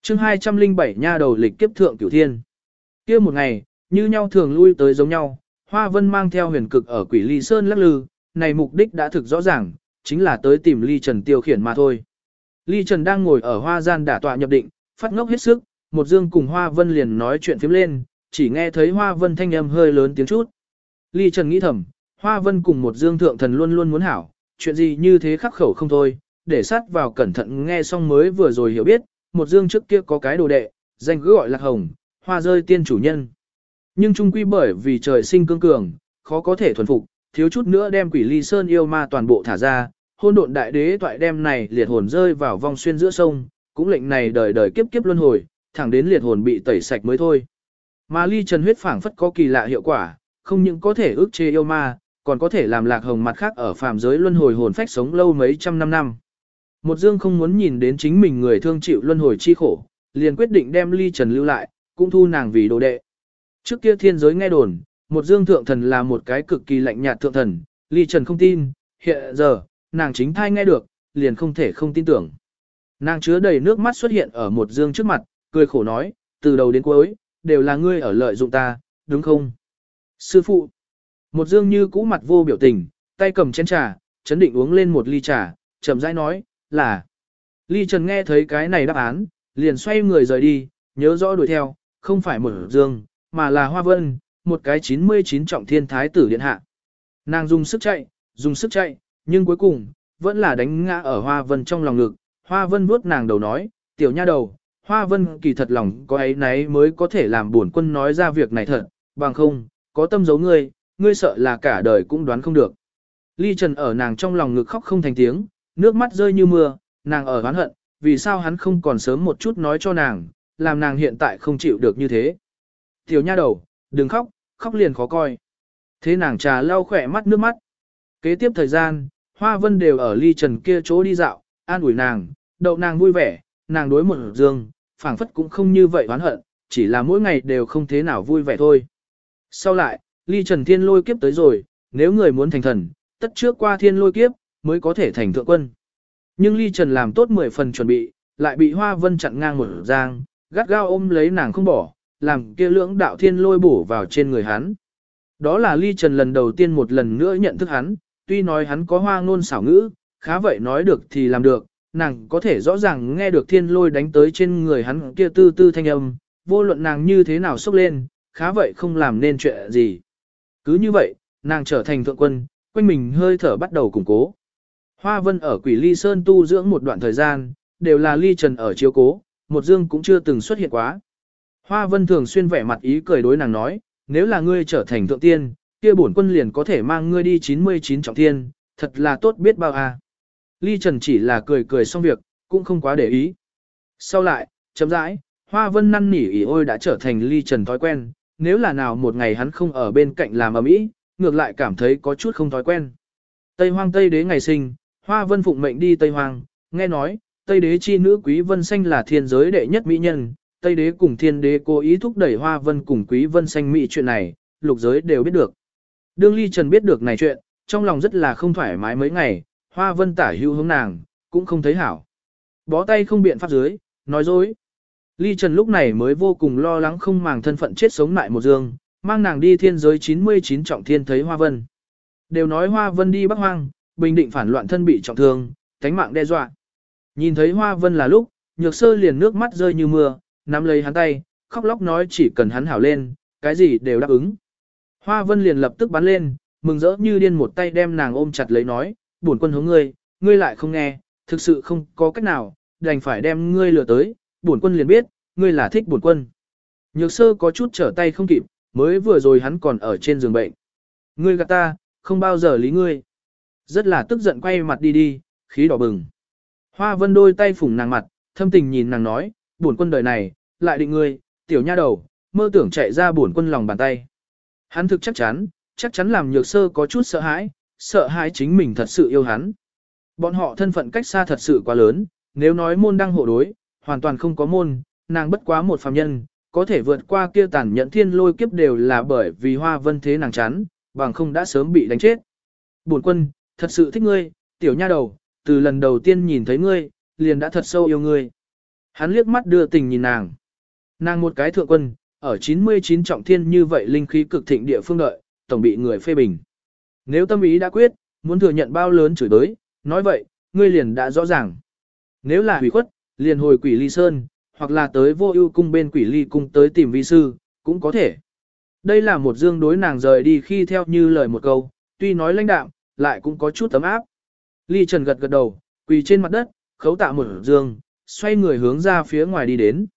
Speaker 1: chương 207 nha đầu lịch kiếp thượng cửu thiên. kia một ngày, như nhau thường lui tới giống nhau, Hoa Vân mang theo huyền cực ở quỷ ly sơn lắc lư, này mục đích đã thực rõ ràng, chính là tới tìm ly trần tiêu khiển mà thôi. Ly trần đang ngồi ở hoa gian đả tọa nhập định, phát ngốc hết sức, một dương cùng Hoa Vân liền nói chuyện phím lên, chỉ nghe thấy Hoa Vân thanh âm hơi lớn tiếng chút. Ly Trần nghĩ thầm, Hoa Vân cùng một dương thượng thần luôn luôn muốn hảo, chuyện gì như thế khắc khẩu không thôi, để sát vào cẩn thận nghe xong mới vừa rồi hiểu biết, một dương trước kia có cái đồ đệ, danh cứ gọi là hồng, hoa rơi tiên chủ nhân. Nhưng trung quy bởi vì trời sinh cương cường, khó có thể thuần phục, thiếu chút nữa đem quỷ ly sơn yêu ma toàn bộ thả ra, hôn độn đại đế toại đem này liệt hồn rơi vào vòng xuyên giữa sông, cũng lệnh này đời đời kiếp kiếp luân hồi, thẳng đến liệt hồn bị tẩy sạch mới thôi. Mà ly trần huyết phảng phất có kỳ lạ hiệu quả, không những có thể ước chế yêu ma, còn có thể làm lạc hồng mặt khác ở phàm giới luân hồi hồn phách sống lâu mấy trăm năm năm. Một dương không muốn nhìn đến chính mình người thương chịu luân hồi chi khổ, liền quyết định đem ly trần lưu lại, cũng thu nàng vì đồ đệ. Trước kia thiên giới nghe đồn, một dương thượng thần là một cái cực kỳ lạnh nhạt thượng thần, ly trần không tin, hiện giờ, nàng chính thai nghe được, liền không thể không tin tưởng. Nàng chứa đầy nước mắt xuất hiện ở một dương trước mặt, cười khổ nói, từ đầu đến cuối, đều là ngươi ở lợi dụng ta, đúng không? Sư phụ, một dương như cũ mặt vô biểu tình, tay cầm chén trà, chấn định uống lên một ly trà, chậm rãi nói, là. Ly Trần nghe thấy cái này đáp án, liền xoay người rời đi, nhớ rõ đuổi theo, không phải một dương, mà là Hoa Vân, một cái 99 trọng thiên thái tử điện hạ. Nàng dùng sức chạy, dùng sức chạy, nhưng cuối cùng, vẫn là đánh ngã ở Hoa Vân trong lòng ngực. Hoa Vân vuốt nàng đầu nói, tiểu nha đầu, Hoa Vân kỳ thật lòng có ấy nấy mới có thể làm buồn quân nói ra việc này thật, bằng không, có tâm giấu ngươi, ngươi sợ là cả đời cũng đoán không được. Ly Trần ở nàng trong lòng ngực khóc không thành tiếng, nước mắt rơi như mưa, nàng ở oán hận, vì sao hắn không còn sớm một chút nói cho nàng, làm nàng hiện tại không chịu được như thế. Tiểu nha đầu, đừng khóc, khóc liền khó coi. Thế nàng trà lau khỏe mắt nước mắt. Kế tiếp thời gian, Hoa Vân đều ở ly trần kia chỗ đi dạo, an ủi nàng, đậu nàng vui vẻ, nàng đối một dương, phảng phất cũng không như vậy oán hận, chỉ là mỗi ngày đều không thế nào vui vẻ thôi. Sau lại, ly trần thiên lôi kiếp tới rồi, nếu người muốn thành thần, tất trước qua thiên lôi kiếp, mới có thể thành thượng quân. Nhưng ly trần làm tốt 10 phần chuẩn bị, lại bị Hoa Vân chặn ngang một giang, gắt gao ôm lấy nàng không bỏ, làm kia lưỡng đạo thiên lôi bổ vào trên người hắn. Đó là ly trần lần đầu tiên một lần nữa nhận thức hắn, tuy nói hắn có hoa ngôn xảo ngữ, khá vậy nói được thì làm được, nàng có thể rõ ràng nghe được thiên lôi đánh tới trên người hắn kia tư tư thanh âm, vô luận nàng như thế nào sốc lên, khá vậy không làm nên chuyện gì. Cứ như vậy, nàng trở thành thượng quân, quanh mình hơi thở bắt đầu củng cố. Hoa vân ở quỷ ly sơn tu dưỡng một đoạn thời gian, đều là ly trần ở chiếu cố, một dương cũng chưa từng xuất hiện quá. Hoa vân thường xuyên vẻ mặt ý cười đối nàng nói, nếu là ngươi trở thành thượng tiên, kia bổn quân liền có thể mang ngươi đi 99 trọng tiên thật là tốt biết bao à. Ly Trần chỉ là cười cười xong việc, cũng không quá để ý. Sau lại, chậm rãi, Hoa Vân năn nỉ ý ôi đã trở thành Ly Trần thói quen, nếu là nào một ngày hắn không ở bên cạnh làm ở mỹ, ngược lại cảm thấy có chút không thói quen. Tây Hoang Tây Đế ngày sinh, Hoa Vân phụng mệnh đi Tây Hoang, nghe nói, Tây Đế chi nữ Quý Vân Xanh là thiên giới đệ nhất mỹ nhân, Tây Đế cùng thiên đế cố ý thúc đẩy Hoa Vân cùng Quý Vân Xanh mỹ chuyện này, lục giới đều biết được. Đương Ly Trần biết được này chuyện, trong lòng rất là không thoải mái mấy ngày, Hoa Vân tả hữu hướng nàng, cũng không thấy hảo. Bó tay không biện pháp dưới, nói dối. Ly Trần lúc này mới vô cùng lo lắng không màng thân phận chết sống lại một dương, mang nàng đi thiên giới 99 trọng thiên thấy Hoa Vân. Đều nói Hoa Vân đi Bắc Hoang, bình định phản loạn thân bị trọng thương, thánh mạng đe dọa. Nhìn thấy Hoa Vân là lúc, nhược sơ liền nước mắt rơi như mưa, nắm lấy hắn tay, khóc lóc nói chỉ cần hắn hảo lên, cái gì đều đáp ứng. Hoa Vân liền lập tức bắn lên, mừng rỡ như điên một tay đem nàng ôm chặt lấy nói, bổn quân hướng ngươi, ngươi lại không nghe, thực sự không có cách nào, đành phải đem ngươi lừa tới, bổn quân liền biết, ngươi là thích bổn quân. Nhược sơ có chút trở tay không kịp, mới vừa rồi hắn còn ở trên giường bệnh. Ngươi gạt ta, không bao giờ lý ngươi. Rất là tức giận quay mặt đi đi, khí đỏ bừng. Hoa vân đôi tay phủng nàng mặt, thâm tình nhìn nàng nói, bổn quân đời này, lại định ngươi, tiểu nha đầu, mơ tưởng chạy ra bổn quân lòng bàn tay. Hắn thực chắc chắn, chắc chắn làm nhược sơ có chút sợ hãi, sợ hãi chính mình thật sự yêu hắn. Bọn họ thân phận cách xa thật sự quá lớn, nếu nói môn đăng hộ đối, hoàn toàn không có môn, nàng bất quá một phàm nhân, có thể vượt qua kia tàn nhẫn thiên lôi kiếp đều là bởi vì hoa vân thế nàng chán, bằng không đã sớm bị đánh chết. Bổn quân, thật sự thích ngươi, tiểu nha đầu, từ lần đầu tiên nhìn thấy ngươi, liền đã thật sâu yêu ngươi. Hắn liếc mắt đưa tình nhìn nàng. Nàng một cái thượng quân, ở 99 trọng thiên như vậy linh khí cực thịnh địa phương đợi, tổng bị người phê bình. Nếu tâm ý đã quyết, muốn thừa nhận bao lớn chửi tới, nói vậy, ngươi liền đã rõ ràng. Nếu là hủy khuất, liền hồi quỷ ly sơn, hoặc là tới vô ưu cung bên quỷ ly cung tới tìm vi sư, cũng có thể. Đây là một dương đối nàng rời đi khi theo như lời một câu, tuy nói lãnh đạm, lại cũng có chút tấm áp. Ly Trần gật gật đầu, quỳ trên mặt đất, khấu tạ một dương, xoay người hướng ra phía ngoài đi đến.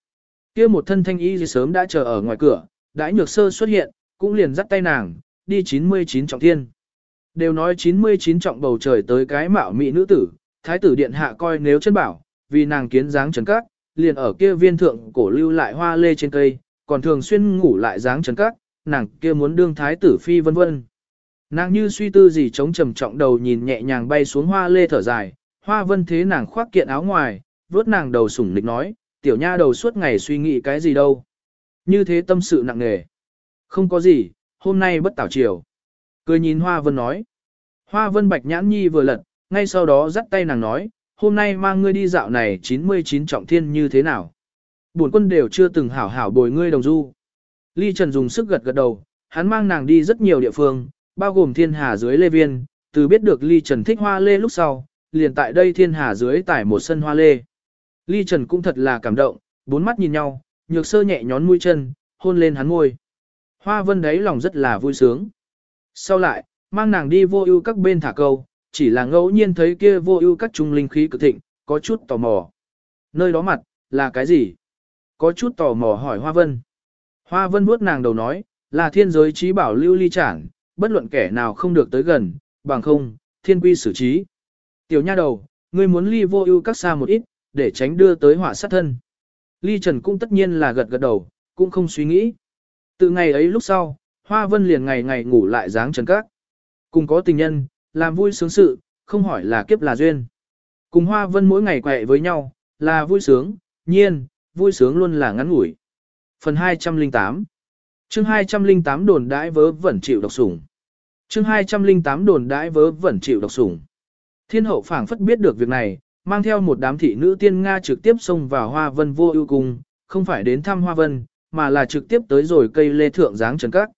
Speaker 1: kia một thân thanh y sớm đã chờ ở ngoài cửa, đãi nhược sơ xuất hiện, cũng liền dắt tay nàng, đi 99 trọng thiên. Đều nói 99 trọng bầu trời tới cái mạo mỹ nữ tử, thái tử điện hạ coi nếu chân bảo, vì nàng kiến dáng trần các, liền ở kia viên thượng cổ lưu lại hoa lê trên cây, còn thường xuyên ngủ lại dáng trần các, nàng kia muốn đương thái tử phi vân vân. Nàng như suy tư gì chống trầm trọng đầu nhìn nhẹ nhàng bay xuống hoa lê thở dài, hoa vân thế nàng khoác kiện áo ngoài, vớt nàng đầu sủng nịch nói, tiểu nha đầu suốt ngày suy nghĩ cái gì đâu. Như thế tâm sự nặng nề. Không có gì, hôm nay bất tảo chiều. Cười nhìn hoa vân nói. Hoa vân bạch nhãn nhi vừa lật, ngay sau đó dắt tay nàng nói, hôm nay mang ngươi đi dạo này 99 trọng thiên như thế nào. Bổn quân đều chưa từng hảo hảo bồi ngươi đồng du. Ly Trần dùng sức gật gật đầu, hắn mang nàng đi rất nhiều địa phương, bao gồm thiên hà dưới lê viên, từ biết được Ly Trần thích hoa lê lúc sau, liền tại đây thiên hà dưới tải một sân hoa lê. Ly Trần cũng thật là cảm động, bốn mắt nhìn nhau, nhược sơ nhẹ nhón mũi chân, hôn lên hắn môi. Hoa vân đấy lòng rất là vui sướng. Sau lại, mang nàng đi vô ưu các bên thả câu, chỉ là ngẫu nhiên thấy kia vô ưu các trung linh khí cực thịnh, có chút tò mò. Nơi đó mặt, là cái gì? Có chút tò mò hỏi Hoa Vân. Hoa Vân vuốt nàng đầu nói, là thiên giới trí bảo lưu ly chản, bất luận kẻ nào không được tới gần, bằng không, thiên quy xử trí. Tiểu nha đầu, ngươi muốn ly vô ưu các xa một ít, để tránh đưa tới họa sát thân. Ly Trần cũng tất nhiên là gật gật đầu, cũng không suy nghĩ. Từ ngày ấy lúc sau, Hoa Vân liền ngày ngày ngủ lại dáng trần các. Cùng có tình nhân, làm vui sướng sự, không hỏi là kiếp là duyên. Cùng Hoa Vân mỗi ngày quẹ với nhau, là vui sướng, nhiên, vui sướng luôn là ngắn ngủi. Phần 208 chương 208 đồn đãi vớ vẩn chịu độc sủng. chương 208 đồn đãi vớ vẩn chịu độc sủng. Thiên hậu phảng phất biết được việc này, mang theo một đám thị nữ tiên Nga trực tiếp xông vào Hoa Vân vô ưu cung, không phải đến thăm Hoa Vân, mà là trực tiếp tới rồi cây lê thượng dáng trần các.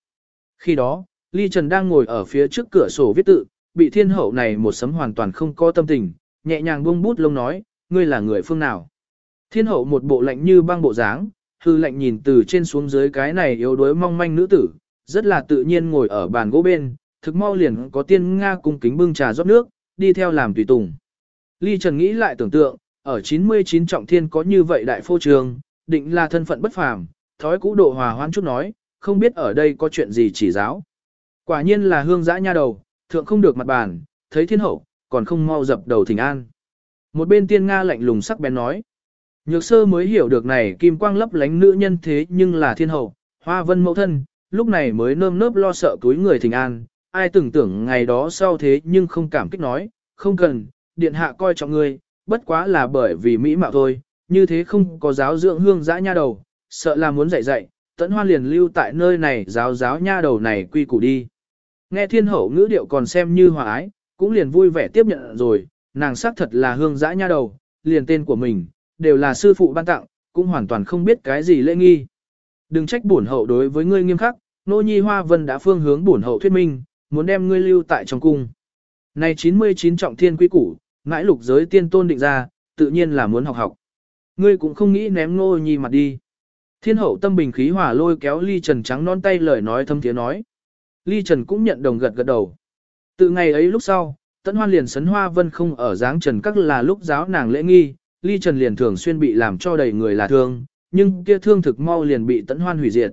Speaker 1: Khi đó, Ly Trần đang ngồi ở phía trước cửa sổ viết tự, bị thiên hậu này một sấm hoàn toàn không có tâm tình, nhẹ nhàng buông bút lông nói, ngươi là người phương nào. Thiên hậu một bộ lạnh như băng bộ dáng, hư lạnh nhìn từ trên xuống dưới cái này yếu đuối mong manh nữ tử, rất là tự nhiên ngồi ở bàn gỗ bên, thực mau liền có tiên Nga cung kính bưng trà rót nước, đi theo làm tùy tùng. Ly Trần nghĩ lại tưởng tượng, ở 99 trọng thiên có như vậy đại phô trường, định là thân phận bất phàm, thói cũ độ hòa hoan chút nói, không biết ở đây có chuyện gì chỉ giáo. Quả nhiên là hương dã nha đầu, thượng không được mặt bàn, thấy thiên hậu, còn không mau dập đầu thỉnh an. Một bên tiên Nga lạnh lùng sắc bén nói. Nhược sơ mới hiểu được này kim quang lấp lánh nữ nhân thế nhưng là thiên hậu, hoa vân mẫu thân, lúc này mới nơm nớp lo sợ túi người thỉnh an, ai tưởng tưởng ngày đó sau thế nhưng không cảm kích nói, không cần, điện hạ coi trọng ngươi, bất quá là bởi vì mỹ mạo thôi, như thế không có giáo dưỡng hương dã nha đầu, sợ là muốn dạy dạy, tẫn hoa liền lưu tại nơi này giáo giáo nha đầu này quy củ đi. Nghe thiên hậu ngữ điệu còn xem như hòa ái, cũng liền vui vẻ tiếp nhận rồi, nàng xác thật là hương dã nha đầu, liền tên của mình, đều là sư phụ ban tặng, cũng hoàn toàn không biết cái gì lễ nghi. Đừng trách bổn hậu đối với ngươi nghiêm khắc, nô nhi hoa vân đã phương hướng bổn hậu thuyết minh, muốn đem ngươi lưu tại trong cung. Này 99 trọng thiên quý củ, ngãi lục giới tiên tôn định ra, tự nhiên là muốn học học. Ngươi cũng không nghĩ ném nô nhi mặt đi. Thiên hậu tâm bình khí hòa lôi kéo ly trần trắng non tay lời nói thâm tiếng nói. Ly trần cũng nhận đồng gật gật đầu. Từ ngày ấy lúc sau, Tấn hoan liền sấn hoa vân không ở dáng trần các là lúc giáo nàng lễ nghi, ly trần liền thường xuyên bị làm cho đầy người là thương, nhưng kia thương thực mau liền bị Tấn hoan hủy diệt.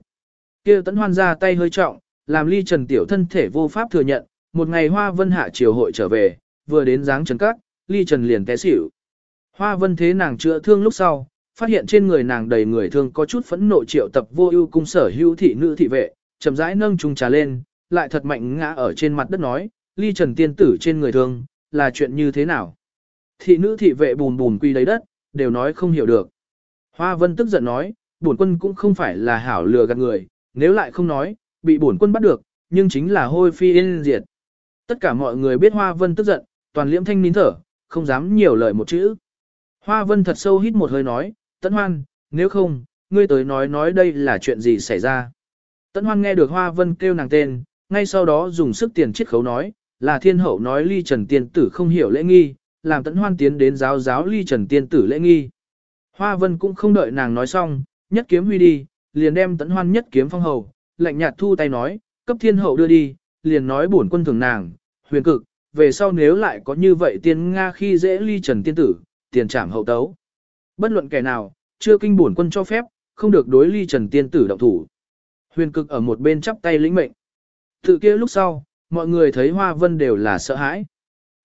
Speaker 1: Kia Tấn hoan ra tay hơi trọng, làm ly trần tiểu thân thể vô pháp thừa nhận, một ngày hoa vân hạ triều hội trở về, vừa đến dáng trần các, ly trần liền té xỉu. Hoa vân thế nàng chữa thương lúc sau, phát hiện trên người nàng đầy người thương có chút phẫn nộ triệu tập vô ưu cung sở hữu thị nữ thị vệ, chậm rãi nâng chung trà lên, lại thật mạnh ngã ở trên mặt đất nói, ly trần tiên tử trên người thương, là chuyện như thế nào? Thị nữ thị vệ bùn bùn quy lấy đất, đều nói không hiểu được. Hoa vân tức giận nói, bổn quân cũng không phải là hảo lừa gạt người, nếu lại không nói, bị bổn quân bắt được, nhưng chính là hôi phi yên diệt. Tất cả mọi người biết Hoa vân tức giận, toàn liễm thanh nín thở, không dám nhiều lời một chữ. Hoa vân thật sâu hít một hơi nói, tấn hoan, nếu không, ngươi tới nói nói đây là chuyện gì xảy ra. Tấn hoan nghe được Hoa vân kêu nàng tên, ngay sau đó dùng sức tiền chiết khấu nói, là thiên hậu nói ly trần tiên tử không hiểu lễ nghi, làm tấn hoan tiến đến giáo giáo ly trần tiên tử lễ nghi. Hoa vân cũng không đợi nàng nói xong, nhất kiếm huy đi, liền đem tấn hoan nhất kiếm phong hầu, lạnh nhạt thu tay nói, cấp thiên hậu đưa đi, liền nói bổn quân thường nàng, huyền cực, về sau nếu lại có như vậy tiên Nga khi dễ ly trần tiên tử, tiền trảm hậu tấu. Bất luận kẻ nào, chưa kinh bổn quân cho phép, không được đối ly trần tiên tử động thủ. Huyền cực ở một bên chắp tay lĩnh mệnh. Tự kia lúc sau, mọi người thấy hoa vân đều là sợ hãi.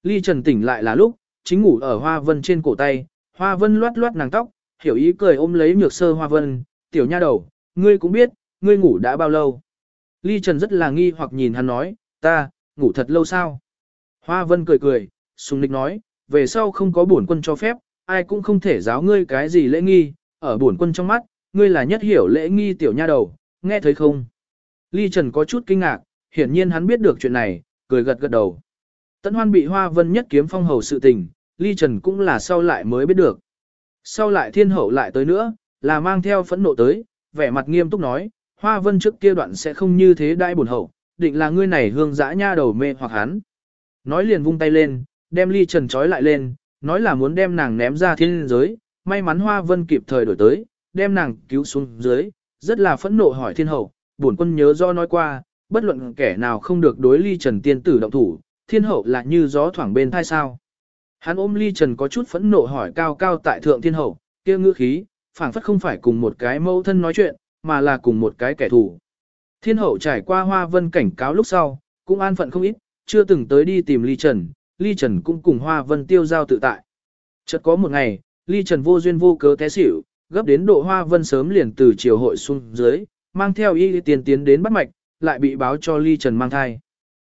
Speaker 1: Ly trần tỉnh lại là lúc, chính ngủ ở hoa vân trên cổ tay, hoa vân loát loát nàng tóc, hiểu ý cười ôm lấy nhược sơ hoa vân, tiểu nha đầu, ngươi cũng biết, ngươi ngủ đã bao lâu. Ly Trần rất là nghi hoặc nhìn hắn nói, ta, ngủ thật lâu sao? Hoa vân cười cười, sùng lịch nói, về sau không có bổn quân cho phép, ai cũng không thể giáo ngươi cái gì lễ nghi, ở bổn quân trong mắt, ngươi là nhất hiểu lễ nghi tiểu nha đầu, nghe thấy không? Ly Trần có chút kinh ngạc, hiển nhiên hắn biết được chuyện này, cười gật gật đầu. Tấn Hoan bị Hoa Vân nhất kiếm phong hầu sự tình, Ly Trần cũng là sau lại mới biết được. Sau lại thiên hậu lại tới nữa, là mang theo phẫn nộ tới, vẻ mặt nghiêm túc nói, Hoa Vân trước kia đoạn sẽ không như thế đại buồn hậu, định là ngươi này hương dã nha đầu mê hoặc hắn. Nói liền vung tay lên, đem Ly Trần trói lại lên, nói là muốn đem nàng ném ra thiên giới, may mắn Hoa Vân kịp thời đổi tới, đem nàng cứu xuống dưới, rất là phẫn nộ hỏi thiên hậu, bổn quân nhớ do nói qua, bất luận kẻ nào không được đối ly trần tiên tử động thủ, thiên hậu là như gió thoảng bên thai sao. Hắn ôm ly trần có chút phẫn nộ hỏi cao cao tại thượng thiên hậu, kia ngữ khí, phảng phất không phải cùng một cái mâu thân nói chuyện, mà là cùng một cái kẻ thù. Thiên hậu trải qua hoa vân cảnh cáo lúc sau, cũng an phận không ít, chưa từng tới đi tìm ly trần, ly trần cũng cùng hoa vân tiêu giao tự tại. Chợt có một ngày, ly trần vô duyên vô cớ té xỉu, gấp đến độ hoa vân sớm liền từ triều hội xuống dưới, mang theo y tiền tiến đến bắt mạch, lại bị báo cho ly trần mang thai.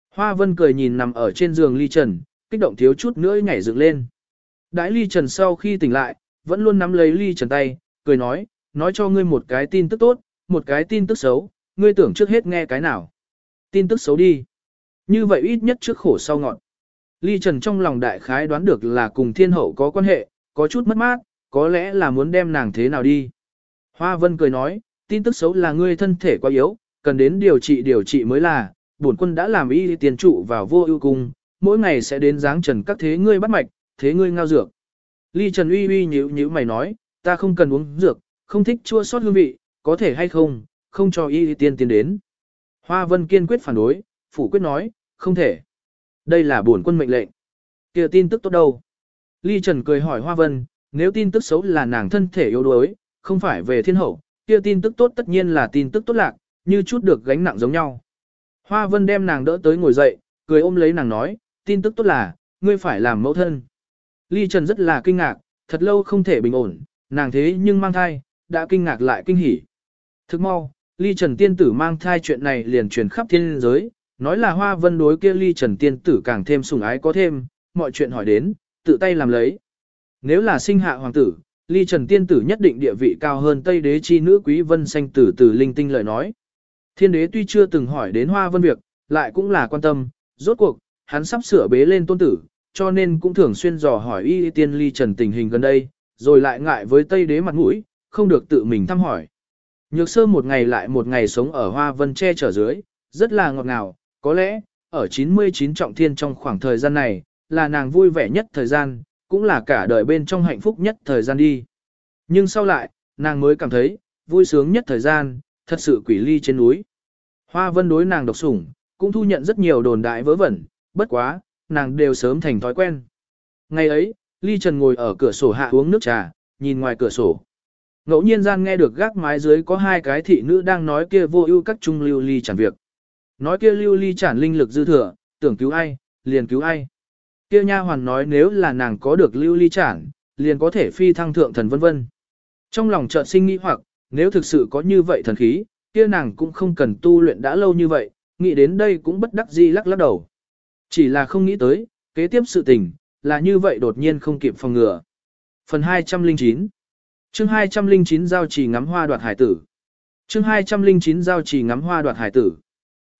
Speaker 1: Hoa vân cười nhìn nằm ở trên giường ly trần, kích động thiếu chút nữa nhảy dựng lên. Đãi ly trần sau khi tỉnh lại, vẫn luôn nắm lấy ly trần tay, cười nói, nói cho ngươi một cái tin tức tốt, một cái tin tức xấu, ngươi tưởng trước hết nghe cái nào. Tin tức xấu đi. Như vậy ít nhất trước khổ sau ngọn. Ly Trần trong lòng đại khái đoán được là cùng thiên hậu có quan hệ, có chút mất mát, có lẽ là muốn đem nàng thế nào đi. Hoa Vân cười nói, tin tức xấu là ngươi thân thể quá yếu, cần đến điều trị điều trị mới là, bổn quân đã làm y tiền trụ vào vô ưu cung, mỗi ngày sẽ đến dáng trần các thế ngươi bắt mạch, thế ngươi ngao dược. Ly Trần uy uy nhíu nhíu mày nói, ta không cần uống dược, không thích chua sót hương vị, có thể hay không, không cho y tiên tiến đến. Hoa Vân kiên quyết phản đối, phủ quyết nói, không thể. Đây là bổn quân mệnh lệnh. kia tin tức tốt đâu? Ly Trần cười hỏi Hoa Vân, nếu tin tức xấu là nàng thân thể yếu đuối, không phải về thiên hậu, kia tin tức tốt tất nhiên là tin tức tốt lạc, như chút được gánh nặng giống nhau. Hoa Vân đem nàng đỡ tới ngồi dậy, cười ôm lấy nàng nói, tin tức tốt là, ngươi phải làm mẫu thân. Ly Trần rất là kinh ngạc, thật lâu không thể bình ổn, nàng thế nhưng mang thai, đã kinh ngạc lại kinh hỉ. Thức mau, Ly Trần tiên tử mang thai chuyện này liền truyền khắp thiên giới, nói là Hoa Vân đối kia Ly Trần tiên tử càng thêm sủng ái có thêm, mọi chuyện hỏi đến, tự tay làm lấy. Nếu là sinh hạ hoàng tử, ly trần tiên tử nhất định địa vị cao hơn Tây đế chi nữ quý vân xanh tử từ linh tinh lời nói. Thiên đế tuy chưa từng hỏi đến hoa vân việc, lại cũng là quan tâm, rốt cuộc, hắn sắp sửa bế lên tôn tử, cho nên cũng thường xuyên dò hỏi y tiên ly trần tình hình gần đây, rồi lại ngại với Tây đế mặt mũi, không được tự mình thăm hỏi. Nhược sơ một ngày lại một ngày sống ở hoa vân che chở dưới, rất là ngọt ngào, có lẽ, ở 99 trọng thiên trong khoảng thời gian này, là nàng vui vẻ nhất thời gian, cũng là cả đời bên trong hạnh phúc nhất thời gian đi. Nhưng sau lại, nàng mới cảm thấy, vui sướng nhất thời gian, thật sự quỷ ly trên núi. Hoa vân đối nàng độc sủng, cũng thu nhận rất nhiều đồn đại vớ vẩn, bất quá, nàng đều sớm thành thói quen. Ngày ấy, ly trần ngồi ở cửa sổ hạ uống nước trà, nhìn ngoài cửa sổ. Ngẫu nhiên gian nghe được gác mái dưới có hai cái thị nữ đang nói kia vô ưu các trung lưu ly chẳng việc. Nói kia lưu ly chản linh lực dư thừa, tưởng cứu ai, liền cứu ai. Kia nha hoàn nói nếu là nàng có được lưu ly chản, liền có thể phi thăng thượng thần vân vân. Trong lòng chợt sinh nghĩ hoặc, nếu thực sự có như vậy thần khí, kia nàng cũng không cần tu luyện đã lâu như vậy, nghĩ đến đây cũng bất đắc dĩ lắc lắc đầu. Chỉ là không nghĩ tới, kế tiếp sự tình, là như vậy đột nhiên không kịp phòng ngừa. Phần 209 chương 209 giao trì ngắm hoa đoạt hải tử. chương 209 giao trì ngắm hoa đoạt hải tử.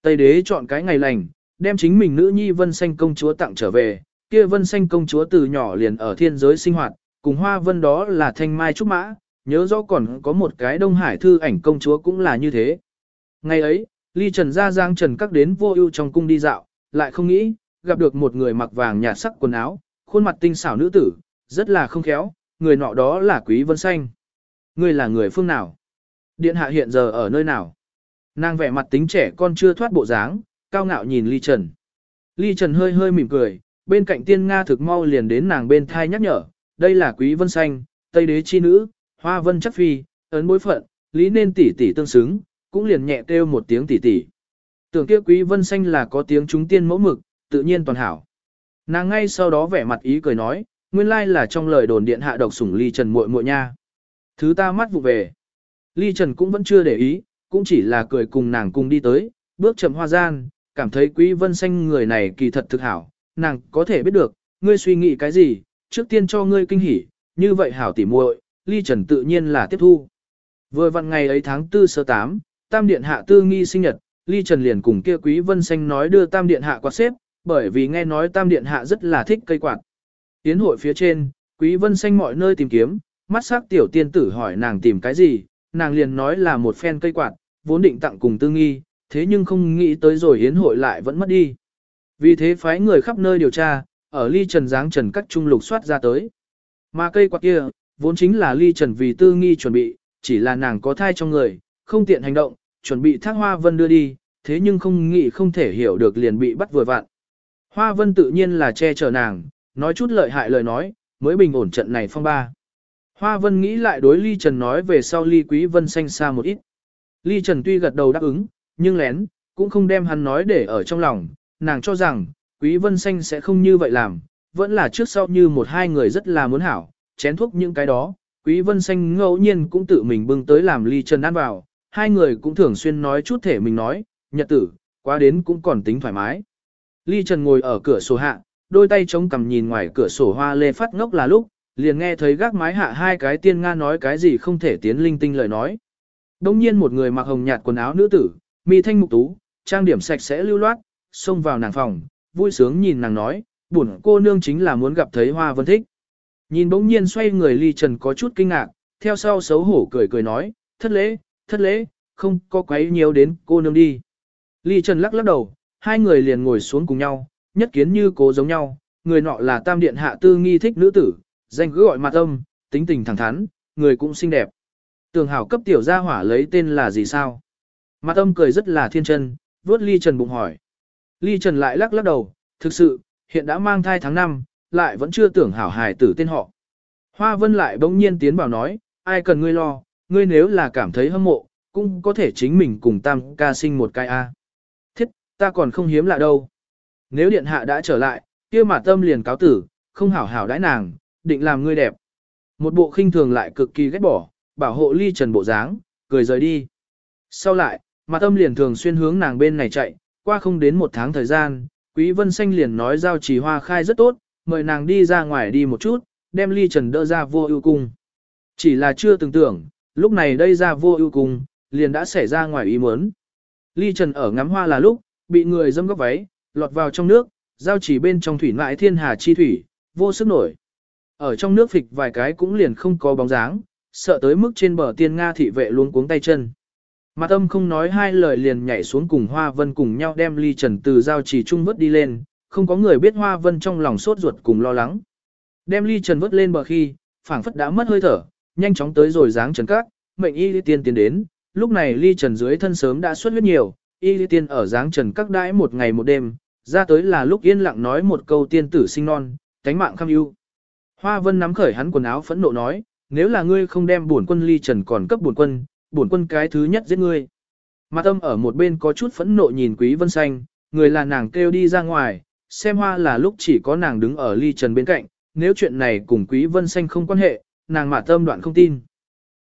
Speaker 1: Tây đế chọn cái ngày lành, đem chính mình nữ nhi vân xanh công chúa tặng trở về, kia vân xanh công chúa từ nhỏ liền ở thiên giới sinh hoạt, cùng hoa vân đó là thanh mai trúc mã, nhớ rõ còn có một cái đông hải thư ảnh công chúa cũng là như thế. Ngày ấy, ly trần ra giang trần các đến vô ưu trong cung đi dạo, lại không nghĩ, gặp được một người mặc vàng nhạt sắc quần áo, khuôn mặt tinh xảo nữ tử, rất là không khéo, người nọ đó là quý vân xanh. Người là người phương nào? Điện hạ hiện giờ ở nơi nào? Nàng vẻ mặt tính trẻ con chưa thoát bộ dáng, cao ngạo nhìn ly trần. Ly trần hơi hơi mỉm cười, bên cạnh tiên Nga thực mau liền đến nàng bên thai nhắc nhở, đây là quý vân xanh, tây đế chi nữ, hoa vân chắc phi, ấn bối phận, lý nên tỷ tỷ tương xứng, cũng liền nhẹ kêu một tiếng tỷ tỷ. Tưởng kia quý vân xanh là có tiếng chúng tiên mẫu mực, tự nhiên toàn hảo. Nàng ngay sau đó vẻ mặt ý cười nói, nguyên lai là trong lời đồn điện hạ độc sủng ly trần muội muội nha. Thứ ta mắt vụ về. Ly trần cũng vẫn chưa để ý, cũng chỉ là cười cùng nàng cùng đi tới, bước chậm hoa gian, cảm thấy quý vân xanh người này kỳ thật thực hảo, nàng có thể biết được, ngươi suy nghĩ cái gì, trước tiên cho ngươi kinh hỉ, như vậy hảo tỉ muội, ly trần tự nhiên là tiếp thu. Vừa vặn ngày ấy tháng 4 sơ 8, tam điện hạ tư nghi sinh nhật, ly trần liền cùng kia quý vân xanh nói đưa tam điện hạ quạt xếp, bởi vì nghe nói tam điện hạ rất là thích cây quạt. Tiến hội phía trên, Quý Vân Xanh mọi nơi tìm kiếm, mắt sắc tiểu tiên tử hỏi nàng tìm cái gì, nàng liền nói là một phen cây quạt, vốn định tặng cùng tư nghi, thế nhưng không nghĩ tới rồi hiến hội lại vẫn mất đi. Vì thế phái người khắp nơi điều tra, ở ly trần giáng trần các trung lục soát ra tới. Mà cây quạt kia, vốn chính là ly trần vì tư nghi chuẩn bị, chỉ là nàng có thai trong người, không tiện hành động, chuẩn bị thác hoa vân đưa đi, thế nhưng không nghĩ không thể hiểu được liền bị bắt vừa vặn. Hoa vân tự nhiên là che chở nàng, nói chút lợi hại lời nói, mới bình ổn trận này phong ba. Hoa vân nghĩ lại đối ly trần nói về sau ly quý vân xanh xa một ít. Ly trần tuy gật đầu đáp ứng, nhưng lén, cũng không đem hắn nói để ở trong lòng, nàng cho rằng, quý vân xanh sẽ không như vậy làm, vẫn là trước sau như một hai người rất là muốn hảo, chén thuốc những cái đó, quý vân xanh ngẫu nhiên cũng tự mình bưng tới làm ly trần ăn vào, hai người cũng thường xuyên nói chút thể mình nói, nhật tử, qua đến cũng còn tính thoải mái. Ly Trần ngồi ở cửa sổ hạ, đôi tay chống cằm nhìn ngoài cửa sổ hoa lê phát ngốc là lúc, liền nghe thấy gác mái hạ hai cái tiên nga nói cái gì không thể tiến linh tinh lời nói. Đông nhiên một người mặc hồng nhạt quần áo nữ tử, mi thanh mục tú, trang điểm sạch sẽ lưu loát, xông vào nàng phòng, vui sướng nhìn nàng nói, buồn cô nương chính là muốn gặp thấy hoa vân thích. Nhìn bỗng nhiên xoay người ly trần có chút kinh ngạc, theo sau xấu hổ cười cười nói, thất lễ, thất lễ, không có quấy nhiều đến cô nương đi. Ly trần lắc lắc đầu, hai người liền ngồi xuống cùng nhau, nhất kiến như cố giống nhau, người nọ là tam điện hạ tư nghi thích nữ tử, danh cứ gọi mặt âm, tính tình thẳng thắn, người cũng xinh đẹp. Tường hảo cấp tiểu gia hỏa lấy tên là gì sao? Mặt âm cười rất là thiên chân, vuốt ly trần bụng hỏi. Ly trần lại lắc lắc đầu, thực sự, hiện đã mang thai tháng 5, lại vẫn chưa tưởng hảo hài tử tên họ. Hoa vân lại bỗng nhiên tiến vào nói, ai cần ngươi lo, ngươi nếu là cảm thấy hâm mộ, cũng có thể chính mình cùng tam ca sinh một cái A. Thiết, ta còn không hiếm lạ đâu. Nếu điện hạ đã trở lại, kia mà tâm liền cáo tử, không hảo hảo đãi nàng, định làm ngươi đẹp. Một bộ khinh thường lại cực kỳ ghét bỏ, bảo hộ ly trần bộ dáng, cười rời đi. Sau lại, mà tâm liền thường xuyên hướng nàng bên này chạy, qua không đến một tháng thời gian, Quý Vân Xanh liền nói giao trì hoa khai rất tốt, mời nàng đi ra ngoài đi một chút, đem ly trần đỡ ra vô ưu cung. Chỉ là chưa từng tưởng, lúc này đây ra vô ưu cung, liền đã xảy ra ngoài ý muốn. Ly trần ở ngắm hoa là lúc, bị người dâm góc váy, lọt vào trong nước, giao chỉ bên trong thủy mãi thiên hà chi thủy, vô sức nổi. Ở trong nước phịch vài cái cũng liền không có bóng dáng, sợ tới mức trên bờ tiên Nga thị vệ luôn cuống tay chân. Mặt âm không nói hai lời liền nhảy xuống cùng Hoa Vân cùng nhau đem ly trần từ giao chỉ trung vớt đi lên, không có người biết Hoa Vân trong lòng sốt ruột cùng lo lắng. Đem ly trần vớt lên bờ khi, phảng phất đã mất hơi thở, nhanh chóng tới rồi dáng trần các, mệnh y tiên tiến đến, lúc này ly trần dưới thân sớm đã xuất huyết nhiều, y tiên ở dáng trần các đãi một ngày một đêm, ra tới là lúc yên lặng nói một câu tiên tử sinh non, cánh mạng kham ưu. Hoa vân nắm khởi hắn quần áo phẫn nộ nói, nếu là ngươi không đem bổn quân ly trần còn cấp bổn quân, bổn quân cái thứ nhất giết ngươi. Mặt âm ở một bên có chút phẫn nộ nhìn quý vân xanh, người là nàng kêu đi ra ngoài, xem hoa là lúc chỉ có nàng đứng ở ly trần bên cạnh, nếu chuyện này cùng quý vân xanh không quan hệ, nàng mà tâm đoạn không tin.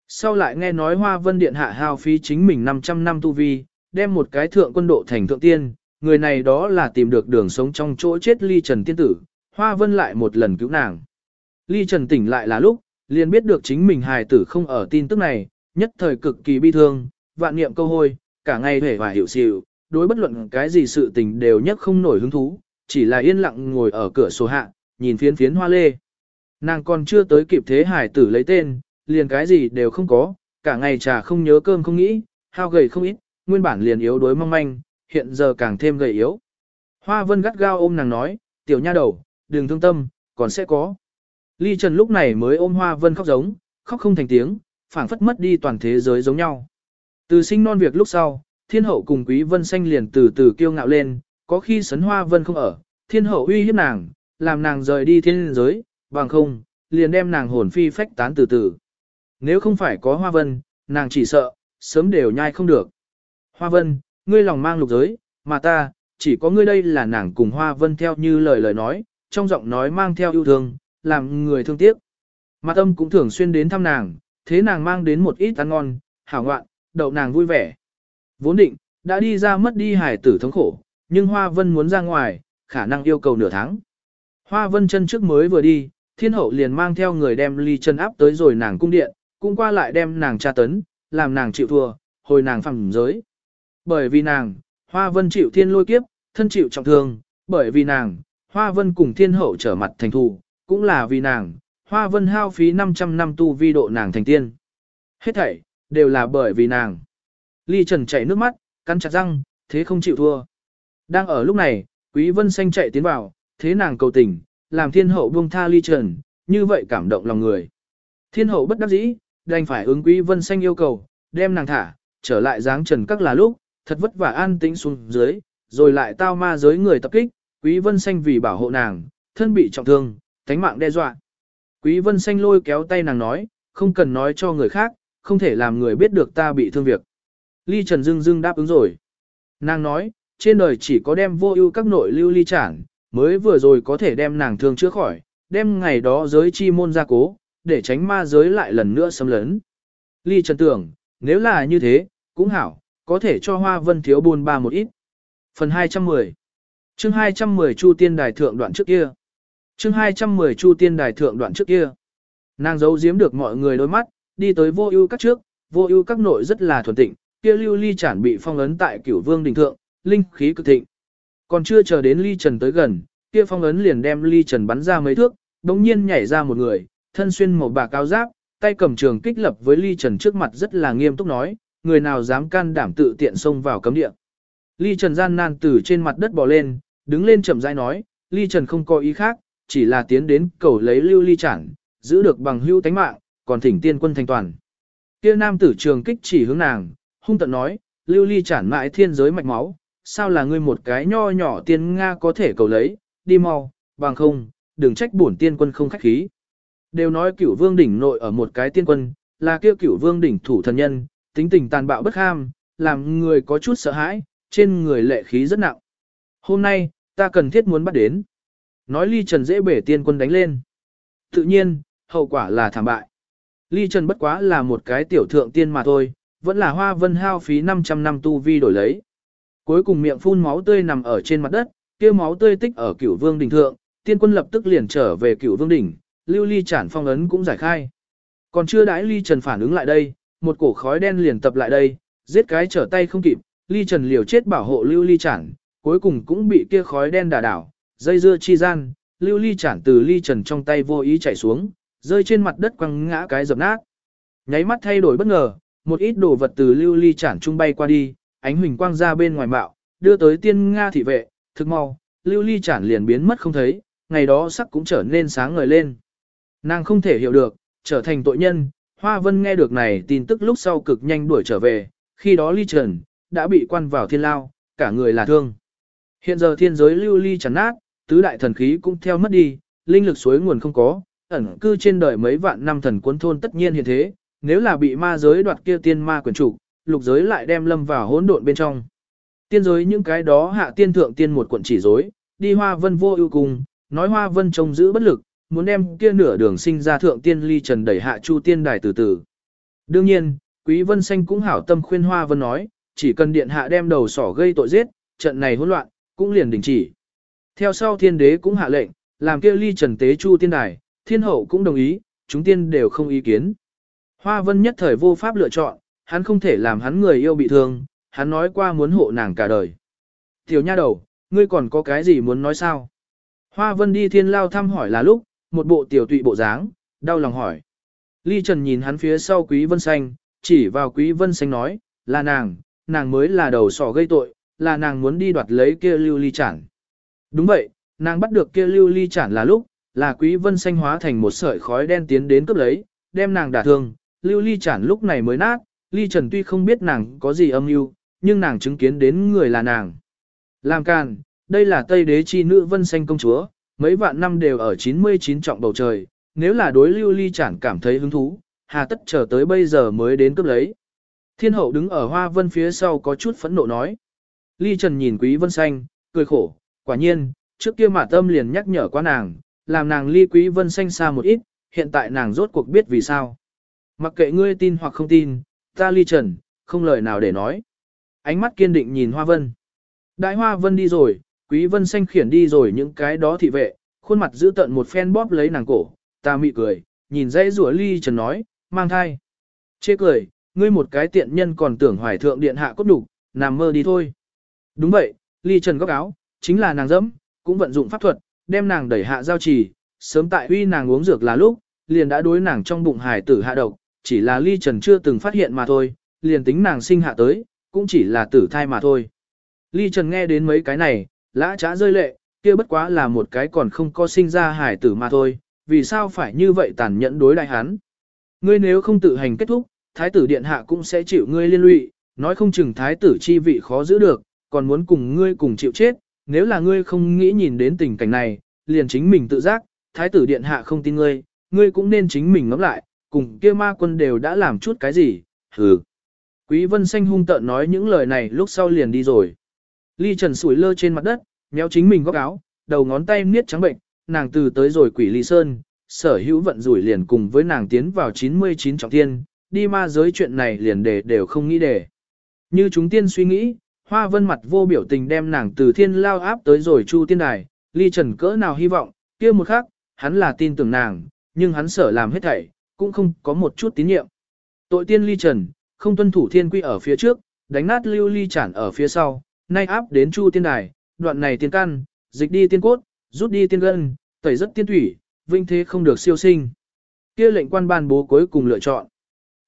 Speaker 1: Sau lại nghe nói hoa vân điện hạ hao phí chính mình 500 năm tu vi, đem một cái thượng quân độ thành thượng tiên, người này đó là tìm được đường sống trong chỗ chết ly trần tiên tử, hoa vân lại một lần cứu nàng. Ly trần tỉnh lại là lúc, liền biết được chính mình hài tử không ở tin tức này, nhất thời cực kỳ bi thương, vạn niệm câu hôi, cả ngày hề và hiểu xịu, đối bất luận cái gì sự tình đều nhất không nổi hứng thú, chỉ là yên lặng ngồi ở cửa sổ hạ, nhìn phiến phiến hoa lê. Nàng còn chưa tới kịp thế hải tử lấy tên, liền cái gì đều không có, cả ngày trà không nhớ cơm không nghĩ, hao gầy không ít, nguyên bản liền yếu đuối mong manh, hiện giờ càng thêm gầy yếu. Hoa vân gắt gao ôm nàng nói, tiểu nha đầu, đừng thương tâm, còn sẽ có. Ly Trần lúc này mới ôm Hoa vân khóc giống, khóc không thành tiếng, phảng phất mất đi toàn thế giới giống nhau. Từ sinh non việc lúc sau, thiên hậu cùng quý vân xanh liền từ từ kiêu ngạo lên, có khi sấn Hoa vân không ở, thiên hậu uy hiếp nàng, làm nàng rời đi thiên giới, bằng không, liền đem nàng hồn phi phách tán từ từ. Nếu không phải có Hoa vân, nàng chỉ sợ, sớm đều nhai không được. Hoa vân, ngươi lòng mang lục giới, mà ta, chỉ có ngươi đây là nàng cùng Hoa Vân theo như lời lời nói, trong giọng nói mang theo yêu thương, làm người thương tiếc. Mặt âm cũng thường xuyên đến thăm nàng, thế nàng mang đến một ít ăn ngon, hảo ngoạn, đậu nàng vui vẻ. Vốn định, đã đi ra mất đi hải tử thống khổ, nhưng Hoa Vân muốn ra ngoài, khả năng yêu cầu nửa tháng. Hoa Vân chân trước mới vừa đi, thiên hậu liền mang theo người đem ly chân áp tới rồi nàng cung điện, cũng qua lại đem nàng tra tấn, làm nàng chịu thua, hồi nàng phẳng giới. Bởi vì nàng, Hoa Vân chịu thiên lôi kiếp, thân chịu trọng thương, Bởi vì nàng, Hoa Vân cùng thiên hậu trở mặt thành thù, cũng là vì nàng, Hoa Vân hao phí 500 năm tu vi độ nàng thành tiên. Hết thảy, đều là bởi vì nàng. Ly Trần chảy nước mắt, cắn chặt răng, thế không chịu thua. Đang ở lúc này, Quý Vân Xanh chạy tiến vào, thế nàng cầu tình, làm thiên hậu buông tha Ly Trần, như vậy cảm động lòng người. Thiên hậu bất đắc dĩ, đành phải ứng Quý Vân Xanh yêu cầu, đem nàng thả, trở lại dáng trần các là lúc, thật vất vả an tĩnh xuống dưới, rồi lại tao ma giới người tập kích, Quý Vân Xanh vì bảo hộ nàng, thân bị trọng thương, thánh mạng đe dọa. Quý Vân Xanh lôi kéo tay nàng nói, không cần nói cho người khác, không thể làm người biết được ta bị thương việc. Ly Trần Dương Dương đáp ứng rồi. Nàng nói, trên đời chỉ có đem vô ưu các nội lưu ly chản, mới vừa rồi có thể đem nàng thương chữa khỏi, đem ngày đó giới chi môn ra cố, để tránh ma giới lại lần nữa xâm lấn. Ly Trần tưởng, nếu là như thế, cũng hảo, có thể cho Hoa Vân thiếu buôn ba một ít. Phần 210 chương 210 Chu Tiên Đài Thượng đoạn trước kia chương 210 Chu Tiên Đài Thượng đoạn trước kia Nàng giấu giếm được mọi người đôi mắt, đi tới vô ưu các trước, vô ưu các nội rất là thuần tịnh, kia lưu ly chản bị phong ấn tại cửu vương đỉnh thượng, linh khí cực thịnh. Còn chưa chờ đến ly trần tới gần, kia phong ấn liền đem ly trần bắn ra mấy thước, đống nhiên nhảy ra một người, thân xuyên màu bạc cao giáp, tay cầm trường kích lập với ly trần trước mặt rất là nghiêm túc nói, người nào dám can đảm tự tiện xông vào cấm địa. Ly trần gian nan từ trên mặt đất bò lên, đứng lên chậm rãi nói, ly trần không có ý khác, chỉ là tiến đến cầu lấy lưu ly chản, giữ được bằng hưu tánh mạng, còn thỉnh tiên quân thành toàn. Kia nam tử trường kích chỉ hướng nàng, hung tận nói, lưu ly chản mãi thiên giới mạch máu, sao là ngươi một cái nho nhỏ tiên Nga có thể cầu lấy, đi mau, bằng không, đừng trách bổn tiên quân không khách khí. Đều nói cửu vương đỉnh nội ở một cái tiên quân, là kia cửu vương đỉnh thủ thần nhân, tính tình tàn bạo bất ham, làm người có chút sợ hãi, trên người lệ khí rất nặng. Hôm nay, ta cần thiết muốn bắt đến. Nói ly trần dễ bể tiên quân đánh lên. Tự nhiên, hậu quả là thảm bại. Ly trần bất quá là một cái tiểu thượng tiên mà thôi, vẫn là hoa vân hao phí 500 năm tu vi đổi lấy. Cuối cùng miệng phun máu tươi nằm ở trên mặt đất, kia máu tươi tích ở cửu vương đỉnh thượng, tiên quân lập tức liền trở về cửu vương đỉnh, lưu ly chản phong ấn cũng giải khai. Còn chưa đãi ly trần phản ứng lại đây, một cổ khói đen liền tập lại đây, giết cái trở tay không kịp, ly trần liều chết bảo hộ lưu ly chản, cuối cùng cũng bị kia khói đen đả đảo, dây dưa chi gian, lưu ly chản từ ly trần trong tay vô ý chảy xuống, rơi trên mặt đất quăng ngã cái dập nát. Nháy mắt thay đổi bất ngờ, một ít đồ vật từ lưu ly chản trung bay qua đi, ánh huỳnh quang ra bên ngoài mạo, đưa tới tiên Nga thị vệ, thực mau, lưu ly chản liền biến mất không thấy, ngày đó sắc cũng trở nên sáng ngời lên. Nàng không thể hiểu được, trở thành tội nhân, Hoa Vân nghe được này tin tức lúc sau cực nhanh đuổi trở về, khi đó ly trần, đã bị quan vào thiên lao, cả người là thương. Hiện giờ thiên giới lưu ly chắn nát, tứ đại thần khí cũng theo mất đi, linh lực suối nguồn không có, ẩn cư trên đời mấy vạn năm thần cuốn thôn tất nhiên hiện thế, nếu là bị ma giới đoạt kia tiên ma quyền chủ, lục giới lại đem lâm vào hỗn độn bên trong. Tiên giới những cái đó hạ tiên thượng tiên một quận chỉ dối, đi hoa vân vô ưu cùng, nói hoa vân trông giữ bất lực, muốn đem kia nửa đường sinh ra thượng tiên ly trần đẩy hạ chu tiên đài từ từ. Đương nhiên, quý vân xanh cũng hảo tâm khuyên hoa vân nói, chỉ cần điện hạ đem đầu sỏ gây tội giết, trận này hỗn loạn, cũng liền đình chỉ. Theo sau thiên đế cũng hạ lệnh, làm kia ly trần tế chu tiên đài, thiên hậu cũng đồng ý, chúng tiên đều không ý kiến. Hoa vân nhất thời vô pháp lựa chọn, hắn không thể làm hắn người yêu bị thương, hắn nói qua muốn hộ nàng cả đời. Tiểu nha đầu, ngươi còn có cái gì muốn nói sao? Hoa vân đi thiên lao thăm hỏi là lúc, một bộ tiểu tụy bộ dáng, đau lòng hỏi. Ly Trần nhìn hắn phía sau Quý Vân Xanh, chỉ vào Quý Vân Xanh nói, là nàng, nàng mới là đầu sỏ gây tội, là nàng muốn đi đoạt lấy kia lưu ly chản. Đúng vậy, nàng bắt được kia lưu ly chản là lúc, là Quý Vân Xanh hóa thành một sợi khói đen tiến đến cướp lấy, đem nàng đả thương, lưu ly chản lúc này mới nát, Ly Trần tuy không biết nàng có gì âm mưu, nhưng nàng chứng kiến đến người là nàng. Làm càn, đây là Tây Đế chi nữ Vân Xanh công chúa, mấy vạn năm đều ở 99 trọng bầu trời, nếu là đối lưu ly chẳng cảm thấy hứng thú, hà tất chờ tới bây giờ mới đến cướp lấy. Thiên hậu đứng ở hoa vân phía sau có chút phẫn nộ nói. Ly Trần nhìn quý vân xanh, cười khổ, quả nhiên, trước kia mà tâm liền nhắc nhở qua nàng, làm nàng ly quý vân xanh xa một ít, hiện tại nàng rốt cuộc biết vì sao. Mặc kệ ngươi tin hoặc không tin, ta ly trần, không lời nào để nói. Ánh mắt kiên định nhìn hoa vân. Đại hoa vân đi rồi, Quý vân xanh khiển đi rồi những cái đó thị vệ, khuôn mặt giữ tận một phen bóp lấy nàng cổ, ta mị cười, nhìn dãy rủa ly trần nói, mang thai. Chê cười, ngươi một cái tiện nhân còn tưởng hoài thượng điện hạ cốt đủ, nằm mơ đi thôi. Đúng vậy, ly trần góc áo, chính là nàng dẫm, cũng vận dụng pháp thuật, đem nàng đẩy hạ giao trì, sớm tại huy nàng uống dược là lúc, liền đã đối nàng trong bụng hài tử hạ độc, chỉ là ly trần chưa từng phát hiện mà thôi, liền tính nàng sinh hạ tới, cũng chỉ là tử thai mà thôi. Ly trần nghe đến mấy cái này, lã trá rơi lệ, kia bất quá là một cái còn không có sinh ra hải tử mà thôi, vì sao phải như vậy tàn nhẫn đối đại hắn. Ngươi nếu không tự hành kết thúc, thái tử điện hạ cũng sẽ chịu ngươi liên lụy, nói không chừng thái tử chi vị khó giữ được, còn muốn cùng ngươi cùng chịu chết, nếu là ngươi không nghĩ nhìn đến tình cảnh này, liền chính mình tự giác, thái tử điện hạ không tin ngươi, ngươi cũng nên chính mình ngẫm lại, cùng kia ma quân đều đã làm chút cái gì, hừ. Quý vân xanh hung tợn nói những lời này lúc sau liền đi rồi. Ly trần sủi lơ trên mặt đất, méo chính mình góc áo, đầu ngón tay niết trắng bệnh, nàng từ tới rồi quỷ ly sơn, sở hữu vận rủi liền cùng với nàng tiến vào 99 trọng thiên, đi ma giới chuyện này liền để đều không nghĩ để. Như chúng tiên suy nghĩ, hoa vân mặt vô biểu tình đem nàng từ thiên lao áp tới rồi chu tiên đài, ly trần cỡ nào hy vọng, kia một khắc, hắn là tin tưởng nàng, nhưng hắn sở làm hết thảy, cũng không có một chút tín nhiệm. Tội tiên ly trần, không tuân thủ thiên quy ở phía trước, đánh nát lưu ly chản ở phía sau, nay áp đến chu tiên đài, đoạn này tiên căn, dịch đi tiên cốt, rút đi tiên gân, tẩy rất tiên thủy, vinh thế không được siêu sinh. Kia lệnh quan ban bố cuối cùng lựa chọn.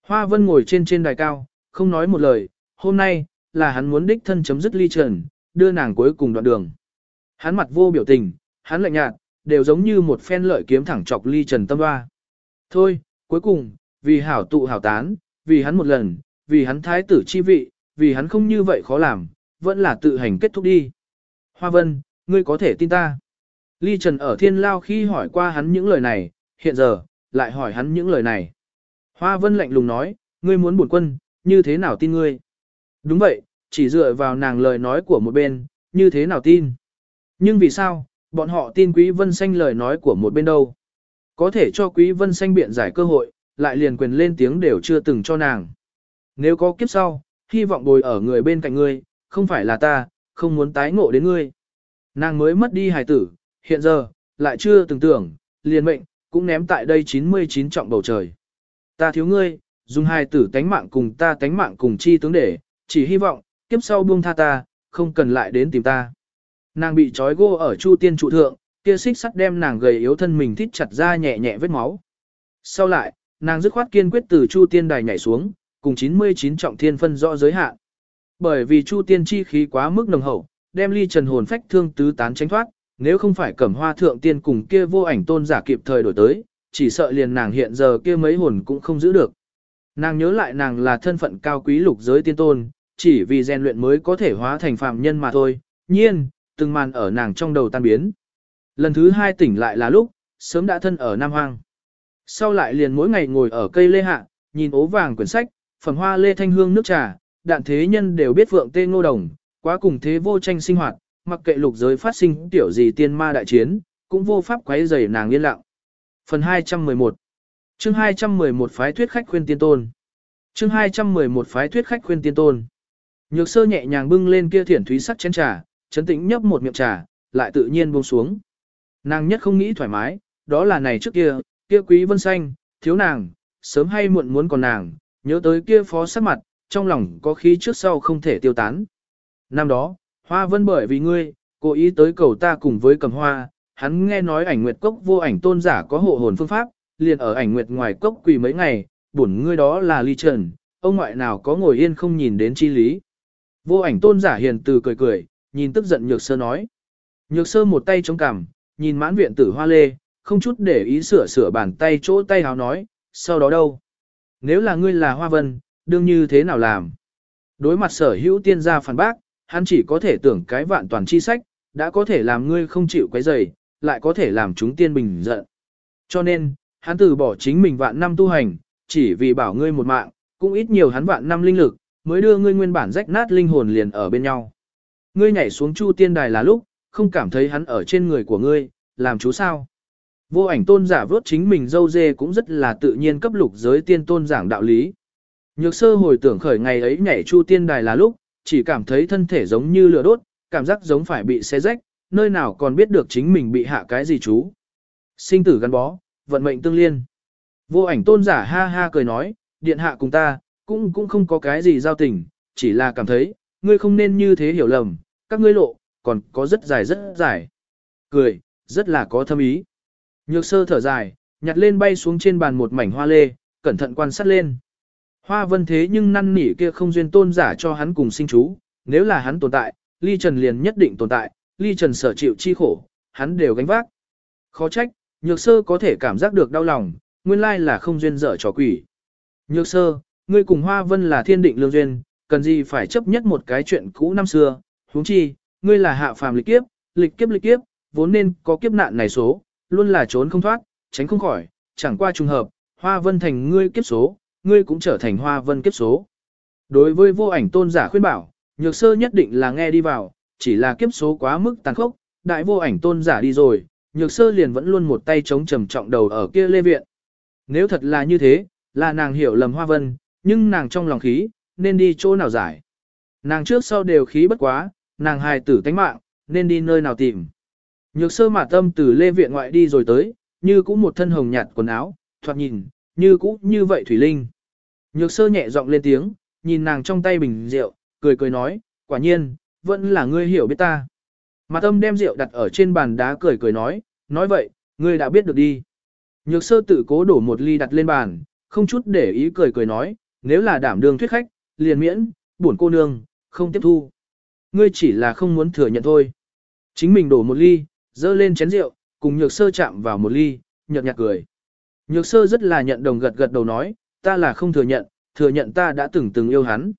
Speaker 1: Hoa vân ngồi trên trên đài cao, không nói một lời, hôm nay, là hắn muốn đích thân chấm dứt ly trần, đưa nàng cuối cùng đoạn đường. Hắn mặt vô biểu tình, hắn lạnh nhạt, đều giống như một phen lợi kiếm thẳng chọc ly trần tâm hoa. Thôi, cuối cùng, vì hảo tụ hảo tán, vì hắn một lần, vì hắn thái tử chi vị, vì hắn không như vậy khó làm, vẫn là tự hành kết thúc đi. Hoa vân, ngươi có thể tin ta. Ly Trần ở thiên lao khi hỏi qua hắn những lời này, hiện giờ, lại hỏi hắn những lời này. Hoa vân lạnh lùng nói, ngươi muốn bổn quân, như thế nào tin ngươi? Đúng vậy, chỉ dựa vào nàng lời nói của một bên, như thế nào tin? Nhưng vì sao, bọn họ tin Quý Vân Xanh lời nói của một bên đâu? Có thể cho Quý Vân Xanh biện giải cơ hội, lại liền quyền lên tiếng đều chưa từng cho nàng. Nếu có kiếp sau, hy vọng bồi ở người bên cạnh ngươi, không phải là ta, không muốn tái ngộ đến ngươi. Nàng mới mất đi hài tử, hiện giờ, lại chưa từng tưởng, liền mệnh, cũng ném tại đây 99 trọng bầu trời. Ta thiếu ngươi, dùng hài tử tánh mạng cùng ta tánh mạng cùng chi tướng để, chỉ hy vọng, kiếp sau buông tha ta, không cần lại đến tìm ta. Nàng bị trói gô ở chu tiên trụ thượng, kia xích sắt đem nàng gầy yếu thân mình thít chặt ra nhẹ nhẹ vết máu. Sau lại, nàng dứt khoát kiên quyết từ chu tiên đài nhảy xuống, cùng 99 trọng thiên phân rõ giới hạn. Bởi vì chu tiên chi khí quá mức nồng hậu, đem ly trần hồn phách thương tứ tán tránh thoát, nếu không phải cẩm hoa thượng tiên cùng kia vô ảnh tôn giả kịp thời đổi tới, chỉ sợ liền nàng hiện giờ kia mấy hồn cũng không giữ được. Nàng nhớ lại nàng là thân phận cao quý lục giới tiên tôn, chỉ vì rèn luyện mới có thể hóa thành phàm nhân mà thôi, nhiên, từng màn ở nàng trong đầu tan biến. Lần thứ hai tỉnh lại là lúc, sớm đã thân ở Nam Hoang. Sau lại liền mỗi ngày ngồi ở cây lê hạ, nhìn ố vàng quyển sách, phẩm hoa lê thanh hương nước trà, đạn thế nhân đều biết vượng tê ngô đồng, quá cùng thế vô tranh sinh hoạt, mặc kệ lục giới phát sinh tiểu gì tiên ma đại chiến, cũng vô pháp quấy rầy nàng yên lặng. Phần 211 Chương 211 Phái thuyết khách khuyên tiên tôn Chương 211 Phái thuyết khách khuyên tiên tôn Nhược sơ nhẹ nhàng bưng lên kia thiển thúy sắc chén trà, chấn tĩnh nhấp một miệng trà, lại tự nhiên buông xuống. Nàng nhất không nghĩ thoải mái, đó là này trước kia, kia quý vân xanh, thiếu nàng, sớm hay muộn muốn còn nàng, nhớ tới kia phó sắc mặt, trong lòng có khí trước sau không thể tiêu tán. Năm đó, hoa vân bởi vì ngươi, cố ý tới cầu ta cùng với cầm hoa, hắn nghe nói ảnh nguyệt cốc vô ảnh tôn giả có hộ hồn phương pháp, liền ở ảnh nguyệt ngoài cốc quỳ mấy ngày, bổn ngươi đó là ly trần, ông ngoại nào có ngồi yên không nhìn đến chi lý. Vô ảnh tôn giả hiền từ cười cười, nhìn tức giận nhược sơ nói. Nhược sơ một tay chống cằm, nhìn mãn viện tử hoa lê, không chút để ý sửa sửa bàn tay chỗ tay háo nói, sau đó đâu? Nếu là ngươi là hoa vân, đương như thế nào làm? Đối mặt sở hữu tiên gia phản bác, hắn chỉ có thể tưởng cái vạn toàn chi sách, đã có thể làm ngươi không chịu quấy rầy, lại có thể làm chúng tiên bình giận. Cho nên, hắn từ bỏ chính mình vạn năm tu hành, chỉ vì bảo ngươi một mạng, cũng ít nhiều hắn vạn năm linh lực, mới đưa ngươi nguyên bản rách nát linh hồn liền ở bên nhau. Ngươi nhảy xuống chu tiên đài là lúc, không cảm thấy hắn ở trên người của ngươi, làm chú sao. Vô ảnh tôn giả vớt chính mình dâu dê cũng rất là tự nhiên cấp lục giới tiên tôn giảng đạo lý. Nhược sơ hồi tưởng khởi ngày ấy nhảy chu tiên đài là lúc, chỉ cảm thấy thân thể giống như lửa đốt, cảm giác giống phải bị xé rách, nơi nào còn biết được chính mình bị hạ cái gì chú. Sinh tử gắn bó, vận mệnh tương liên. Vô ảnh tôn giả ha ha cười nói, điện hạ cùng ta, cũng cũng không có cái gì giao tình, chỉ là cảm thấy, ngươi không nên như thế hiểu lầm, các ngươi lộ, còn có rất dài rất dài. cười, rất là có thâm ý. Nhược sơ thở dài, nhặt lên bay xuống trên bàn một mảnh hoa lê, cẩn thận quan sát lên. Hoa vân thế nhưng năn nỉ kia không duyên tôn giả cho hắn cùng sinh chú, nếu là hắn tồn tại, ly trần liền nhất định tồn tại, ly trần sở chịu chi khổ, hắn đều gánh vác. Khó trách, nhược sơ có thể cảm giác được đau lòng, nguyên lai là không duyên dở trò quỷ. Nhược sơ, ngươi cùng hoa vân là thiên định lương duyên, cần gì phải chấp nhất một cái chuyện cũ năm xưa, huống chi, ngươi là hạ phàm lịch kiếp, lịch kiếp lịch kiếp, vốn nên có kiếp nạn này số, luôn là trốn không thoát, tránh không khỏi, chẳng qua trùng hợp, hoa vân thành ngươi kiếp số, ngươi cũng trở thành hoa vân kiếp số. Đối với vô ảnh tôn giả khuyên bảo, nhược sơ nhất định là nghe đi vào, chỉ là kiếp số quá mức tàn khốc, đại vô ảnh tôn giả đi rồi, nhược sơ liền vẫn luôn một tay chống trầm trọng đầu ở kia lê viện. Nếu thật là như thế, là nàng hiểu lầm hoa vân, nhưng nàng trong lòng khí, nên đi chỗ nào giải. Nàng trước sau đều khí bất quá, nàng hài tử tánh mạng, nên đi nơi nào tìm. Nhược sơ mà tâm từ lê viện ngoại đi rồi tới, như cũng một thân hồng nhạt quần áo, thoạt nhìn, như cũ như vậy Thủy Linh. Nhược sơ nhẹ giọng lên tiếng, nhìn nàng trong tay bình rượu, cười cười nói, quả nhiên, vẫn là ngươi hiểu biết ta. mà tâm đem rượu đặt ở trên bàn đá cười cười nói, nói vậy, ngươi đã biết được đi. Nhược sơ tự cố đổ một ly đặt lên bàn, không chút để ý cười cười nói, nếu là đảm đương thuyết khách, liền miễn, buồn cô nương, không tiếp thu. Ngươi chỉ là không muốn thừa nhận thôi. Chính mình đổ một ly, dơ lên chén rượu, cùng nhược sơ chạm vào một ly, nhợt nhạt cười. Nhược sơ rất là nhận đồng gật gật đầu nói, ta là không thừa nhận, thừa nhận ta đã từng từng yêu hắn.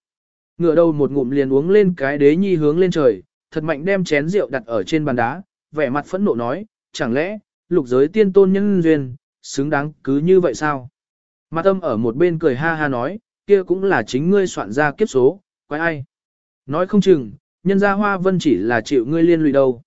Speaker 1: Ngựa đầu một ngụm liền uống lên cái đế nhi hướng lên trời, thật mạnh đem chén rượu đặt ở trên bàn đá, vẻ mặt phẫn nộ nói, chẳng lẽ, lục giới tiên tôn nhân duyên, xứng đáng cứ như vậy sao? Mặt tâm ở một bên cười ha ha nói, kia cũng là chính ngươi soạn ra kiếp số, quái ai? Nói không chừng, nhân gia hoa vân chỉ là chịu ngươi liên lụy đâu.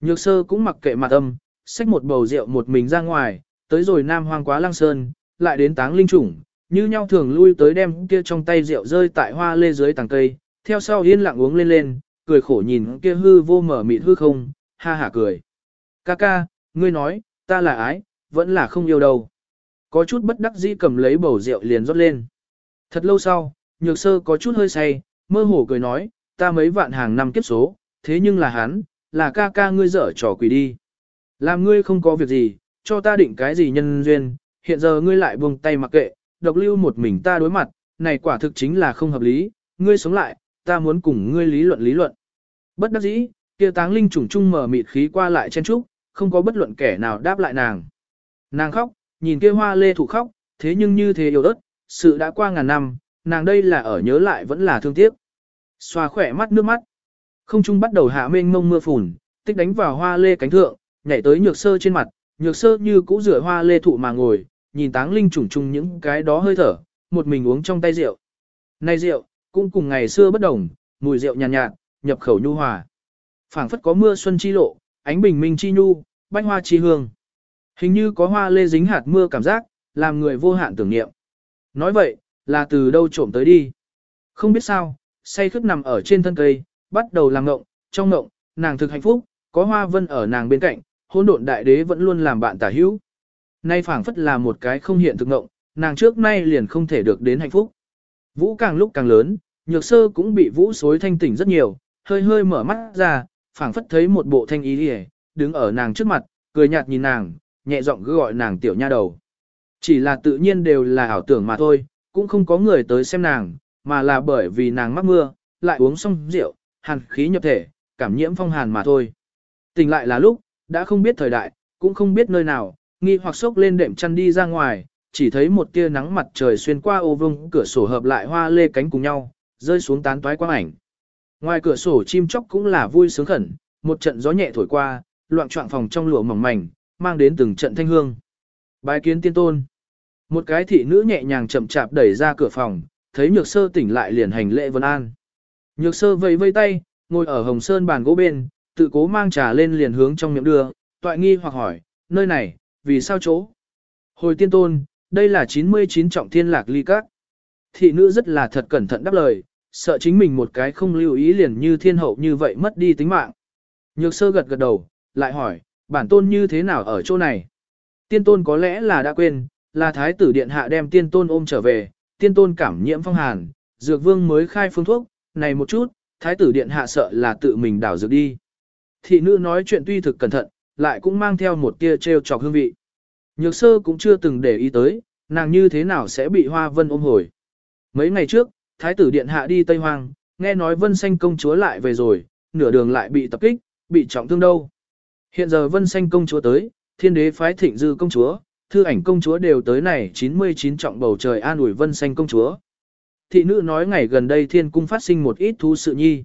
Speaker 1: Nhược sơ cũng mặc kệ mặt âm, xách một bầu rượu một mình ra ngoài, tới rồi nam hoang quá lang sơn, lại đến táng linh chủng, như nhau thường lui tới đem kia trong tay rượu rơi tại hoa lê dưới tàng cây, theo sau yên lặng uống lên lên, cười khổ nhìn kia hư vô mở mịt hư không, ha hả cười. Ca ca, ngươi nói, ta là ái, vẫn là không yêu đâu. Có chút bất đắc dĩ cầm lấy bầu rượu liền rót lên. Thật lâu sau, nhược sơ có chút hơi say, mơ hồ cười nói, ta mấy vạn hàng năm kiếp số, thế nhưng là hắn, là ca ca ngươi dở trò quỷ đi. Làm ngươi không có việc gì, cho ta định cái gì nhân duyên, hiện giờ ngươi lại buông tay mặc kệ, độc lưu một mình ta đối mặt, này quả thực chính là không hợp lý, ngươi sống lại, ta muốn cùng ngươi lý luận lý luận. Bất đắc dĩ, kia táng linh trùng trung mở mịt khí qua lại chen trúc, không có bất luận kẻ nào đáp lại nàng. Nàng khóc, nhìn kia hoa lê thủ khóc, thế nhưng như thế yêu đất, sự đã qua ngàn năm, nàng đây là ở nhớ lại vẫn là thương tiếc. Xoa khỏe mắt nước mắt. Không trung bắt đầu hạ mênh mông mưa phùn, tích đánh vào hoa lê cánh thượng, nhảy tới nhược sơ trên mặt, nhược sơ như cũ rửa hoa lê thụ mà ngồi, nhìn táng linh trùng trùng những cái đó hơi thở, một mình uống trong tay rượu. Này rượu, cũng cùng ngày xưa bất đồng, mùi rượu nhàn nhạt, nhạt, nhập khẩu nhu hòa. phảng phất có mưa xuân chi lộ, ánh bình minh chi nhu, bách hoa chi hương. Hình như có hoa lê dính hạt mưa cảm giác, làm người vô hạn tưởng niệm. Nói vậy, là từ đâu trộm tới đi. Không biết sao, say khướt nằm ở trên thân cây, bắt đầu làm ngộng, trong ngộng, nàng thực hạnh phúc, có hoa vân ở nàng bên cạnh, hôn độn đại đế vẫn luôn làm bạn tả hữu. Nay phảng phất là một cái không hiện thực ngộng, nàng trước nay liền không thể được đến hạnh phúc. Vũ càng lúc càng lớn, nhược sơ cũng bị vũ xối thanh tỉnh rất nhiều, hơi hơi mở mắt ra, phảng phất thấy một bộ thanh ý đi đứng ở nàng trước mặt, cười nhạt nhìn nàng, nhẹ giọng gọi nàng tiểu nha đầu. Chỉ là tự nhiên đều là ảo tưởng mà thôi, cũng không có người tới xem nàng, mà là bởi vì nàng mắc mưa, lại uống xong rượu, hàn khí nhập thể, cảm nhiễm phong hàn mà thôi. Tỉnh lại là lúc, đã không biết thời đại, cũng không biết nơi nào, nghi hoặc sốc lên đệm chăn đi ra ngoài, chỉ thấy một tia nắng mặt trời xuyên qua ô vương cửa sổ hợp lại hoa lê cánh cùng nhau, rơi xuống tán toái quang ảnh. Ngoài cửa sổ chim chóc cũng là vui sướng khẩn, một trận gió nhẹ thổi qua, loạn trọng phòng trong lụa mỏng mảnh, mang đến từng trận thanh hương. Bái kiến tiên tôn. Một cái thị nữ nhẹ nhàng chậm chạp đẩy ra cửa phòng, thấy nhược sơ tỉnh lại liền hành lễ vân an. Nhược sơ vẫy vây tay, ngồi ở hồng sơn bàn gỗ bên, tự cố mang trà lên liền hướng trong miệng đưa, toại nghi hoặc hỏi, nơi này, vì sao chỗ? Hồi tiên tôn, đây là 99 trọng thiên lạc ly các. Thị nữ rất là thật cẩn thận đáp lời, sợ chính mình một cái không lưu ý liền như thiên hậu như vậy mất đi tính mạng. Nhược sơ gật gật đầu, lại hỏi, bản tôn như thế nào ở chỗ này? Tiên tôn có lẽ là đã quên, là thái tử điện hạ đem tiên tôn ôm trở về, tiên tôn cảm nhiễm phong hàn, dược vương mới khai phương thuốc, này một chút, thái tử điện hạ sợ là tự mình đảo dược đi. Thị nữ nói chuyện tuy thực cẩn thận, lại cũng mang theo một tia trêu chọc hương vị. Nhược sơ cũng chưa từng để ý tới, nàng như thế nào sẽ bị Hoa Vân ôm hồi. Mấy ngày trước, Thái tử Điện Hạ đi Tây Hoang, nghe nói Vân Xanh công chúa lại về rồi, nửa đường lại bị tập kích, bị trọng thương đâu. Hiện giờ Vân Xanh công chúa tới, thiên đế phái thịnh dư công chúa, thư ảnh công chúa đều tới này 99 trọng bầu trời an ủi Vân Xanh công chúa. Thị nữ nói ngày gần đây thiên cung phát sinh một ít thú sự nhi.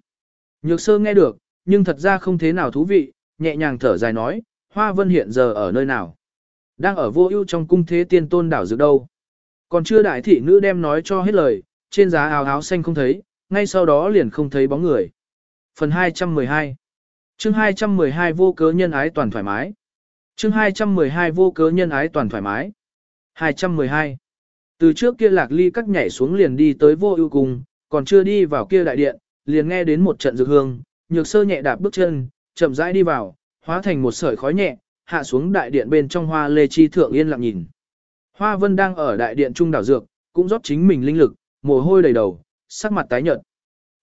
Speaker 1: Nhược sơ nghe được, nhưng thật ra không thế nào thú vị, nhẹ nhàng thở dài nói, Hoa Vân hiện giờ ở nơi nào? Đang ở vô ưu trong cung thế tiên tôn đảo dược đâu? Còn chưa đại thị nữ đem nói cho hết lời, trên giá áo áo xanh không thấy, ngay sau đó liền không thấy bóng người. Phần 212 chương 212 vô cớ nhân ái toàn thoải mái chương 212 vô cớ nhân ái toàn thoải mái. 212 Từ trước kia lạc ly các nhảy xuống liền đi tới vô ưu cùng, còn chưa đi vào kia đại điện, liền nghe đến một trận dược hương, nhược sơ nhẹ đạp bước chân, chậm rãi đi vào, hóa thành một sợi khói nhẹ, hạ xuống đại điện bên trong hoa lê chi thượng yên lặng nhìn. Hoa vân đang ở đại điện trung đảo dược, cũng rót chính mình linh lực, mồ hôi đầy đầu, sắc mặt tái nhợt.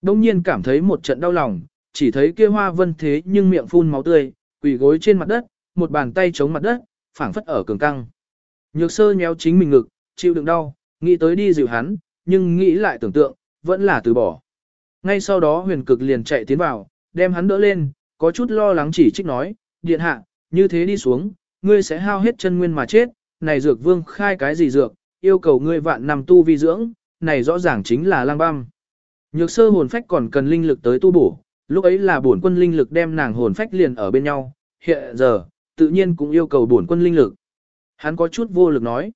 Speaker 1: Đông nhiên cảm thấy một trận đau lòng, chỉ thấy kia hoa vân thế nhưng miệng phun máu tươi, quỳ gối trên mặt đất, một bàn tay chống mặt đất, phảng phất ở cường căng. Nhược sơ nhéo chính mình ngực, chịu đựng đau, nghĩ tới đi dịu hắn, nhưng nghĩ lại tưởng tượng, vẫn là từ bỏ. Ngay sau đó huyền cực liền chạy tiến vào, đem hắn đỡ lên, có chút lo lắng chỉ trích nói, điện hạ, như thế đi xuống, ngươi sẽ hao hết chân nguyên mà chết, này dược vương khai cái gì dược, yêu cầu ngươi vạn năm tu vi dưỡng, này rõ ràng chính là lang băm. Nhược sơ hồn phách còn cần linh lực tới tu bổ, lúc ấy là bổn quân linh lực đem nàng hồn phách liền ở bên nhau, hiện giờ, tự nhiên cũng yêu cầu bổn quân linh lực. Hắn có chút vô lực nói.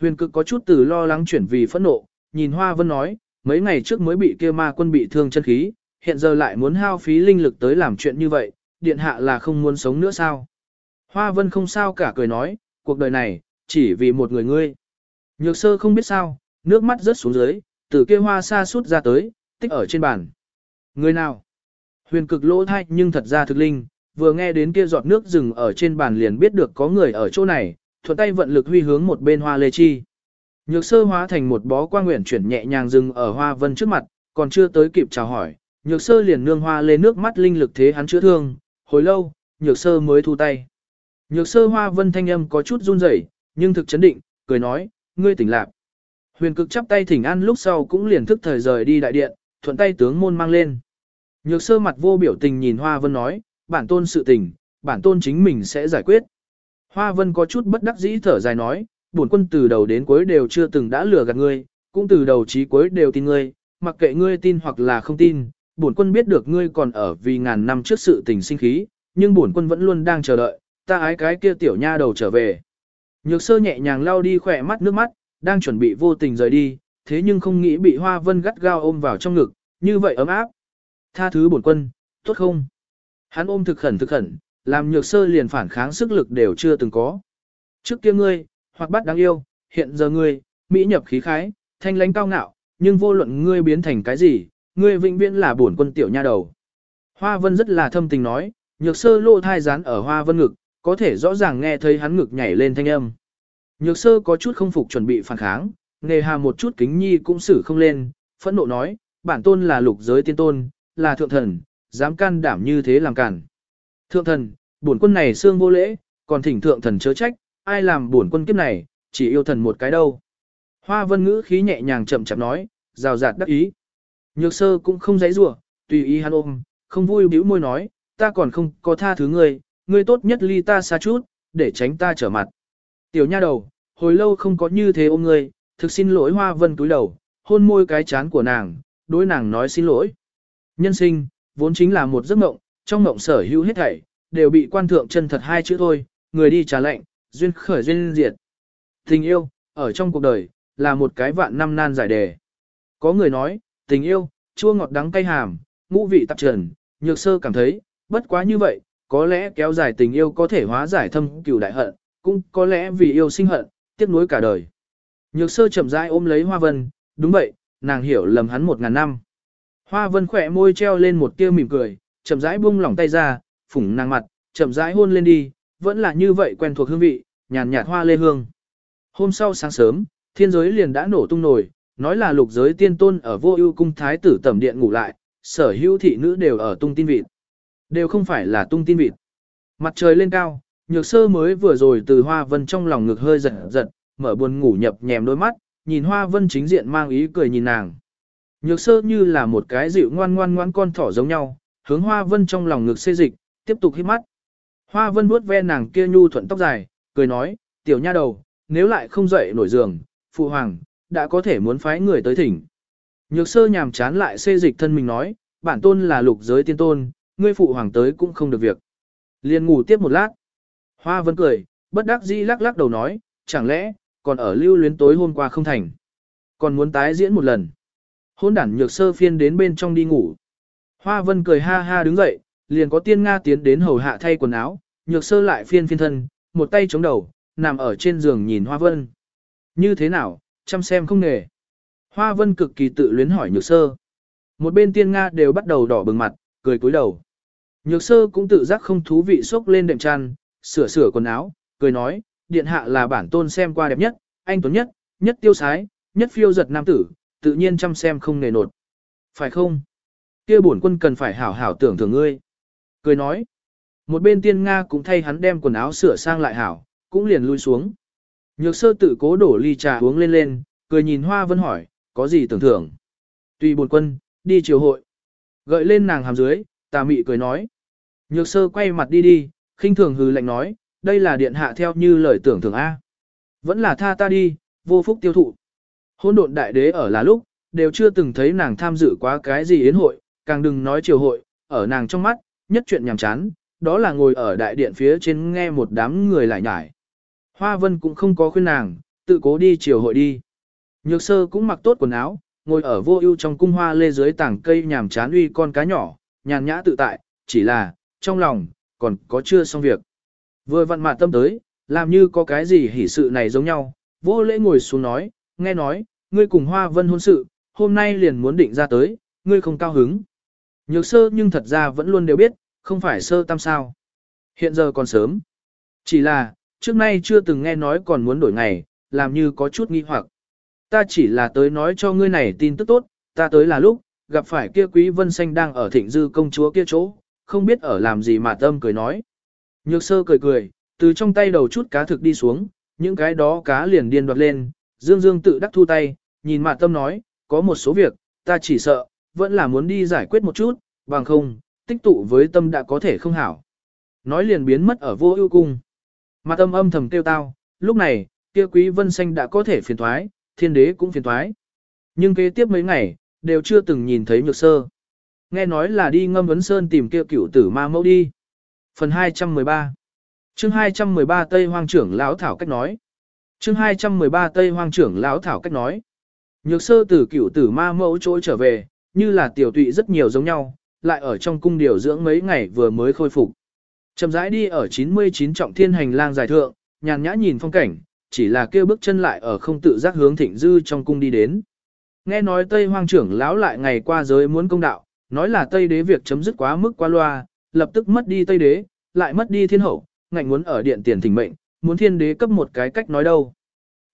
Speaker 1: Huyền cực có chút từ lo lắng chuyển vì phẫn nộ, nhìn Hoa Vân nói, mấy ngày trước mới bị kia ma quân bị thương chân khí, hiện giờ lại muốn hao phí linh lực tới làm chuyện như vậy, điện hạ là không muốn sống nữa sao. Hoa Vân không sao cả cười nói, cuộc đời này, chỉ vì một người ngươi. Nhược sơ không biết sao, nước mắt rớt xuống dưới, từ kia hoa xa suốt ra tới, tích ở trên bàn. Người nào? Huyền cực lỗ thai nhưng thật ra thực linh, vừa nghe đến kia giọt nước rừng ở trên bàn liền biết được có người ở chỗ này, thuận tay vận lực huy hướng một bên hoa lê chi. Nhược sơ hóa thành một bó quang nguyện chuyển nhẹ nhàng dừng ở hoa vân trước mặt, còn chưa tới kịp chào hỏi, nhược sơ liền nương hoa lê nước mắt linh lực thế hắn chữa thương, hồi lâu, nhược sơ mới thu tay. Nhược sơ hoa vân thanh âm có chút run rẩy, nhưng thực chấn định, cười nói, ngươi tỉnh lạc. Huyền cực chắp tay thỉnh an lúc sau cũng liền thức thời rời đi đại điện, thuận tay tướng môn mang lên. Nhược sơ mặt vô biểu tình nhìn Hoa Vân nói, bản tôn sự tình, bản tôn chính mình sẽ giải quyết. Hoa Vân có chút bất đắc dĩ thở dài nói, bổn quân từ đầu đến cuối đều chưa từng đã lừa gạt ngươi, cũng từ đầu chí cuối đều tin ngươi, mặc kệ ngươi tin hoặc là không tin, bổn quân biết được ngươi còn ở vì ngàn năm trước sự tình sinh khí, nhưng bổn quân vẫn luôn đang chờ đợi, ta ái cái kia tiểu nha đầu trở về. Nhược sơ nhẹ nhàng lau đi khỏe mắt nước mắt, đang chuẩn bị vô tình rời đi, thế nhưng không nghĩ bị Hoa Vân gắt gao ôm vào trong ngực, như vậy ấm áp. Tha thứ bổn quân, tốt không? Hắn ôm thực khẩn thực khẩn, làm nhược sơ liền phản kháng sức lực đều chưa từng có. Trước kia ngươi, hoặc bắt đáng yêu, hiện giờ ngươi, mỹ nhập khí khái, thanh lãnh cao ngạo, nhưng vô luận ngươi biến thành cái gì, ngươi vĩnh viễn là bổn quân tiểu nha đầu. Hoa Vân rất là thâm tình nói, nhược sơ lộ thai rán ở Hoa Vân ngực, có thể rõ ràng nghe thấy hắn ngực nhảy lên thanh âm. Nhược sơ có chút không phục chuẩn bị phản kháng, nghề hà một chút kính nhi cũng xử không lên, phẫn nộ nói, bản tôn là lục giới tiên tôn, là thượng thần, dám can đảm như thế làm cản. Thượng thần, bổn quân này xương vô lễ, còn thỉnh thượng thần chớ trách, ai làm bổn quân kiếp này, chỉ yêu thần một cái đâu. Hoa vân ngữ khí nhẹ nhàng chậm chậm nói, rào rạt đắc ý. Nhược sơ cũng không dãy rủa, tùy ý hắn ôm, không vui bĩu môi nói, ta còn không có tha thứ ngươi, ngươi tốt nhất ly ta xa chút, để tránh ta trở mặt. Tiểu nha đầu, hồi lâu không có như thế ôm ngươi, thực xin lỗi hoa vân túi đầu, hôn môi cái chán của nàng, đối nàng nói xin lỗi. Nhân sinh, vốn chính là một giấc mộng, trong mộng sở hữu hết thảy, đều bị quan thượng chân thật hai chữ thôi, người đi trả lệnh, duyên khởi duyên diệt. Tình yêu, ở trong cuộc đời, là một cái vạn năm nan giải đề. Có người nói, tình yêu, chua ngọt đắng cay hàm, ngũ vị tạp trần, nhược sơ cảm thấy, bất quá như vậy, có lẽ kéo dài tình yêu có thể hóa giải thâm cửu đại hận, cũng có lẽ vì yêu sinh hận, tiếc nuối cả đời. Nhược sơ chậm rãi ôm lấy hoa vân, đúng vậy, nàng hiểu lầm hắn một ngàn năm. Hoa vân khỏe môi treo lên một tia mỉm cười, chậm rãi buông lỏng tay ra, phủng nàng mặt, chậm rãi hôn lên đi, vẫn là như vậy quen thuộc hương vị, nhàn nhạt hoa lê hương. Hôm sau sáng sớm, thiên giới liền đã nổ tung nổi, nói là lục giới tiên tôn ở vô ưu cung thái tử tẩm điện ngủ lại, sở hữu thị nữ đều ở tung tin vịt. Đều không phải là tung tin vịt. Mặt trời lên cao, nhược sơ mới vừa rồi từ hoa vân trong lòng ngực hơi giật giật, mở buồn ngủ nhập nhèm đôi mắt, nhìn hoa vân chính diện mang ý cười nhìn nàng. Nhược sơ như là một cái dịu ngoan ngoan ngoan con thỏ giống nhau, hướng hoa vân trong lòng ngực xê dịch, tiếp tục hít mắt. Hoa vân vuốt ve nàng kia nhu thuận tóc dài, cười nói, tiểu nha đầu, nếu lại không dậy nổi giường, phụ hoàng, đã có thể muốn phái người tới thỉnh. Nhược sơ nhàm chán lại xê dịch thân mình nói, bản tôn là lục giới tiên tôn, ngươi phụ hoàng tới cũng không được việc. Liền ngủ tiếp một lát. Hoa vân cười, bất đắc dĩ lắc lắc đầu nói, chẳng lẽ, còn ở lưu luyến tối hôm qua không thành. Còn muốn tái diễn một lần. Hôn đản nhược sơ phiên đến bên trong đi ngủ. Hoa vân cười ha ha đứng dậy, liền có tiên Nga tiến đến hầu hạ thay quần áo, nhược sơ lại phiên phiên thân, một tay chống đầu, nằm ở trên giường nhìn hoa vân. Như thế nào, chăm xem không nghề. Hoa vân cực kỳ tự luyến hỏi nhược sơ. Một bên tiên Nga đều bắt đầu đỏ bừng mặt, cười cúi đầu. Nhược sơ cũng tự giác không thú vị xốc lên đệm chăn, sửa sửa quần áo, cười nói, điện hạ là bản tôn xem qua đẹp nhất, anh tuấn nhất, nhất tiêu sái, nhất phiêu giật nam tử, tự nhiên chăm xem không nề nột. Phải không? Kia bổn quân cần phải hảo hảo tưởng thưởng ngươi. Cười nói. Một bên tiên Nga cũng thay hắn đem quần áo sửa sang lại hảo, cũng liền lui xuống. Nhược sơ tự cố đổ ly trà uống lên lên, cười nhìn hoa vân hỏi, có gì tưởng thưởng. Tùy bổn quân, đi chiều hội. Gợi lên nàng hàm dưới, tà mị cười nói. Nhược sơ quay mặt đi đi, khinh thường hừ lạnh nói, đây là điện hạ theo như lời tưởng thưởng A. Vẫn là tha ta đi, vô phúc tiêu thụ. Hôn độn đại đế ở là lúc, đều chưa từng thấy nàng tham dự quá cái gì yến hội, càng đừng nói triều hội, ở nàng trong mắt, nhất chuyện nhàm chán, đó là ngồi ở đại điện phía trên nghe một đám người lại nhải. Hoa vân cũng không có khuyên nàng, tự cố đi triều hội đi. Nhược sơ cũng mặc tốt quần áo, ngồi ở vô ưu trong cung hoa lê dưới tảng cây nhàm chán uy con cá nhỏ, nhàn nhã tự tại, chỉ là, trong lòng, còn có chưa xong việc. Vừa vặn mạn tâm tới, làm như có cái gì hỉ sự này giống nhau, vô lễ ngồi xuống nói, nghe nói, ngươi cùng hoa vân hôn sự, hôm nay liền muốn định ra tới, ngươi không cao hứng. Nhược sơ nhưng thật ra vẫn luôn đều biết, không phải sơ tam sao. Hiện giờ còn sớm. Chỉ là, trước nay chưa từng nghe nói còn muốn đổi ngày, làm như có chút nghi hoặc. Ta chỉ là tới nói cho ngươi này tin tức tốt, ta tới là lúc, gặp phải kia quý vân xanh đang ở thịnh dư công chúa kia chỗ, không biết ở làm gì mà tâm cười nói. Nhược sơ cười cười, từ trong tay đầu chút cá thực đi xuống, những cái đó cá liền điên đoạt lên, dương dương tự đắc thu tay, nhìn mạ tâm nói, có một số việc, ta chỉ sợ, vẫn là muốn đi giải quyết một chút, bằng không, tích tụ với tâm đã có thể không hảo. Nói liền biến mất ở vô ưu cung. Mạ tâm âm thầm kêu tao, lúc này, kia quý vân xanh đã có thể phiền thoái, thiên đế cũng phiền thoái. Nhưng kế tiếp mấy ngày, đều chưa từng nhìn thấy nhược sơ. Nghe nói là đi ngâm vấn sơn tìm kia cửu tử ma mẫu đi. Phần 213 chương 213 Tây Hoang trưởng lão thảo cách nói. chương 213 Tây Hoang trưởng lão thảo cách nói. Nhược sơ từ cửu tử ma mẫu trỗi trở về, như là tiểu tụy rất nhiều giống nhau, lại ở trong cung điều dưỡng mấy ngày vừa mới khôi phục. Chậm rãi đi ở 99 trọng thiên hành lang dài thượng, nhàn nhã nhìn phong cảnh, chỉ là kêu bước chân lại ở không tự giác hướng thịnh dư trong cung đi đến. Nghe nói Tây Hoang trưởng lão lại ngày qua giới muốn công đạo, nói là Tây đế việc chấm dứt quá mức qua loa, lập tức mất đi Tây đế, lại mất đi thiên hậu, ngạnh muốn ở điện tiền thỉnh mệnh, muốn thiên đế cấp một cái cách nói đâu.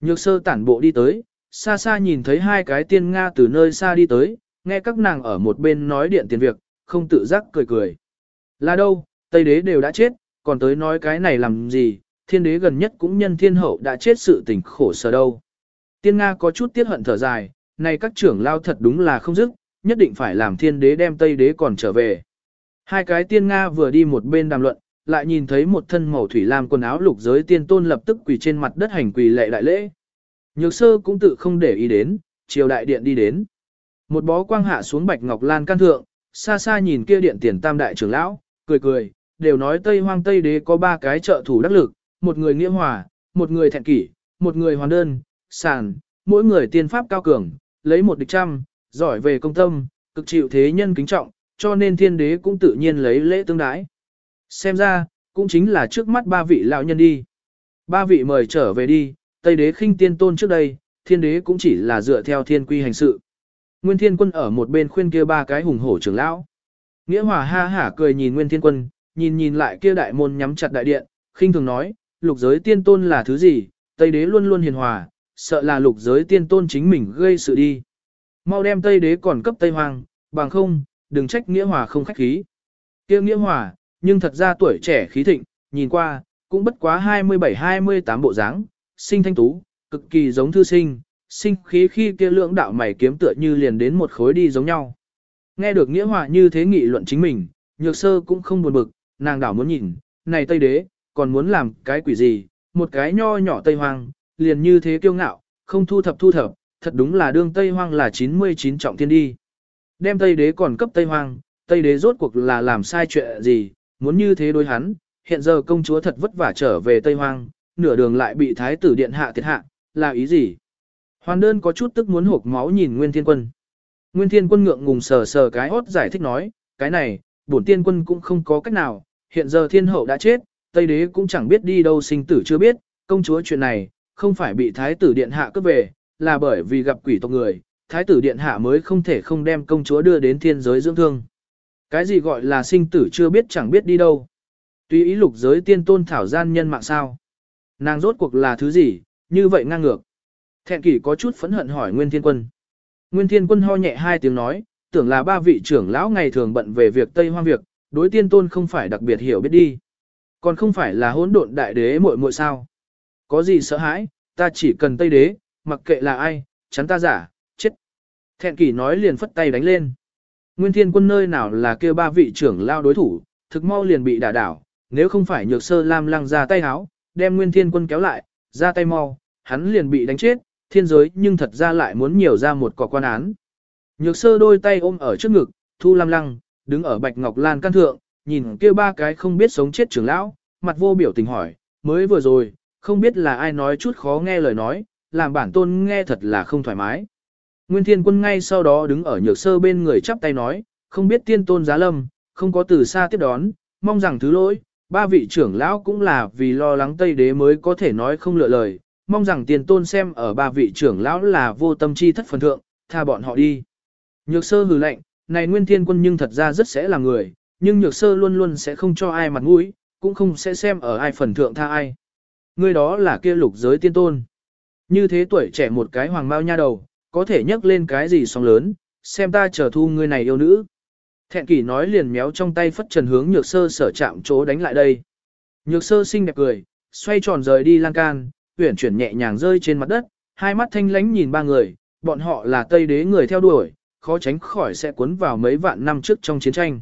Speaker 1: Nhược sơ tản bộ đi tới, xa xa nhìn thấy hai cái tiên Nga từ nơi xa đi tới, nghe các nàng ở một bên nói điện tiền việc, không tự giác cười cười. Là đâu, Tây đế đều đã chết, còn tới nói cái này làm gì, thiên đế gần nhất cũng nhân thiên hậu đã chết sự tình khổ sở đâu. Tiên Nga có chút tiết hận thở dài, này các trưởng lao thật đúng là không dứt, nhất định phải làm thiên đế đem Tây đế còn trở về. Hai cái tiên Nga vừa đi một bên đàm luận, lại nhìn thấy một thân màu thủy lam quần áo lục giới tiên tôn lập tức quỳ trên mặt đất hành quỳ lệ đại lễ. Nhược sơ cũng tự không để ý đến, chiều đại điện đi đến. Một bó quang hạ xuống bạch ngọc lan can thượng, xa xa nhìn kia điện tiền tam đại trưởng lão, cười cười, đều nói Tây Hoang Tây Đế có ba cái trợ thủ đắc lực, một người nghĩa hòa, một người thẹn kỷ, một người hoàn đơn, sàn, mỗi người tiên pháp cao cường, lấy một địch trăm, giỏi về công tâm, cực chịu thế nhân kính trọng, cho nên thiên đế cũng tự nhiên lấy lễ tương đái. Xem ra, cũng chính là trước mắt ba vị lão nhân đi. Ba vị mời trở về đi, Tây đế khinh tiên tôn trước đây, thiên đế cũng chỉ là dựa theo thiên quy hành sự. Nguyên thiên quân ở một bên khuyên kia ba cái hùng hổ trưởng lão. Nghĩa hòa ha hả cười nhìn Nguyên thiên quân, nhìn nhìn lại kia đại môn nhắm chặt đại điện, khinh thường nói, lục giới tiên tôn là thứ gì, Tây đế luôn luôn hiền hòa, sợ là lục giới tiên tôn chính mình gây sự đi. Mau đem Tây đế còn cấp Tây Hoàng, bằng không, đừng trách Nghĩa hòa không khách khí. Kia Nghĩa hòa, nhưng thật ra tuổi trẻ khí thịnh, nhìn qua, cũng bất quá 27-28 bộ dáng, sinh thanh tú, cực kỳ giống thư sinh, sinh khí khi kia lưỡng đạo mày kiếm tựa như liền đến một khối đi giống nhau. Nghe được nghĩa hòa như thế nghị luận chính mình, nhược sơ cũng không buồn bực, nàng đảo muốn nhìn, này Tây Đế, còn muốn làm cái quỷ gì, một cái nho nhỏ Tây Hoang, liền như thế kiêu ngạo, không thu thập thu thập, thật đúng là đương Tây Hoang là 99 trọng thiên đi. Đem Tây Đế còn cấp Tây Hoang, Tây Đế rốt cuộc là làm sai chuyện gì, muốn như thế đối hắn, hiện giờ công chúa thật vất vả trở về Tây Hoang, nửa đường lại bị thái tử điện hạ thiệt hạ, là ý gì? Hoàn đơn có chút tức muốn hộp máu nhìn Nguyên Thiên Quân. Nguyên Thiên Quân ngượng ngùng sờ sờ cái hốt giải thích nói, cái này, bổn tiên quân cũng không có cách nào, hiện giờ thiên hậu đã chết, Tây đế cũng chẳng biết đi đâu sinh tử chưa biết, công chúa chuyện này, không phải bị thái tử điện hạ cướp về, là bởi vì gặp quỷ tộc người, thái tử điện hạ mới không thể không đem công chúa đưa đến thiên giới dưỡng thương. Cái gì gọi là sinh tử chưa biết chẳng biết đi đâu. Tuy ý lục giới tiên tôn thảo gian nhân mạng sao. Nàng rốt cuộc là thứ gì, như vậy ngang ngược. Thẹn kỷ có chút phẫn hận hỏi Nguyên Thiên Quân. Nguyên Thiên Quân ho nhẹ hai tiếng nói, tưởng là ba vị trưởng lão ngày thường bận về việc Tây Hoang việc, đối tiên tôn không phải đặc biệt hiểu biết đi. Còn không phải là hỗn độn đại đế muội muội sao. Có gì sợ hãi, ta chỉ cần Tây đế, mặc kệ là ai, chắn ta giả, chết. Thẹn kỷ nói liền phất tay đánh lên. Nguyên Thiên Quân nơi nào là kêu ba vị trưởng lao đối thủ, thực mau liền bị đả đảo, nếu không phải nhược sơ lam lăng ra tay háo, đem Nguyên Thiên Quân kéo lại, ra tay mau, hắn liền bị đánh chết, thiên giới nhưng thật ra lại muốn nhiều ra một cọc quan án. Nhược sơ đôi tay ôm ở trước ngực, thu lam lăng, đứng ở bạch ngọc lan căn thượng, nhìn kia ba cái không biết sống chết trưởng lão, mặt vô biểu tình hỏi, mới vừa rồi, không biết là ai nói chút khó nghe lời nói, làm bản tôn nghe thật là không thoải mái. Nguyên thiên quân ngay sau đó đứng ở nhược sơ bên người chắp tay nói, không biết tiên tôn giá lâm, không có từ xa tiếp đón, mong rằng thứ lỗi, ba vị trưởng lão cũng là vì lo lắng Tây Đế mới có thể nói không lựa lời, mong rằng tiền tôn xem ở ba vị trưởng lão là vô tâm chi thất phần thượng, tha bọn họ đi. Nhược sơ hừ lạnh, này nguyên thiên quân nhưng thật ra rất sẽ là người, nhưng nhược sơ luôn luôn sẽ không cho ai mặt mũi, cũng không sẽ xem ở ai phần thượng tha ai. Người đó là kia lục giới tiên tôn. Như thế tuổi trẻ một cái hoàng bao nha đầu, có thể nhắc lên cái gì sóng lớn, xem ta trở thu người này yêu nữ. Thẹn kỷ nói liền méo trong tay phất trần hướng nhược sơ sở chạm chỗ đánh lại đây. Nhược sơ xinh đẹp cười, xoay tròn rời đi lan can, tuyển chuyển nhẹ nhàng rơi trên mặt đất, hai mắt thanh lánh nhìn ba người, bọn họ là Tây đế người theo đuổi, khó tránh khỏi sẽ cuốn vào mấy vạn năm trước trong chiến tranh.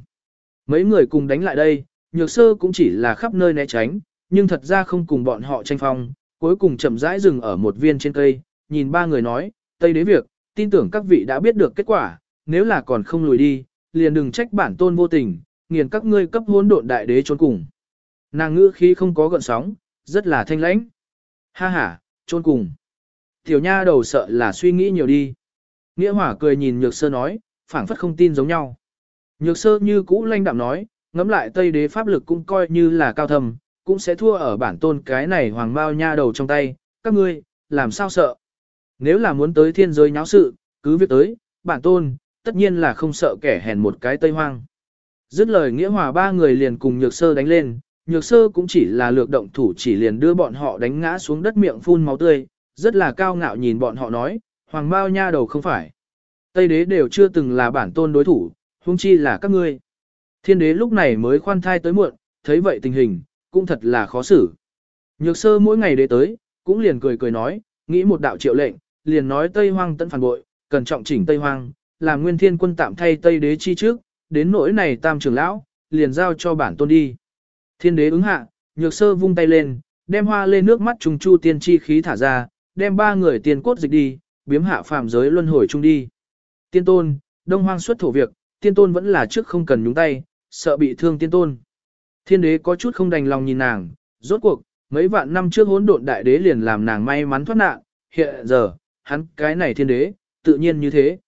Speaker 1: Mấy người cùng đánh lại đây, nhược sơ cũng chỉ là khắp nơi né tránh, nhưng thật ra không cùng bọn họ tranh phong, cuối cùng chậm rãi dừng ở một viên trên cây, nhìn ba người nói, Tây đế việc, tin tưởng các vị đã biết được kết quả, nếu là còn không lùi đi, liền đừng trách bản tôn vô tình, nghiền các ngươi cấp hỗn độn đại đế trốn cùng. Nàng ngữ khí không có gợn sóng, rất là thanh lãnh. Ha ha, trôn cùng. Tiểu nha đầu sợ là suy nghĩ nhiều đi. Nghĩa hỏa cười nhìn nhược sơ nói, phảng phất không tin giống nhau. Nhược sơ như cũ lanh đạm nói, ngẫm lại Tây đế pháp lực cũng coi như là cao thầm, cũng sẽ thua ở bản tôn cái này hoàng bao nha đầu trong tay, các ngươi, làm sao sợ. Nếu là muốn tới thiên giới nháo sự, cứ việc tới, bản tôn, tất nhiên là không sợ kẻ hèn một cái Tây hoang. Dứt lời nghĩa hòa ba người liền cùng nhược sơ đánh lên, nhược sơ cũng chỉ là lược động thủ chỉ liền đưa bọn họ đánh ngã xuống đất miệng phun máu tươi, rất là cao ngạo nhìn bọn họ nói, hoàng bao nha đầu không phải. Tây đế đều chưa từng là bản tôn đối thủ, huống chi là các ngươi. Thiên đế lúc này mới khoan thai tới muộn, thấy vậy tình hình, cũng thật là khó xử. Nhược sơ mỗi ngày đế tới, cũng liền cười cười nói, nghĩ một đạo triệu lệnh, liền nói Tây Hoang tận phản bội, cần trọng chỉnh Tây Hoang, làm nguyên thiên quân tạm thay Tây đế chi trước, đến nỗi này tam trưởng lão, liền giao cho bản tôn đi. Thiên đế ứng hạ, nhược sơ vung tay lên, đem hoa lên nước mắt trùng chu tiên chi khí thả ra, đem ba người tiền cốt dịch đi, biếm hạ phàm giới luân hồi chung đi. Tiên tôn, đông hoang xuất thổ việc, tiên tôn vẫn là trước không cần nhúng tay, sợ bị thương tiên tôn. Thiên đế có chút không đành lòng nhìn nàng, rốt cuộc, mấy vạn năm trước hỗn độn đại đế liền làm nàng may mắn thoát nạn, hiện giờ, hắn cái này thiên đế, tự nhiên như thế.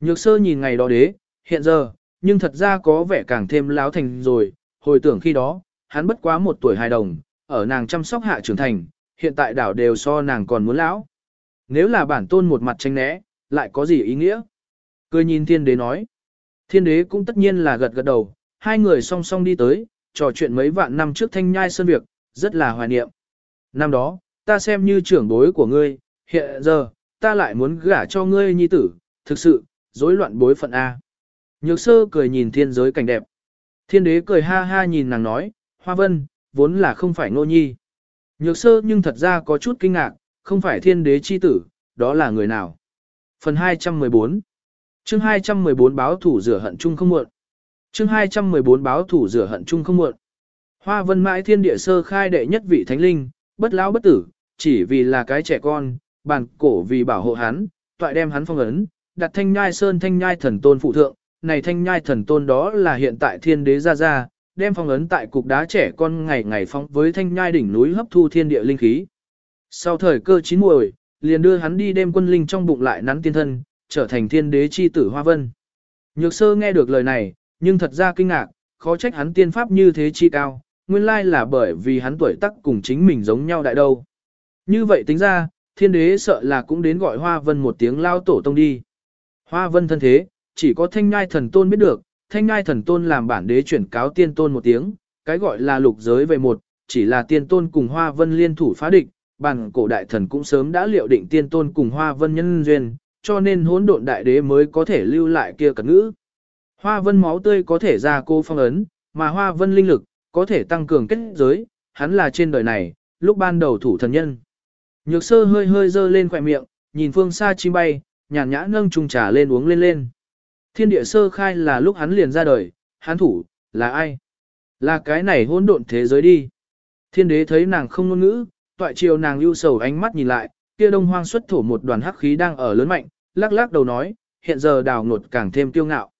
Speaker 1: Nhược sơ nhìn ngày đó đế, hiện giờ, nhưng thật ra có vẻ càng thêm láo thành rồi, hồi tưởng khi đó, hắn bất quá một tuổi hài đồng, ở nàng chăm sóc hạ trưởng thành, hiện tại đảo đều so nàng còn muốn lão. Nếu là bản tôn một mặt tranh né, lại có gì ý nghĩa? Cười nhìn thiên đế nói. Thiên đế cũng tất nhiên là gật gật đầu, hai người song song đi tới, trò chuyện mấy vạn năm trước thanh nhai sơn việc, rất là hoài niệm. Năm đó, ta xem như trưởng bối của ngươi, hiện giờ, ta lại muốn gả cho ngươi nhi tử, thực sự, rối loạn bối phận A. Nhược sơ cười nhìn thiên giới cảnh đẹp. Thiên đế cười ha ha nhìn nàng nói, Hoa Vân, vốn là không phải nô nhi. Nhược sơ nhưng thật ra có chút kinh ngạc, không phải thiên đế chi tử, đó là người nào? Phần 214 chương 214 báo thủ rửa hận chung không muộn. chương 214 báo thủ rửa hận chung không muộn. Hoa vân mãi thiên địa sơ khai đệ nhất vị thánh linh, bất lão bất tử, chỉ vì là cái trẻ con, bàn cổ vì bảo hộ hắn, toại đem hắn phong ấn, đặt thanh nhai sơn thanh nhai thần tôn phụ thượng, này thanh nhai thần tôn đó là hiện tại thiên đế ra ra, đem phong ấn tại cục đá trẻ con ngày ngày phong với thanh nhai đỉnh núi hấp thu thiên địa linh khí. Sau thời cơ chín muồi, liền đưa hắn đi đem quân linh trong bụng lại nắn tiên thân, trở thành thiên đế chi tử Hoa Vân. Nhược sơ nghe được lời này, nhưng thật ra kinh ngạc, khó trách hắn tiên pháp như thế chi cao, nguyên lai là bởi vì hắn tuổi tác cùng chính mình giống nhau đại đâu. Như vậy tính ra, thiên đế sợ là cũng đến gọi Hoa Vân một tiếng lao tổ tông đi. Hoa Vân thân thế, chỉ có thanh ngai thần tôn biết được, thanh ngai thần tôn làm bản đế chuyển cáo tiên tôn một tiếng, cái gọi là lục giới về một, chỉ là tiên tôn cùng Hoa Vân liên thủ phá địch, bản cổ đại thần cũng sớm đã liệu định tiên tôn cùng Hoa Vân nhân duyên, cho nên hỗn độn đại đế mới có thể lưu lại kia cẩn ngữ. Hoa Vân máu tươi có thể ra cô phong ấn, mà Hoa Vân linh lực có thể tăng cường kết giới, hắn là trên đời này, lúc ban đầu thủ thần nhân. Nhược sơ hơi hơi dơ lên khỏe miệng, nhìn phương xa chim bay, nhàn nhã nâng chung trà lên uống lên lên. Thiên địa sơ khai là lúc hắn liền ra đời, hắn thủ, là ai? Là cái này hỗn độn thế giới đi. Thiên đế thấy nàng không ngôn ngữ, toại chiều nàng ưu sầu ánh mắt nhìn lại, kia đông hoang xuất thổ một đoàn hắc khí đang ở lớn mạnh, lắc lắc đầu nói, hiện giờ đào nột càng thêm tiêu ngạo.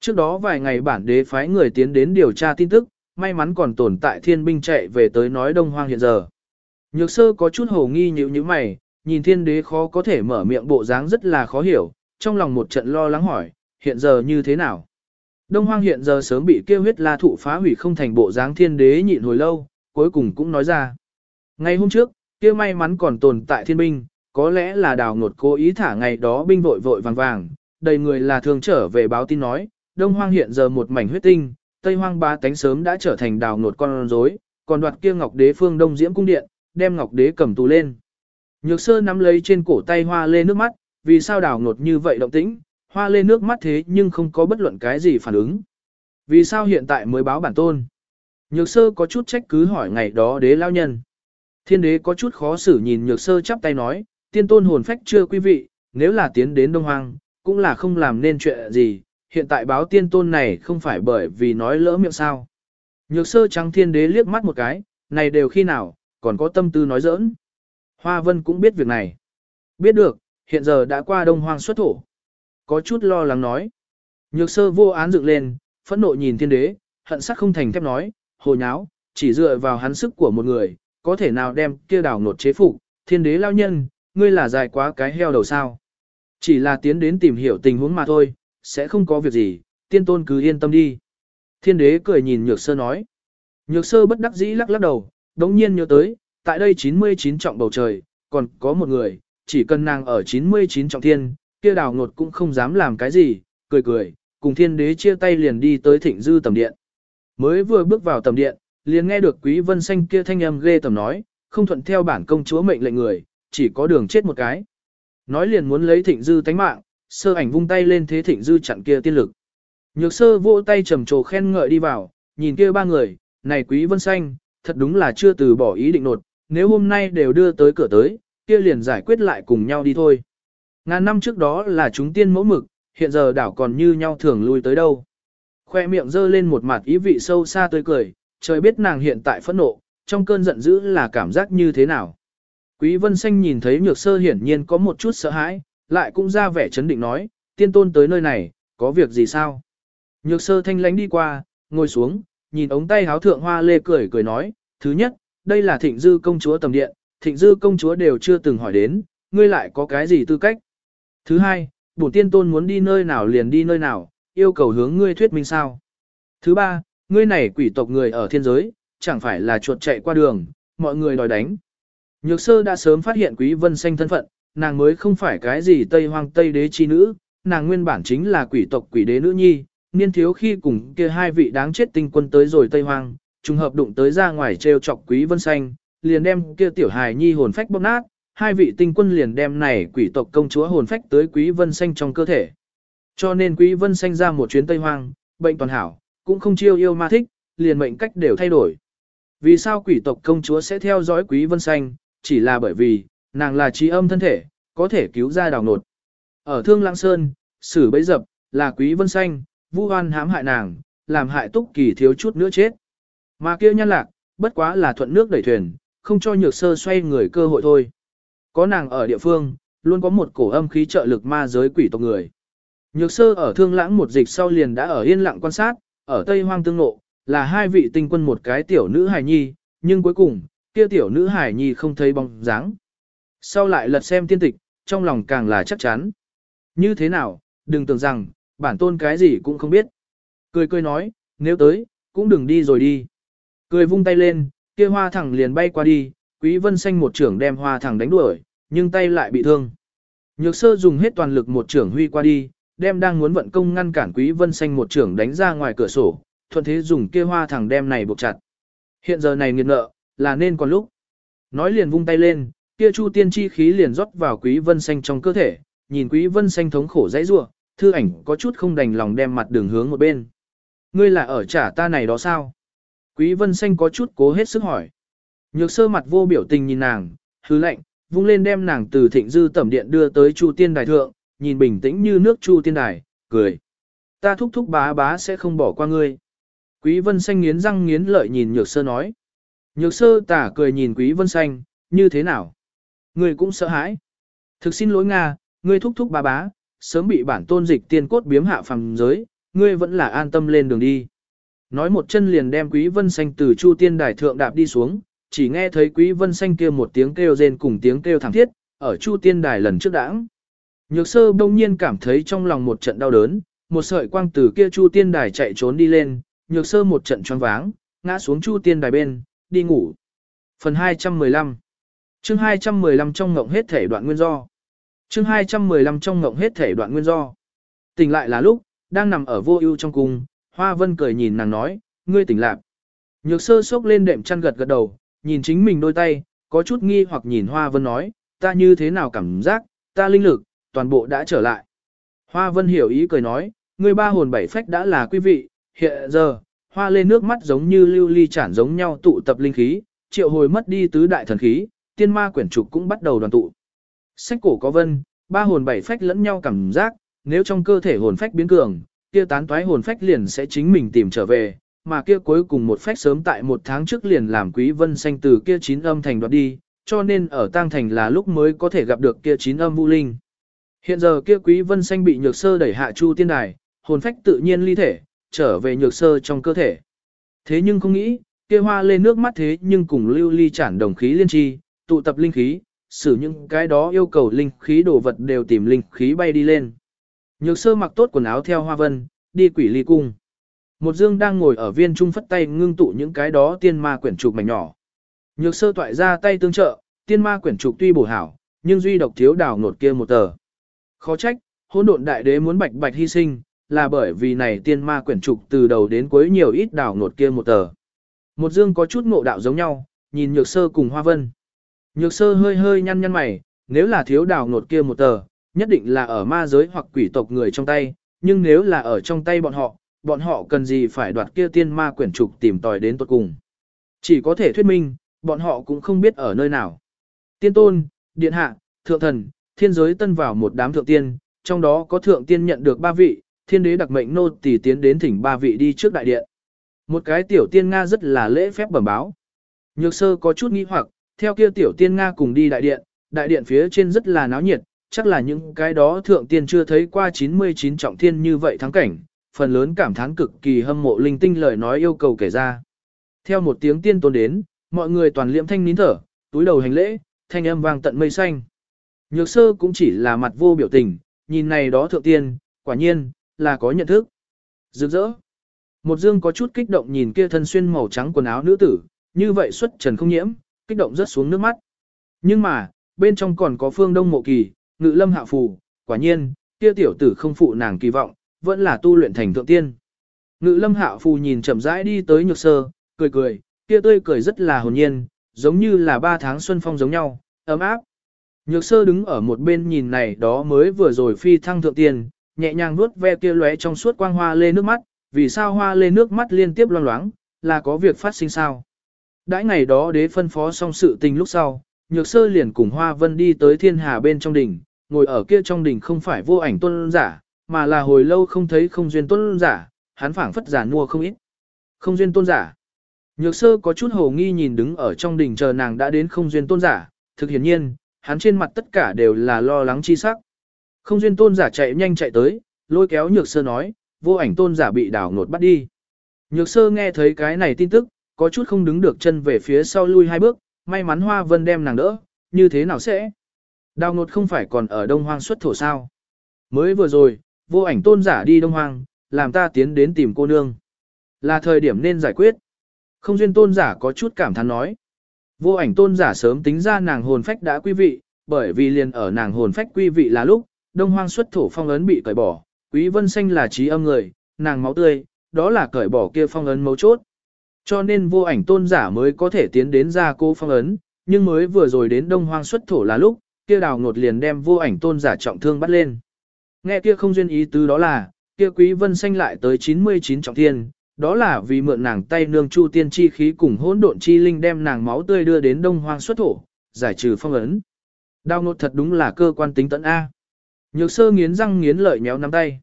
Speaker 1: Trước đó vài ngày bản đế phái người tiến đến điều tra tin tức, may mắn còn tồn tại thiên binh chạy về tới nói đông hoang hiện giờ. Nhược sơ có chút hồ nghi nhíu như mày, nhìn thiên đế khó có thể mở miệng bộ dáng rất là khó hiểu, trong lòng một trận lo lắng hỏi, hiện giờ như thế nào? Đông hoang hiện giờ sớm bị kêu huyết la thụ phá hủy không thành bộ dáng thiên đế nhịn hồi lâu, cuối cùng cũng nói ra. Ngày hôm trước, kia may mắn còn tồn tại thiên binh, có lẽ là đào ngột cố ý thả ngày đó binh vội vội vàng vàng, đầy người là thường trở về báo tin nói, đông hoang hiện giờ một mảnh huyết tinh, tây hoang ba tánh sớm đã trở thành đào ngột con rối, còn đoạt kia ngọc đế phương đông diễm cung điện, đem ngọc đế cầm tù lên. Nhược sơ nắm lấy trên cổ tay hoa lê nước mắt, vì sao đào ngột như vậy động tĩnh, hoa lê nước mắt thế nhưng không có bất luận cái gì phản ứng. Vì sao hiện tại mới báo bản tôn? Nhược sơ có chút trách cứ hỏi ngày đó đế lao nhân. Thiên đế có chút khó xử nhìn nhược sơ chắp tay nói, tiên tôn hồn phách chưa quý vị, nếu là tiến đến Đông Hoang, cũng là không làm nên chuyện gì, hiện tại báo tiên tôn này không phải bởi vì nói lỡ miệng sao. Nhược sơ trắng thiên đế liếc mắt một cái, này đều khi nào, còn có tâm tư nói giỡn. Hoa Vân cũng biết việc này. Biết được, hiện giờ đã qua Đông Hoang xuất thổ. Có chút lo lắng nói. Nhược sơ vô án dựng lên, phẫn nộ nhìn thiên đế, hận sắc không thành thép nói, hồ nháo, chỉ dựa vào hắn sức của một người, có thể nào đem kia đảo nột chế phục, thiên đế lao nhân, ngươi là dài quá cái heo đầu sao. Chỉ là tiến đến tìm hiểu tình huống mà thôi, sẽ không có việc gì, tiên tôn cứ yên tâm đi. Thiên đế cười nhìn nhược sơ nói. Nhược sơ bất đắc dĩ lắc lắc đầu, đống nhiên nhớ tới, tại đây 99 trọng bầu trời, còn có một người, chỉ cần nàng ở 99 trọng thiên, kia đào ngột cũng không dám làm cái gì, cười cười, cùng thiên đế chia tay liền đi tới thịnh dư tầm điện. Mới vừa bước vào tầm điện, liền nghe được quý vân xanh kia thanh âm ghê tầm nói, không thuận theo bản công chúa mệnh lệnh người, chỉ có đường chết một cái. Nói liền muốn lấy thịnh dư tánh mạng, sơ ảnh vung tay lên thế thịnh dư chặn kia tiên lực. Nhược sơ vỗ tay trầm trồ khen ngợi đi vào, nhìn kia ba người, này quý vân xanh, thật đúng là chưa từ bỏ ý định nột, nếu hôm nay đều đưa tới cửa tới, kia liền giải quyết lại cùng nhau đi thôi. Ngàn năm trước đó là chúng tiên mẫu mực, hiện giờ đảo còn như nhau thường lui tới đâu. Khoe miệng dơ lên một mặt ý vị sâu xa tươi cười, trời biết nàng hiện tại phẫn nộ, trong cơn giận dữ là cảm giác như thế nào. Quý vân xanh nhìn thấy nhược sơ hiển nhiên có một chút sợ hãi, lại cũng ra vẻ chấn định nói, tiên tôn tới nơi này, có việc gì sao? Nhược sơ thanh lánh đi qua, ngồi xuống, nhìn ống tay háo thượng hoa lê cười cười nói, thứ nhất, đây là thịnh dư công chúa tầm điện, thịnh dư công chúa đều chưa từng hỏi đến, ngươi lại có cái gì tư cách? Thứ hai, bổn tiên tôn muốn đi nơi nào liền đi nơi nào, yêu cầu hướng ngươi thuyết minh sao? Thứ ba, ngươi này quỷ tộc người ở thiên giới, chẳng phải là chuột chạy qua đường, mọi người đòi đánh. Nhược sơ đã sớm phát hiện quý vân xanh thân phận, nàng mới không phải cái gì Tây Hoang Tây đế chi nữ, nàng nguyên bản chính là quỷ tộc quỷ đế nữ nhi, niên thiếu khi cùng kia hai vị đáng chết tinh quân tới rồi Tây Hoang, trùng hợp đụng tới ra ngoài treo chọc quý vân xanh, liền đem kia tiểu hài nhi hồn phách bóp nát, hai vị tinh quân liền đem này quỷ tộc công chúa hồn phách tới quý vân xanh trong cơ thể. Cho nên quý vân xanh ra một chuyến Tây Hoang, bệnh toàn hảo, cũng không chiêu yêu ma thích, liền mệnh cách đều thay đổi. Vì sao quỷ tộc công chúa sẽ theo dõi quý vân xanh, chỉ là bởi vì, nàng là trí âm thân thể, có thể cứu ra đào nột. Ở Thương Lãng Sơn, xử bấy dập, là quý vân xanh, vu hoan hãm hại nàng, làm hại túc kỳ thiếu chút nữa chết. Mà kia nhân lạc, bất quá là thuận nước đẩy thuyền, không cho nhược sơ xoay người cơ hội thôi. Có nàng ở địa phương, luôn có một cổ âm khí trợ lực ma giới quỷ tộc người. Nhược sơ ở thương lãng một dịch sau liền đã ở yên lặng quan sát, ở Tây Hoang Tương Nộ, là hai vị tinh quân một cái tiểu nữ hài nhi, nhưng cuối cùng, kia tiểu nữ hài nhi không thấy bóng dáng. Sau lại lật xem tiên tịch, trong lòng càng là chắc chắn. Như thế nào, đừng tưởng rằng, bản tôn cái gì cũng không biết. Cười cười nói, nếu tới, cũng đừng đi rồi đi. Cười vung tay lên, kia hoa thẳng liền bay qua đi, quý vân xanh một trưởng đem hoa thẳng đánh đuổi, nhưng tay lại bị thương. Nhược sơ dùng hết toàn lực một trưởng huy qua đi, đem đang muốn vận công ngăn cản quý vân xanh một trưởng đánh ra ngoài cửa sổ, thuận thế dùng kia hoa thẳng đem này buộc chặt. Hiện giờ này nghiệt nợ, là nên còn lúc. Nói liền vung tay lên, kia chu tiên chi khí liền rót vào quý vân xanh trong cơ thể, nhìn quý vân xanh thống khổ dãy rủa, thư ảnh có chút không đành lòng đem mặt đường hướng một bên. Ngươi là ở trả ta này đó sao? Quý vân xanh có chút cố hết sức hỏi. Nhược sơ mặt vô biểu tình nhìn nàng, hứ lệnh, vung lên đem nàng từ thịnh dư tẩm điện đưa tới chu tiên đài thượng, nhìn bình tĩnh như nước chu tiên đài, cười. Ta thúc thúc bá bá sẽ không bỏ qua ngươi. Quý vân xanh nghiến răng nghiến lợi nhìn nhược sơ nói. Nhược sơ tả cười nhìn quý vân xanh, như thế nào? Ngươi cũng sợ hãi. Thực xin lỗi Nga, ngươi thúc thúc bá bá, sớm bị bản tôn dịch tiên cốt biếm hạ phàm giới, ngươi vẫn là an tâm lên đường đi. Nói một chân liền đem quý vân xanh từ chu tiên đài thượng đạp đi xuống, chỉ nghe thấy quý vân xanh kia một tiếng kêu rên cùng tiếng kêu thảm thiết, ở chu tiên đài lần trước đãng. Nhược sơ đông nhiên cảm thấy trong lòng một trận đau đớn, một sợi quang từ kia chu tiên đài chạy trốn đi lên, nhược sơ một trận choáng váng, ngã xuống chu tiên đài bên, đi ngủ. Phần 215 chương 215 trong ngộng hết thể đoạn nguyên do. chương 215 trong ngộng hết thể đoạn nguyên do. Tỉnh lại là lúc, đang nằm ở vô ưu trong cung, Hoa Vân cười nhìn nàng nói, ngươi tỉnh lạc. Nhược sơ sốc lên đệm chăn gật gật đầu, nhìn chính mình đôi tay, có chút nghi hoặc nhìn Hoa Vân nói, ta như thế nào cảm giác, ta linh lực, toàn bộ đã trở lại. Hoa Vân hiểu ý cười nói, ngươi ba hồn bảy phách đã là quý vị, hiện giờ, hoa lên nước mắt giống như lưu ly chản giống nhau tụ tập linh khí, triệu hồi mất đi tứ đại thần khí, tiên ma quyển trục cũng bắt đầu đoàn tụ. Sách cổ có vân, ba hồn bảy phách lẫn nhau cảm giác, nếu trong cơ thể hồn phách biến cường, kia tán toái hồn phách liền sẽ chính mình tìm trở về, mà kia cuối cùng một phách sớm tại một tháng trước liền làm quý vân xanh từ kia chín âm thành đoạt đi, cho nên ở tang thành là lúc mới có thể gặp được kia chín âm vũ linh. Hiện giờ kia quý vân xanh bị nhược sơ đẩy hạ chu tiên đài, hồn phách tự nhiên ly thể, trở về nhược sơ trong cơ thể. Thế nhưng không nghĩ, kia hoa lên nước mắt thế nhưng cùng lưu ly chản đồng khí liên tri, tụ tập linh khí, xử những cái đó yêu cầu linh khí đồ vật đều tìm linh khí bay đi lên. Nhược sơ mặc tốt quần áo theo hoa vân, đi quỷ ly cung. Một dương đang ngồi ở viên trung phất tay ngưng tụ những cái đó tiên ma quyển trục mảnh nhỏ. Nhược sơ toại ra tay tương trợ, tiên ma quyển trục tuy bổ hảo, nhưng duy độc thiếu đảo nột kia một tờ. Khó trách, hỗn độn đại đế muốn bạch bạch hy sinh, là bởi vì này tiên ma quyển trục từ đầu đến cuối nhiều ít đảo nột kia một tờ. Một dương có chút ngộ đạo giống nhau, nhìn nhược sơ cùng hoa vân. Nhược sơ hơi hơi nhăn nhăn mày, nếu là thiếu đảo nột kia một tờ, nhất định là ở ma giới hoặc quỷ tộc người trong tay, nhưng nếu là ở trong tay bọn họ, bọn họ cần gì phải đoạt kia tiên ma quyển trục tìm tòi đến tận cùng. Chỉ có thể thuyết minh, bọn họ cũng không biết ở nơi nào. Tiên tôn, điện hạ, thượng thần, thiên giới tân vào một đám thượng tiên, trong đó có thượng tiên nhận được ba vị, thiên đế đặc mệnh nô tỳ tiến đến thỉnh ba vị đi trước đại điện. Một cái tiểu tiên Nga rất là lễ phép bẩm báo. Nhược sơ có chút nghi hoặc, theo kia tiểu tiên Nga cùng đi đại điện, đại điện phía trên rất là náo nhiệt, chắc là những cái đó thượng tiên chưa thấy qua 99 trọng thiên như vậy thắng cảnh, phần lớn cảm thán cực kỳ hâm mộ linh tinh lời nói yêu cầu kể ra. Theo một tiếng tiên tôn đến, mọi người toàn liệm thanh nín thở, túi đầu hành lễ, thanh âm vang tận mây xanh. Nhược sơ cũng chỉ là mặt vô biểu tình, nhìn này đó thượng tiên, quả nhiên, là có nhận thức. Rực rỡ. Một dương có chút kích động nhìn kia thân xuyên màu trắng quần áo nữ tử, như vậy xuất trần không nhiễm, kích động rất xuống nước mắt. Nhưng mà, bên trong còn có phương đông mộ kỳ, ngự lâm hạ phù, quả nhiên, kia tiểu tử không phụ nàng kỳ vọng, vẫn là tu luyện thành thượng tiên. Ngự lâm hạ phù nhìn chậm rãi đi tới nhược sơ, cười cười, kia tươi cười rất là hồn nhiên, giống như là ba tháng xuân phong giống nhau, ấm áp. Nhược sơ đứng ở một bên nhìn này đó mới vừa rồi phi thăng thượng tiên, nhẹ nhàng vuốt ve kia lóe trong suốt quang hoa lê nước mắt, vì sao hoa lê nước mắt liên tiếp loang loáng, là có việc phát sinh sao? Đãi ngày đó đế phân phó xong sự tình lúc sau, nhược sơ liền cùng Hoa Vân đi tới thiên hà bên trong đỉnh, ngồi ở kia trong đỉnh không phải vô ảnh tôn giả, mà là hồi lâu không thấy không duyên tôn giả, hắn phảng phất giả mua không ít. Không duyên tôn giả. Nhược sơ có chút hồ nghi nhìn đứng ở trong đỉnh chờ nàng đã đến không duyên tôn giả, thực hiển nhiên, hắn trên mặt tất cả đều là lo lắng chi sắc. Không duyên tôn giả chạy nhanh chạy tới, lôi kéo nhược sơ nói, vô ảnh tôn giả bị đảo nột bắt đi. Nhược sơ nghe thấy cái này tin tức, có chút không đứng được chân về phía sau lui hai bước, may mắn hoa vân đem nàng đỡ, như thế nào sẽ? Đào nột không phải còn ở đông hoang xuất thổ sao? Mới vừa rồi, vô ảnh tôn giả đi đông hoang, làm ta tiến đến tìm cô nương. Là thời điểm nên giải quyết. Không duyên tôn giả có chút cảm thán nói. Vô ảnh tôn giả sớm tính ra nàng hồn phách đã quý vị, bởi vì liền ở nàng hồn phách quý vị là lúc, đông hoang xuất thổ phong ấn bị cởi bỏ, quý vân xanh là trí âm người, nàng máu tươi, đó là cởi bỏ kia phong ấn mấu chốt. Cho nên vô ảnh tôn giả mới có thể tiến đến ra cô phong ấn, nhưng mới vừa rồi đến đông hoang xuất thổ là lúc, kia đào ngột liền đem vô ảnh tôn giả trọng thương bắt lên. Nghe kia không duyên ý tứ đó là, kia quý vân xanh lại tới 99 trọng thiên, đó là vì mượn nàng tay nương chu tiên chi khí cùng hỗn độn chi linh đem nàng máu tươi đưa đến đông hoang xuất thổ, giải trừ phong ấn. Đào ngột thật đúng là cơ quan tính tận A. Nhược sơ nghiến răng nghiến lợi méo nắm tay.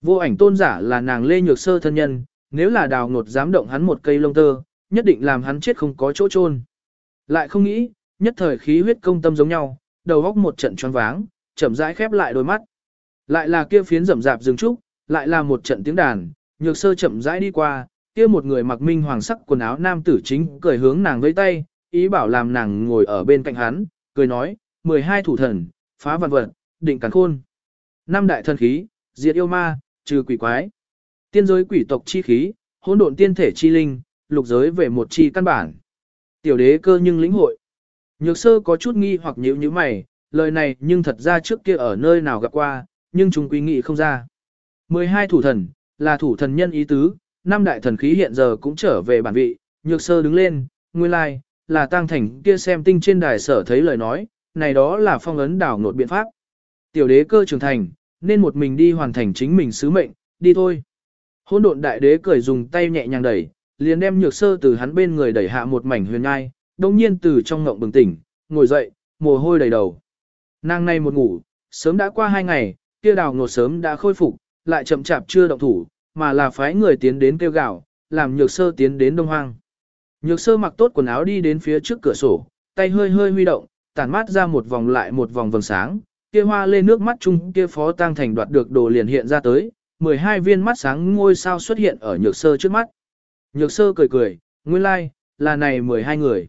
Speaker 1: Vô ảnh tôn giả là nàng lê nhược sơ thân nhân, nếu là đào ngột dám động hắn một cây lông tơ, nhất định làm hắn chết không có chỗ chôn. Lại không nghĩ, nhất thời khí huyết công tâm giống nhau, đầu góc một trận choáng váng, chậm rãi khép lại đôi mắt. Lại là kia phiến rậm rạp rừng trúc, lại là một trận tiếng đàn, nhược sơ chậm rãi đi qua, kia một người mặc minh hoàng sắc quần áo nam tử chính cười hướng nàng với tay, ý bảo làm nàng ngồi ở bên cạnh hắn, cười nói, 12 thủ thần, phá vạn vật, định càn khôn. Năm đại thần khí, diệt yêu ma, trừ quỷ quái. Tiên giới quỷ tộc chi khí, hỗn độn tiên thể chi linh, lục giới về một chi căn bản. Tiểu đế cơ nhưng lĩnh hội. Nhược sơ có chút nghi hoặc nhíu như mày, lời này nhưng thật ra trước kia ở nơi nào gặp qua, nhưng chúng quý nghị không ra. 12 thủ thần, là thủ thần nhân ý tứ, năm đại thần khí hiện giờ cũng trở về bản vị, nhược sơ đứng lên, nguyên lai, like, là tăng thành kia xem tinh trên đài sở thấy lời nói, này đó là phong ấn đảo nột biện pháp. Tiểu đế cơ trưởng thành, nên một mình đi hoàn thành chính mình sứ mệnh, đi thôi. Hôn độn đại đế cười dùng tay nhẹ nhàng đẩy, liền đem nhược sơ từ hắn bên người đẩy hạ một mảnh huyền ngai, đồng nhiên từ trong ngộng bừng tỉnh, ngồi dậy, mồ hôi đầy đầu. Nàng này một ngủ, sớm đã qua hai ngày, kia đào ngột sớm đã khôi phục, lại chậm chạp chưa động thủ, mà là phái người tiến đến kêu gạo, làm nhược sơ tiến đến đông hoang. Nhược sơ mặc tốt quần áo đi đến phía trước cửa sổ, tay hơi hơi huy động, tản mát ra một vòng lại một vòng vầng sáng, kia hoa lên nước mắt chung kia phó tang thành đoạt được đồ liền hiện ra tới, 12 viên mắt sáng ngôi sao xuất hiện ở nhược sơ trước mắt. Nhược sơ cười cười, nguyên lai, like, là này 12 người.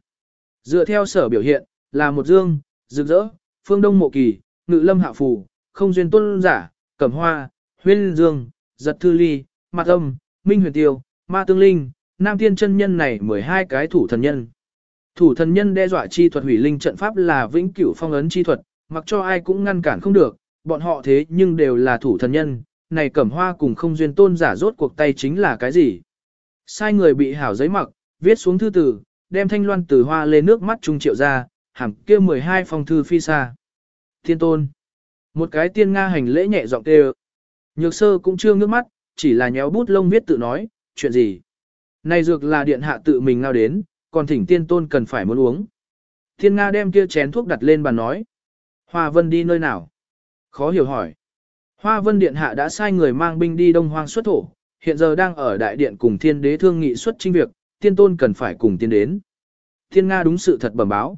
Speaker 1: Dựa theo sở biểu hiện, là một dương, rực rỡ, phương đông mộ kỳ, ngự lâm hạ phù, không duyên tôn giả, cẩm hoa, huyên dương, giật thư ly, mặt âm, minh huyền tiêu, ma tương linh, nam tiên chân nhân này 12 cái thủ thần nhân. Thủ thần nhân đe dọa chi thuật hủy linh trận pháp là vĩnh cửu phong ấn chi thuật, mặc cho ai cũng ngăn cản không được, bọn họ thế nhưng đều là thủ thần nhân, này cẩm hoa cùng không duyên tôn giả rốt cuộc tay chính là cái gì. Sai người bị hảo giấy mặc, viết xuống thư tử, đem thanh loan từ hoa lên nước mắt trung triệu ra, hàm kia 12 phong thư phi xa. Thiên tôn. Một cái tiên Nga hành lễ nhẹ giọng kêu. Nhược sơ cũng chưa ngước mắt, chỉ là nhéo bút lông viết tự nói, chuyện gì. Này dược là điện hạ tự mình ngao đến, còn thỉnh tiên tôn cần phải muốn uống. Thiên Nga đem kia chén thuốc đặt lên bàn nói. Hoa Vân đi nơi nào? Khó hiểu hỏi. Hoa Vân Điện Hạ đã sai người mang binh đi Đông Hoang xuất thổ, hiện giờ đang ở đại điện cùng thiên đế thương nghị xuất chinh việc, tiên tôn cần phải cùng tiến đến. Thiên Nga đúng sự thật bẩm báo.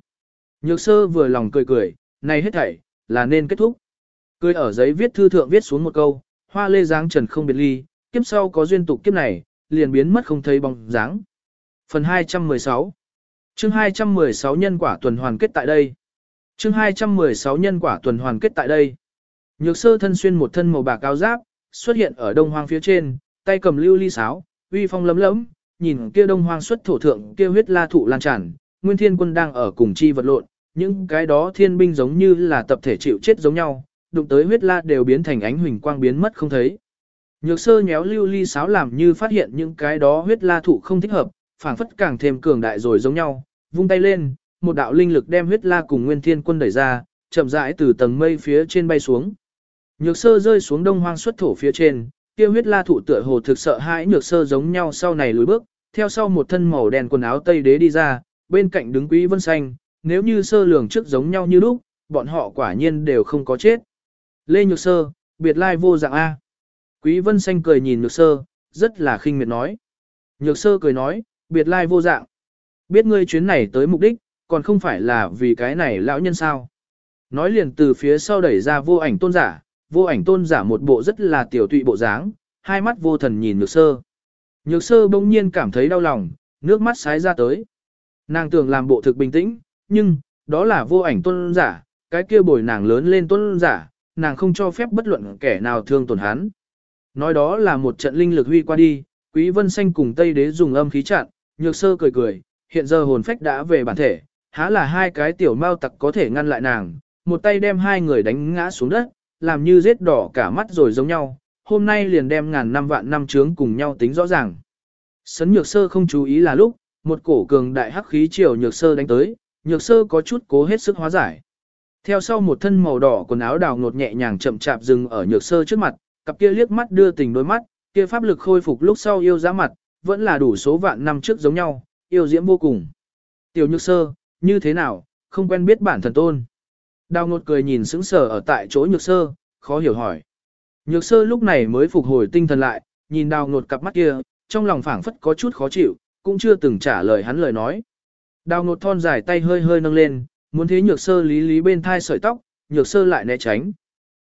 Speaker 1: Nhược sơ vừa lòng cười cười, này hết thảy, là nên kết thúc. Cười ở giấy viết thư thượng viết xuống một câu, hoa lê dáng trần không biệt ly, kiếp sau có duyên tục kiếp này, liền biến mất không thấy bóng dáng. Phần 216 chương 216 nhân quả tuần hoàn kết tại đây. chương 216 nhân quả tuần hoàn kết tại đây. Nhược sơ thân xuyên một thân màu bạc cao giáp, xuất hiện ở đông hoang phía trên, tay cầm lưu ly sáo, uy phong lấm lấm, nhìn kia đông hoang xuất thổ thượng kia huyết la thụ lan tràn, nguyên thiên quân đang ở cùng chi vật lộn, những cái đó thiên binh giống như là tập thể chịu chết giống nhau, đụng tới huyết la đều biến thành ánh huỳnh quang biến mất không thấy. Nhược sơ nhéo lưu ly sáo làm như phát hiện những cái đó huyết la thụ không thích hợp, phảng phất càng thêm cường đại rồi giống nhau, vung tay lên, một đạo linh lực đem huyết la cùng nguyên thiên quân đẩy ra, chậm rãi từ tầng mây phía trên bay xuống. Nhược sơ rơi xuống đông hoang xuất thổ phía trên, kia huyết la thụ tựa hồ thực sợ hãi nhược sơ giống nhau sau này lùi bước, theo sau một thân màu đen quần áo tây đế đi ra, bên cạnh đứng Quý Vân Xanh, nếu như sơ lường trước giống nhau như lúc, bọn họ quả nhiên đều không có chết. Lê Nhược Sơ, biệt lai vô dạng A. Quý Vân Xanh cười nhìn Nhược Sơ, rất là khinh miệt nói. Nhược Sơ cười nói, biệt lai vô dạng. Biết ngươi chuyến này tới mục đích, còn không phải là vì cái này lão nhân sao. Nói liền từ phía sau đẩy ra vô ảnh tôn giả, vô ảnh tôn giả một bộ rất là tiểu tụy bộ dáng, hai mắt vô thần nhìn nhược sơ. Nhược sơ bỗng nhiên cảm thấy đau lòng, nước mắt sái ra tới. Nàng tưởng làm bộ thực bình tĩnh, nhưng, đó là vô ảnh tôn giả, cái kia bồi nàng lớn lên tôn giả, nàng không cho phép bất luận kẻ nào thương tổn hắn. Nói đó là một trận linh lực huy qua đi, Quý Vân Xanh cùng Tây Đế dùng âm khí chặn, nhược sơ cười cười, hiện giờ hồn phách đã về bản thể, há là hai cái tiểu mao tặc có thể ngăn lại nàng, một tay đem hai người đánh ngã xuống đất, làm như giết đỏ cả mắt rồi giống nhau, hôm nay liền đem ngàn năm vạn năm chướng cùng nhau tính rõ ràng. Sấn nhược sơ không chú ý là lúc, một cổ cường đại hắc khí chiều nhược sơ đánh tới, nhược sơ có chút cố hết sức hóa giải. Theo sau một thân màu đỏ quần áo đào ngột nhẹ nhàng chậm chạp dừng ở nhược sơ trước mặt, cặp kia liếc mắt đưa tình đôi mắt, kia pháp lực khôi phục lúc sau yêu giá mặt, vẫn là đủ số vạn năm trước giống nhau, yêu diễm vô cùng. Tiểu nhược sơ, như thế nào, không quen biết bản thần tôn. Đào ngột cười nhìn sững sờ ở tại chỗ nhược sơ, khó hiểu hỏi. Nhược sơ lúc này mới phục hồi tinh thần lại, nhìn đào ngột cặp mắt kia, trong lòng phảng phất có chút khó chịu, cũng chưa từng trả lời hắn lời nói. Đào ngột thon dài tay hơi hơi nâng lên, muốn thế nhược sơ lý lý bên thai sợi tóc, nhược sơ lại né tránh.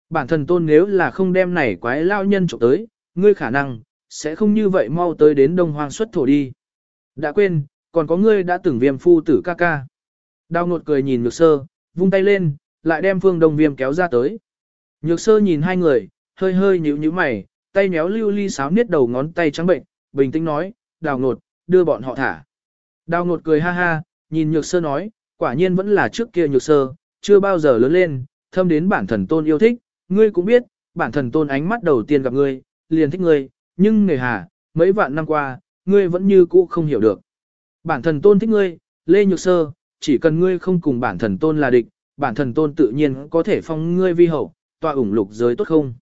Speaker 1: Bản thân tôn nếu là không đem này quái lao nhân trộm tới, ngươi khả năng, sẽ không như vậy mau tới đến đông hoang xuất thổ đi. Đã quên, còn có ngươi đã từng viêm phu tử ca ca. Đào ngột cười nhìn nhược sơ, vung tay lên, lại đem phương đông viêm kéo ra tới. Nhược sơ nhìn hai người, hơi hơi nhíu nhíu mày, tay méo lưu ly sáo niết đầu ngón tay trắng bệnh, bình tĩnh nói, đào ngột, đưa bọn họ thả. Đào ngột cười ha ha, nhìn nhược sơ nói, quả nhiên vẫn là trước kia nhược sơ, chưa bao giờ lớn lên, thâm đến bản thần tôn yêu thích, ngươi cũng biết, bản thần tôn ánh mắt đầu tiên gặp ngươi, liền thích ngươi, nhưng nghề hà, mấy vạn năm qua, ngươi vẫn như cũ không hiểu được. Bản thần tôn thích ngươi, Lê Nhược Sơ, chỉ cần ngươi không cùng bản thần tôn là địch, bản thần tôn tự nhiên có thể phong ngươi vi hậu, tọa ủng lục giới tốt không.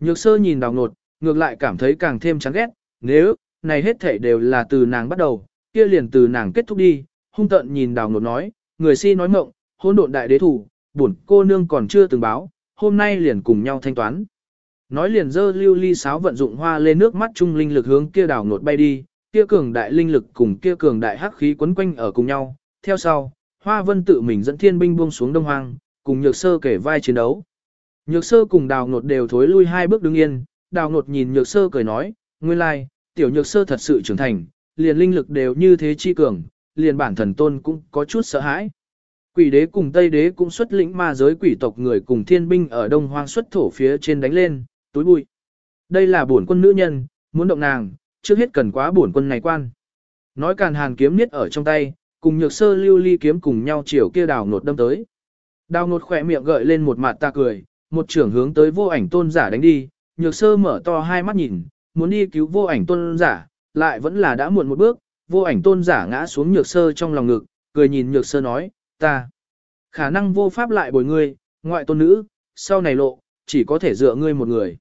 Speaker 1: Nhược Sơ nhìn đào nột, ngược lại cảm thấy càng thêm chán ghét, nếu, này hết thể đều là từ nàng bắt đầu, kia liền từ nàng kết thúc đi, hung tận nhìn đào nột nói, người si nói mộng, hôn độn đại đế thủ, buồn cô nương còn chưa từng báo, hôm nay liền cùng nhau thanh toán. Nói liền dơ lưu ly sáo vận dụng hoa lên nước mắt trung linh lực hướng kia đào nột bay đi, kia cường đại linh lực cùng kia cường đại hắc khí quấn quanh ở cùng nhau. Theo sau, Hoa Vân tự mình dẫn thiên binh buông xuống Đông Hoang, cùng Nhược Sơ kể vai chiến đấu. Nhược Sơ cùng Đào Ngột đều thối lui hai bước đứng yên, Đào Ngột nhìn Nhược Sơ cười nói, nguyên lai, tiểu Nhược Sơ thật sự trưởng thành, liền linh lực đều như thế chi cường, liền bản thần tôn cũng có chút sợ hãi. Quỷ đế cùng Tây đế cũng xuất lĩnh ma giới quỷ tộc người cùng thiên binh ở Đông Hoang xuất thổ phía trên đánh lên, túi bụi. Đây là bổn quân nữ nhân, muốn động nàng, trước hết cần quá bổn quân này quan. Nói càn hàn kiếm niết ở trong tay, cùng nhược sơ lưu ly kiếm cùng nhau chiều kia đào ngột đâm tới. Đào ngột khỏe miệng gợi lên một mặt ta cười, một trưởng hướng tới vô ảnh tôn giả đánh đi, nhược sơ mở to hai mắt nhìn, muốn đi cứu vô ảnh tôn giả, lại vẫn là đã muộn một bước, vô ảnh tôn giả ngã xuống nhược sơ trong lòng ngực, cười nhìn nhược sơ nói, ta khả năng vô pháp lại bồi ngươi, ngoại tôn nữ, sau này lộ, chỉ có thể dựa ngươi một người.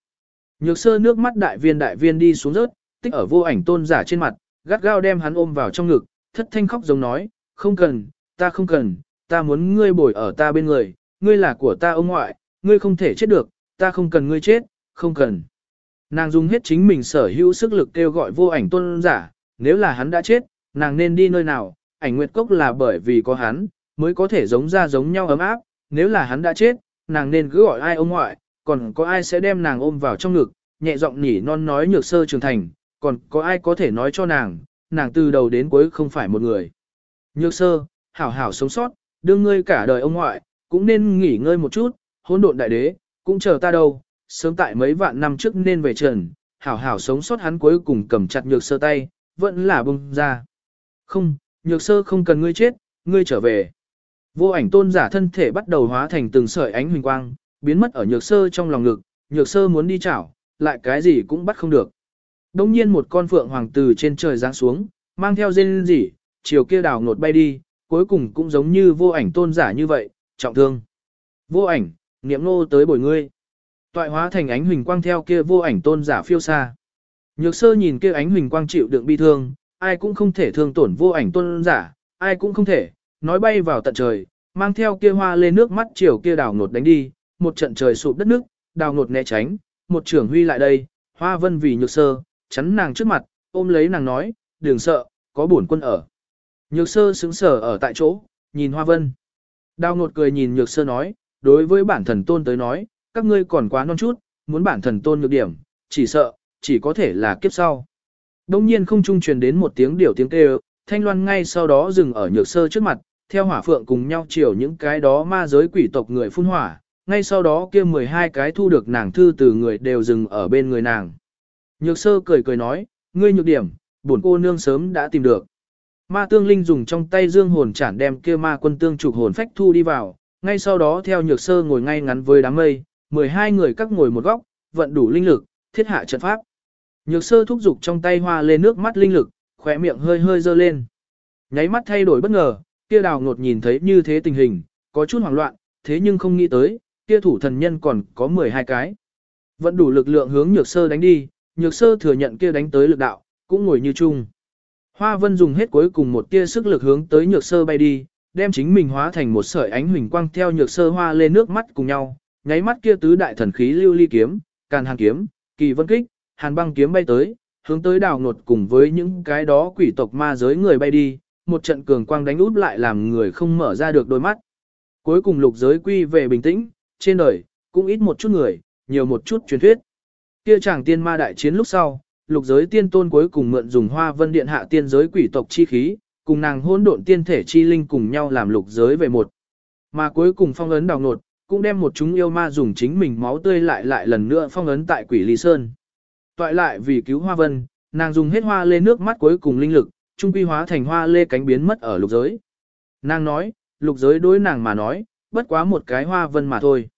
Speaker 1: Nhược sơ nước mắt đại viên đại viên đi xuống rớt, tích ở vô ảnh tôn giả trên mặt, gắt gao đem hắn ôm vào trong ngực, thất thanh khóc giống nói, không cần, ta không cần, ta muốn ngươi bồi ở ta bên người, ngươi là của ta ông ngoại, ngươi không thể chết được, ta không cần ngươi chết, không cần. Nàng dùng hết chính mình sở hữu sức lực kêu gọi vô ảnh tôn giả, nếu là hắn đã chết, nàng nên đi nơi nào, ảnh nguyệt cốc là bởi vì có hắn, mới có thể giống ra giống nhau ấm áp, nếu là hắn đã chết, nàng nên cứ gọi ai ông ngoại, còn có ai sẽ đem nàng ôm vào trong ngực, nhẹ giọng nhỉ non nói nhược sơ trưởng thành, còn có ai có thể nói cho nàng, nàng từ đầu đến cuối không phải một người. Nhược sơ, hảo hảo sống sót, đương ngươi cả đời ông ngoại, cũng nên nghỉ ngơi một chút, Hôn độn đại đế, cũng chờ ta đâu, sớm tại mấy vạn năm trước nên về trần, hảo hảo sống sót hắn cuối cùng cầm chặt nhược sơ tay, vẫn là bông ra. Không, nhược sơ không cần ngươi chết, ngươi trở về. Vô ảnh tôn giả thân thể bắt đầu hóa thành từng sợi ánh huỳnh quang, biến mất ở nhược sơ trong lòng ngực, nhược sơ muốn đi chảo, lại cái gì cũng bắt không được. Đông nhiên một con phượng hoàng từ trên trời giáng xuống, mang theo dên gì chiều kia đào ngột bay đi, cuối cùng cũng giống như vô ảnh tôn giả như vậy, trọng thương. Vô ảnh, niệm nô tới bồi ngươi. Toại hóa thành ánh huỳnh quang theo kia vô ảnh tôn giả phiêu xa. Nhược sơ nhìn kia ánh huỳnh quang chịu đựng bi thương, ai cũng không thể thương tổn vô ảnh tôn giả, ai cũng không thể, nói bay vào tận trời, mang theo kia hoa lên nước mắt chiều kia đào ngột đánh đi, một trận trời sụp đất nước, đào ngột né tránh, một trưởng huy lại đây, hoa vân vì nhược sơ, chắn nàng trước mặt, ôm lấy nàng nói, đừng sợ, có bổn quân ở. Nhược sơ sững sờ ở tại chỗ, nhìn hoa vân. Đào ngột cười nhìn nhược sơ nói, đối với bản thần tôn tới nói, các ngươi còn quá non chút, muốn bản thần tôn nhược điểm, chỉ sợ, chỉ có thể là kiếp sau. Đông nhiên không trung truyền đến một tiếng điểu tiếng kêu, thanh loan ngay sau đó dừng ở nhược sơ trước mặt, theo hỏa phượng cùng nhau chiều những cái đó ma giới quỷ tộc người phun hỏa, ngay sau đó kia 12 cái thu được nàng thư từ người đều dừng ở bên người nàng. Nhược sơ cười cười nói, ngươi nhược điểm, bổn cô nương sớm đã tìm được. Ma tương linh dùng trong tay dương hồn chản đem kia ma quân tương trục hồn phách thu đi vào, ngay sau đó theo nhược sơ ngồi ngay ngắn với đám mây, 12 người các ngồi một góc, vận đủ linh lực, thiết hạ trận pháp. Nhược sơ thúc dục trong tay hoa lên nước mắt linh lực, khỏe miệng hơi hơi dơ lên. Nháy mắt thay đổi bất ngờ, kia đào ngột nhìn thấy như thế tình hình, có chút hoảng loạn, thế nhưng không nghĩ tới, kia thủ thần nhân còn có 12 cái. Vẫn đủ lực lượng hướng nhược sơ đánh đi, nhược sơ thừa nhận kia đánh tới lực đạo, cũng ngồi như chung. Hoa vân dùng hết cuối cùng một tia sức lực hướng tới nhược sơ bay đi, đem chính mình hóa thành một sợi ánh huỳnh quang theo nhược sơ hoa lên nước mắt cùng nhau, nháy mắt kia tứ đại thần khí lưu ly kiếm, càn Hàng kiếm, kỳ vân kích, hàn băng kiếm bay tới, hướng tới đào nột cùng với những cái đó quỷ tộc ma giới người bay đi, một trận cường quang đánh út lại làm người không mở ra được đôi mắt. Cuối cùng lục giới quy về bình tĩnh, trên đời, cũng ít một chút người, nhiều một chút truyền thuyết. Kia chàng tiên ma đại chiến lúc sau, lục giới tiên tôn cuối cùng mượn dùng hoa vân điện hạ tiên giới quỷ tộc chi khí, cùng nàng hôn độn tiên thể chi linh cùng nhau làm lục giới về một. Mà cuối cùng phong ấn đào nột, cũng đem một chúng yêu ma dùng chính mình máu tươi lại lại lần nữa phong ấn tại quỷ ly sơn. Toại lại vì cứu hoa vân, nàng dùng hết hoa lê nước mắt cuối cùng linh lực, trung quy hóa thành hoa lê cánh biến mất ở lục giới. Nàng nói, lục giới đối nàng mà nói, bất quá một cái hoa vân mà thôi.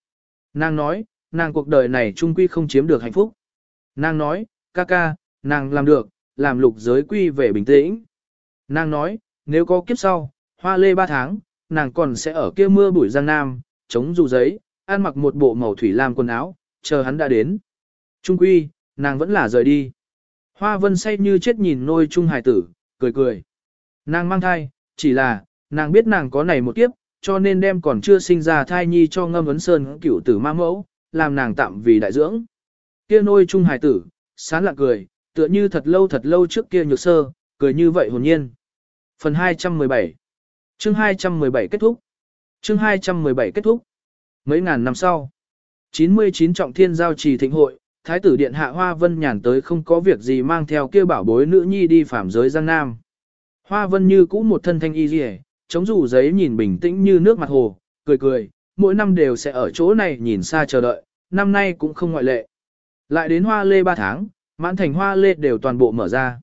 Speaker 1: Nàng nói, nàng cuộc đời này trung quy không chiếm được hạnh phúc. Nàng nói, ca ca, nàng làm được, làm lục giới quy về bình tĩnh. Nàng nói, nếu có kiếp sau, hoa lê ba tháng, nàng còn sẽ ở kia mưa bụi giang nam, chống dù giấy, ăn mặc một bộ màu thủy lam quần áo, chờ hắn đã đến. Trung quy, nàng vẫn là rời đi. Hoa vân say như chết nhìn nôi trung hải tử, cười cười. Nàng mang thai, chỉ là, nàng biết nàng có này một kiếp, cho nên đem còn chưa sinh ra thai nhi cho ngâm ấn sơn cửu tử ma mẫu, làm nàng tạm vì đại dưỡng. Kia nôi trung hải tử, sán lạ cười, tựa như thật lâu thật lâu trước kia nhược sơ, cười như vậy hồn nhiên. Phần 217 Chương 217 kết thúc Chương 217 kết thúc Mấy ngàn năm sau 99 trọng thiên giao trì thịnh hội, Thái tử điện hạ Hoa Vân nhàn tới không có việc gì mang theo kia bảo bối nữ nhi đi phạm giới Giang Nam. Hoa Vân như cũ một thân thanh y rìa, chống rủ giấy nhìn bình tĩnh như nước mặt hồ, cười cười, mỗi năm đều sẽ ở chỗ này nhìn xa chờ đợi, năm nay cũng không ngoại lệ. Lại đến hoa lê ba tháng, mãn thành hoa lê đều toàn bộ mở ra.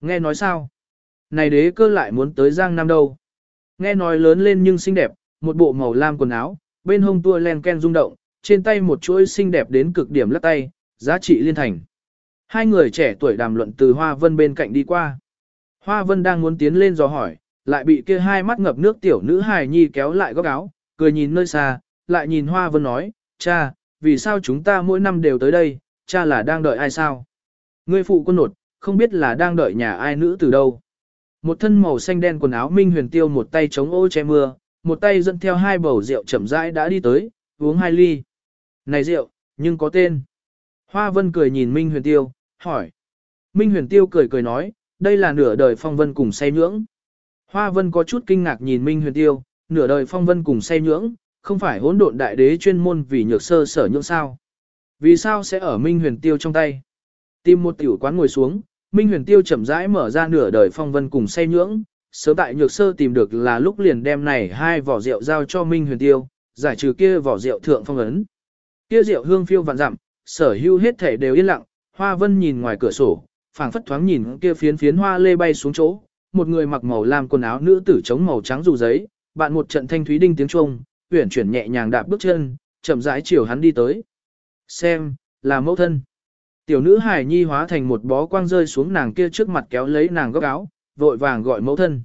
Speaker 1: Nghe nói sao? Này đế cơ lại muốn tới Giang Nam đâu? Nghe nói lớn lên nhưng xinh đẹp, một bộ màu lam quần áo, bên hông tua len ken rung động, trên tay một chuỗi xinh đẹp đến cực điểm lắc tay, giá trị liên thành. Hai người trẻ tuổi đàm luận từ Hoa Vân bên cạnh đi qua. Hoa Vân đang muốn tiến lên dò hỏi, lại bị kia hai mắt ngập nước tiểu nữ hài nhi kéo lại góc áo, cười nhìn nơi xa, lại nhìn Hoa Vân nói, cha, vì sao chúng ta mỗi năm đều tới đây, cha là đang đợi ai sao? Ngươi phụ quân nột, không biết là đang đợi nhà ai nữ từ đâu. Một thân màu xanh đen quần áo minh huyền tiêu một tay chống ô che mưa, một tay dẫn theo hai bầu rượu chậm rãi đã đi tới, uống hai ly. Này rượu, nhưng có tên. Hoa Vân cười nhìn Minh Huyền Tiêu, hỏi. Minh Huyền Tiêu cười cười nói, đây là nửa đời phong vân cùng say nhưỡng. Hoa Vân có chút kinh ngạc nhìn Minh Huyền Tiêu, nửa đời phong vân cùng say nhưỡng, không phải hỗn độn đại đế chuyên môn vì nhược sơ sở nhưỡng sao. Vì sao sẽ ở Minh Huyền Tiêu trong tay? Tìm một tiểu quán ngồi xuống, Minh Huyền Tiêu chậm rãi mở ra nửa đời phong vân cùng say nhưỡng, sớm tại nhược sơ tìm được là lúc liền đem này hai vỏ rượu giao cho Minh Huyền Tiêu, giải trừ kia vỏ rượu thượng phong ấn. Kia rượu hương phiêu vạn dặm, sở hữu hết thể đều yên lặng, Hoa Vân nhìn ngoài cửa sổ, phảng phất thoáng nhìn kia phiến phiến hoa lê bay xuống chỗ, một người mặc màu lam quần áo nữ tử chống màu trắng dù giấy, bạn một trận thanh thúy đinh tiếng chuông, uyển chuyển nhẹ nhàng đạp bước chân, chậm rãi chiều hắn đi tới. Xem, là mẫu thân. Tiểu nữ hải nhi hóa thành một bó quang rơi xuống nàng kia trước mặt kéo lấy nàng góc áo, vội vàng gọi mẫu thân.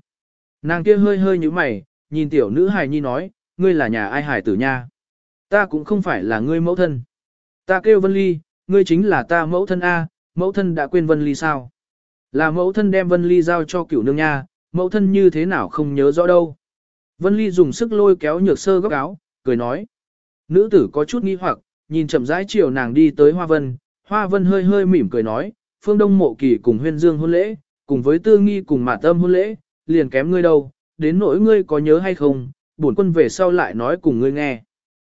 Speaker 1: Nàng kia hơi hơi như mày, nhìn tiểu nữ hải nhi nói, ngươi là nhà ai hải tử nha. Ta cũng không phải là ngươi mẫu thân. Ta kêu Vân Ly, ngươi chính là ta mẫu thân A, mẫu thân đã quên Vân Ly sao? Là mẫu thân đem Vân Ly giao cho cửu nương nha, mẫu thân như thế nào không nhớ rõ đâu. Vân Ly dùng sức lôi kéo nhược sơ góc áo, cười nói. Nữ tử có chút nghi hoặc, nhìn chậm rãi chiều nàng đi tới Hoa Vân, Hoa Vân hơi hơi mỉm cười nói, phương đông mộ kỳ cùng huyên dương hôn lễ, cùng với tư nghi cùng mạt tâm hôn lễ, liền kém ngươi đâu, đến nỗi ngươi có nhớ hay không, bổn quân về sau lại nói cùng ngươi nghe.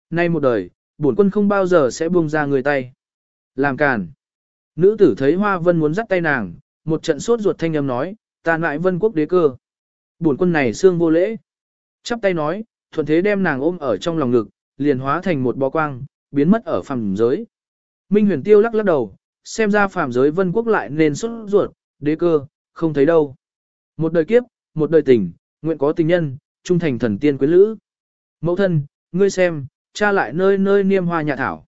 Speaker 1: Nay một đời, bổn quân không bao giờ sẽ buông ra người tay. Làm cản, Nữ tử thấy Hoa Vân muốn dắt tay nàng, một trận sốt ruột thanh âm nói, ta lại vân quốc đế cơ. Bổn quân này xương vô lễ. Chắp tay nói, thuận thế đem nàng ôm ở trong lòng ngực, liền hóa thành một bó quang, biến mất ở phàm giới. Minh huyền tiêu lắc lắc đầu, xem ra phàm giới vân quốc lại nên xuất ruột, đế cơ, không thấy đâu. Một đời kiếp, một đời tình, nguyện có tình nhân, trung thành thần tiên quyến lữ. Mẫu thân, ngươi xem, cha lại nơi nơi niêm hoa nhà thảo.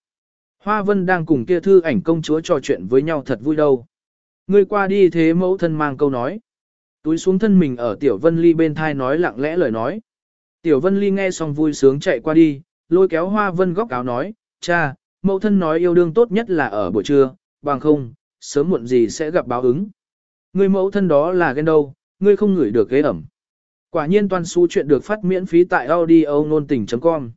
Speaker 1: Hoa vân đang cùng kia thư ảnh công chúa trò chuyện với nhau thật vui đâu. Ngươi qua đi thế mẫu thân mang câu nói. Túi xuống thân mình ở tiểu vân ly bên thai nói lặng lẽ lời nói. Tiểu vân ly nghe xong vui sướng chạy qua đi, lôi kéo hoa vân góc áo nói, cha, mẫu thân nói yêu đương tốt nhất là ở buổi trưa, bằng không, sớm muộn gì sẽ gặp báo ứng. Người mẫu thân đó là ghen đâu, ngươi không ngửi được ghế ẩm. Quả nhiên toàn su chuyện được phát miễn phí tại audio nôn tình.com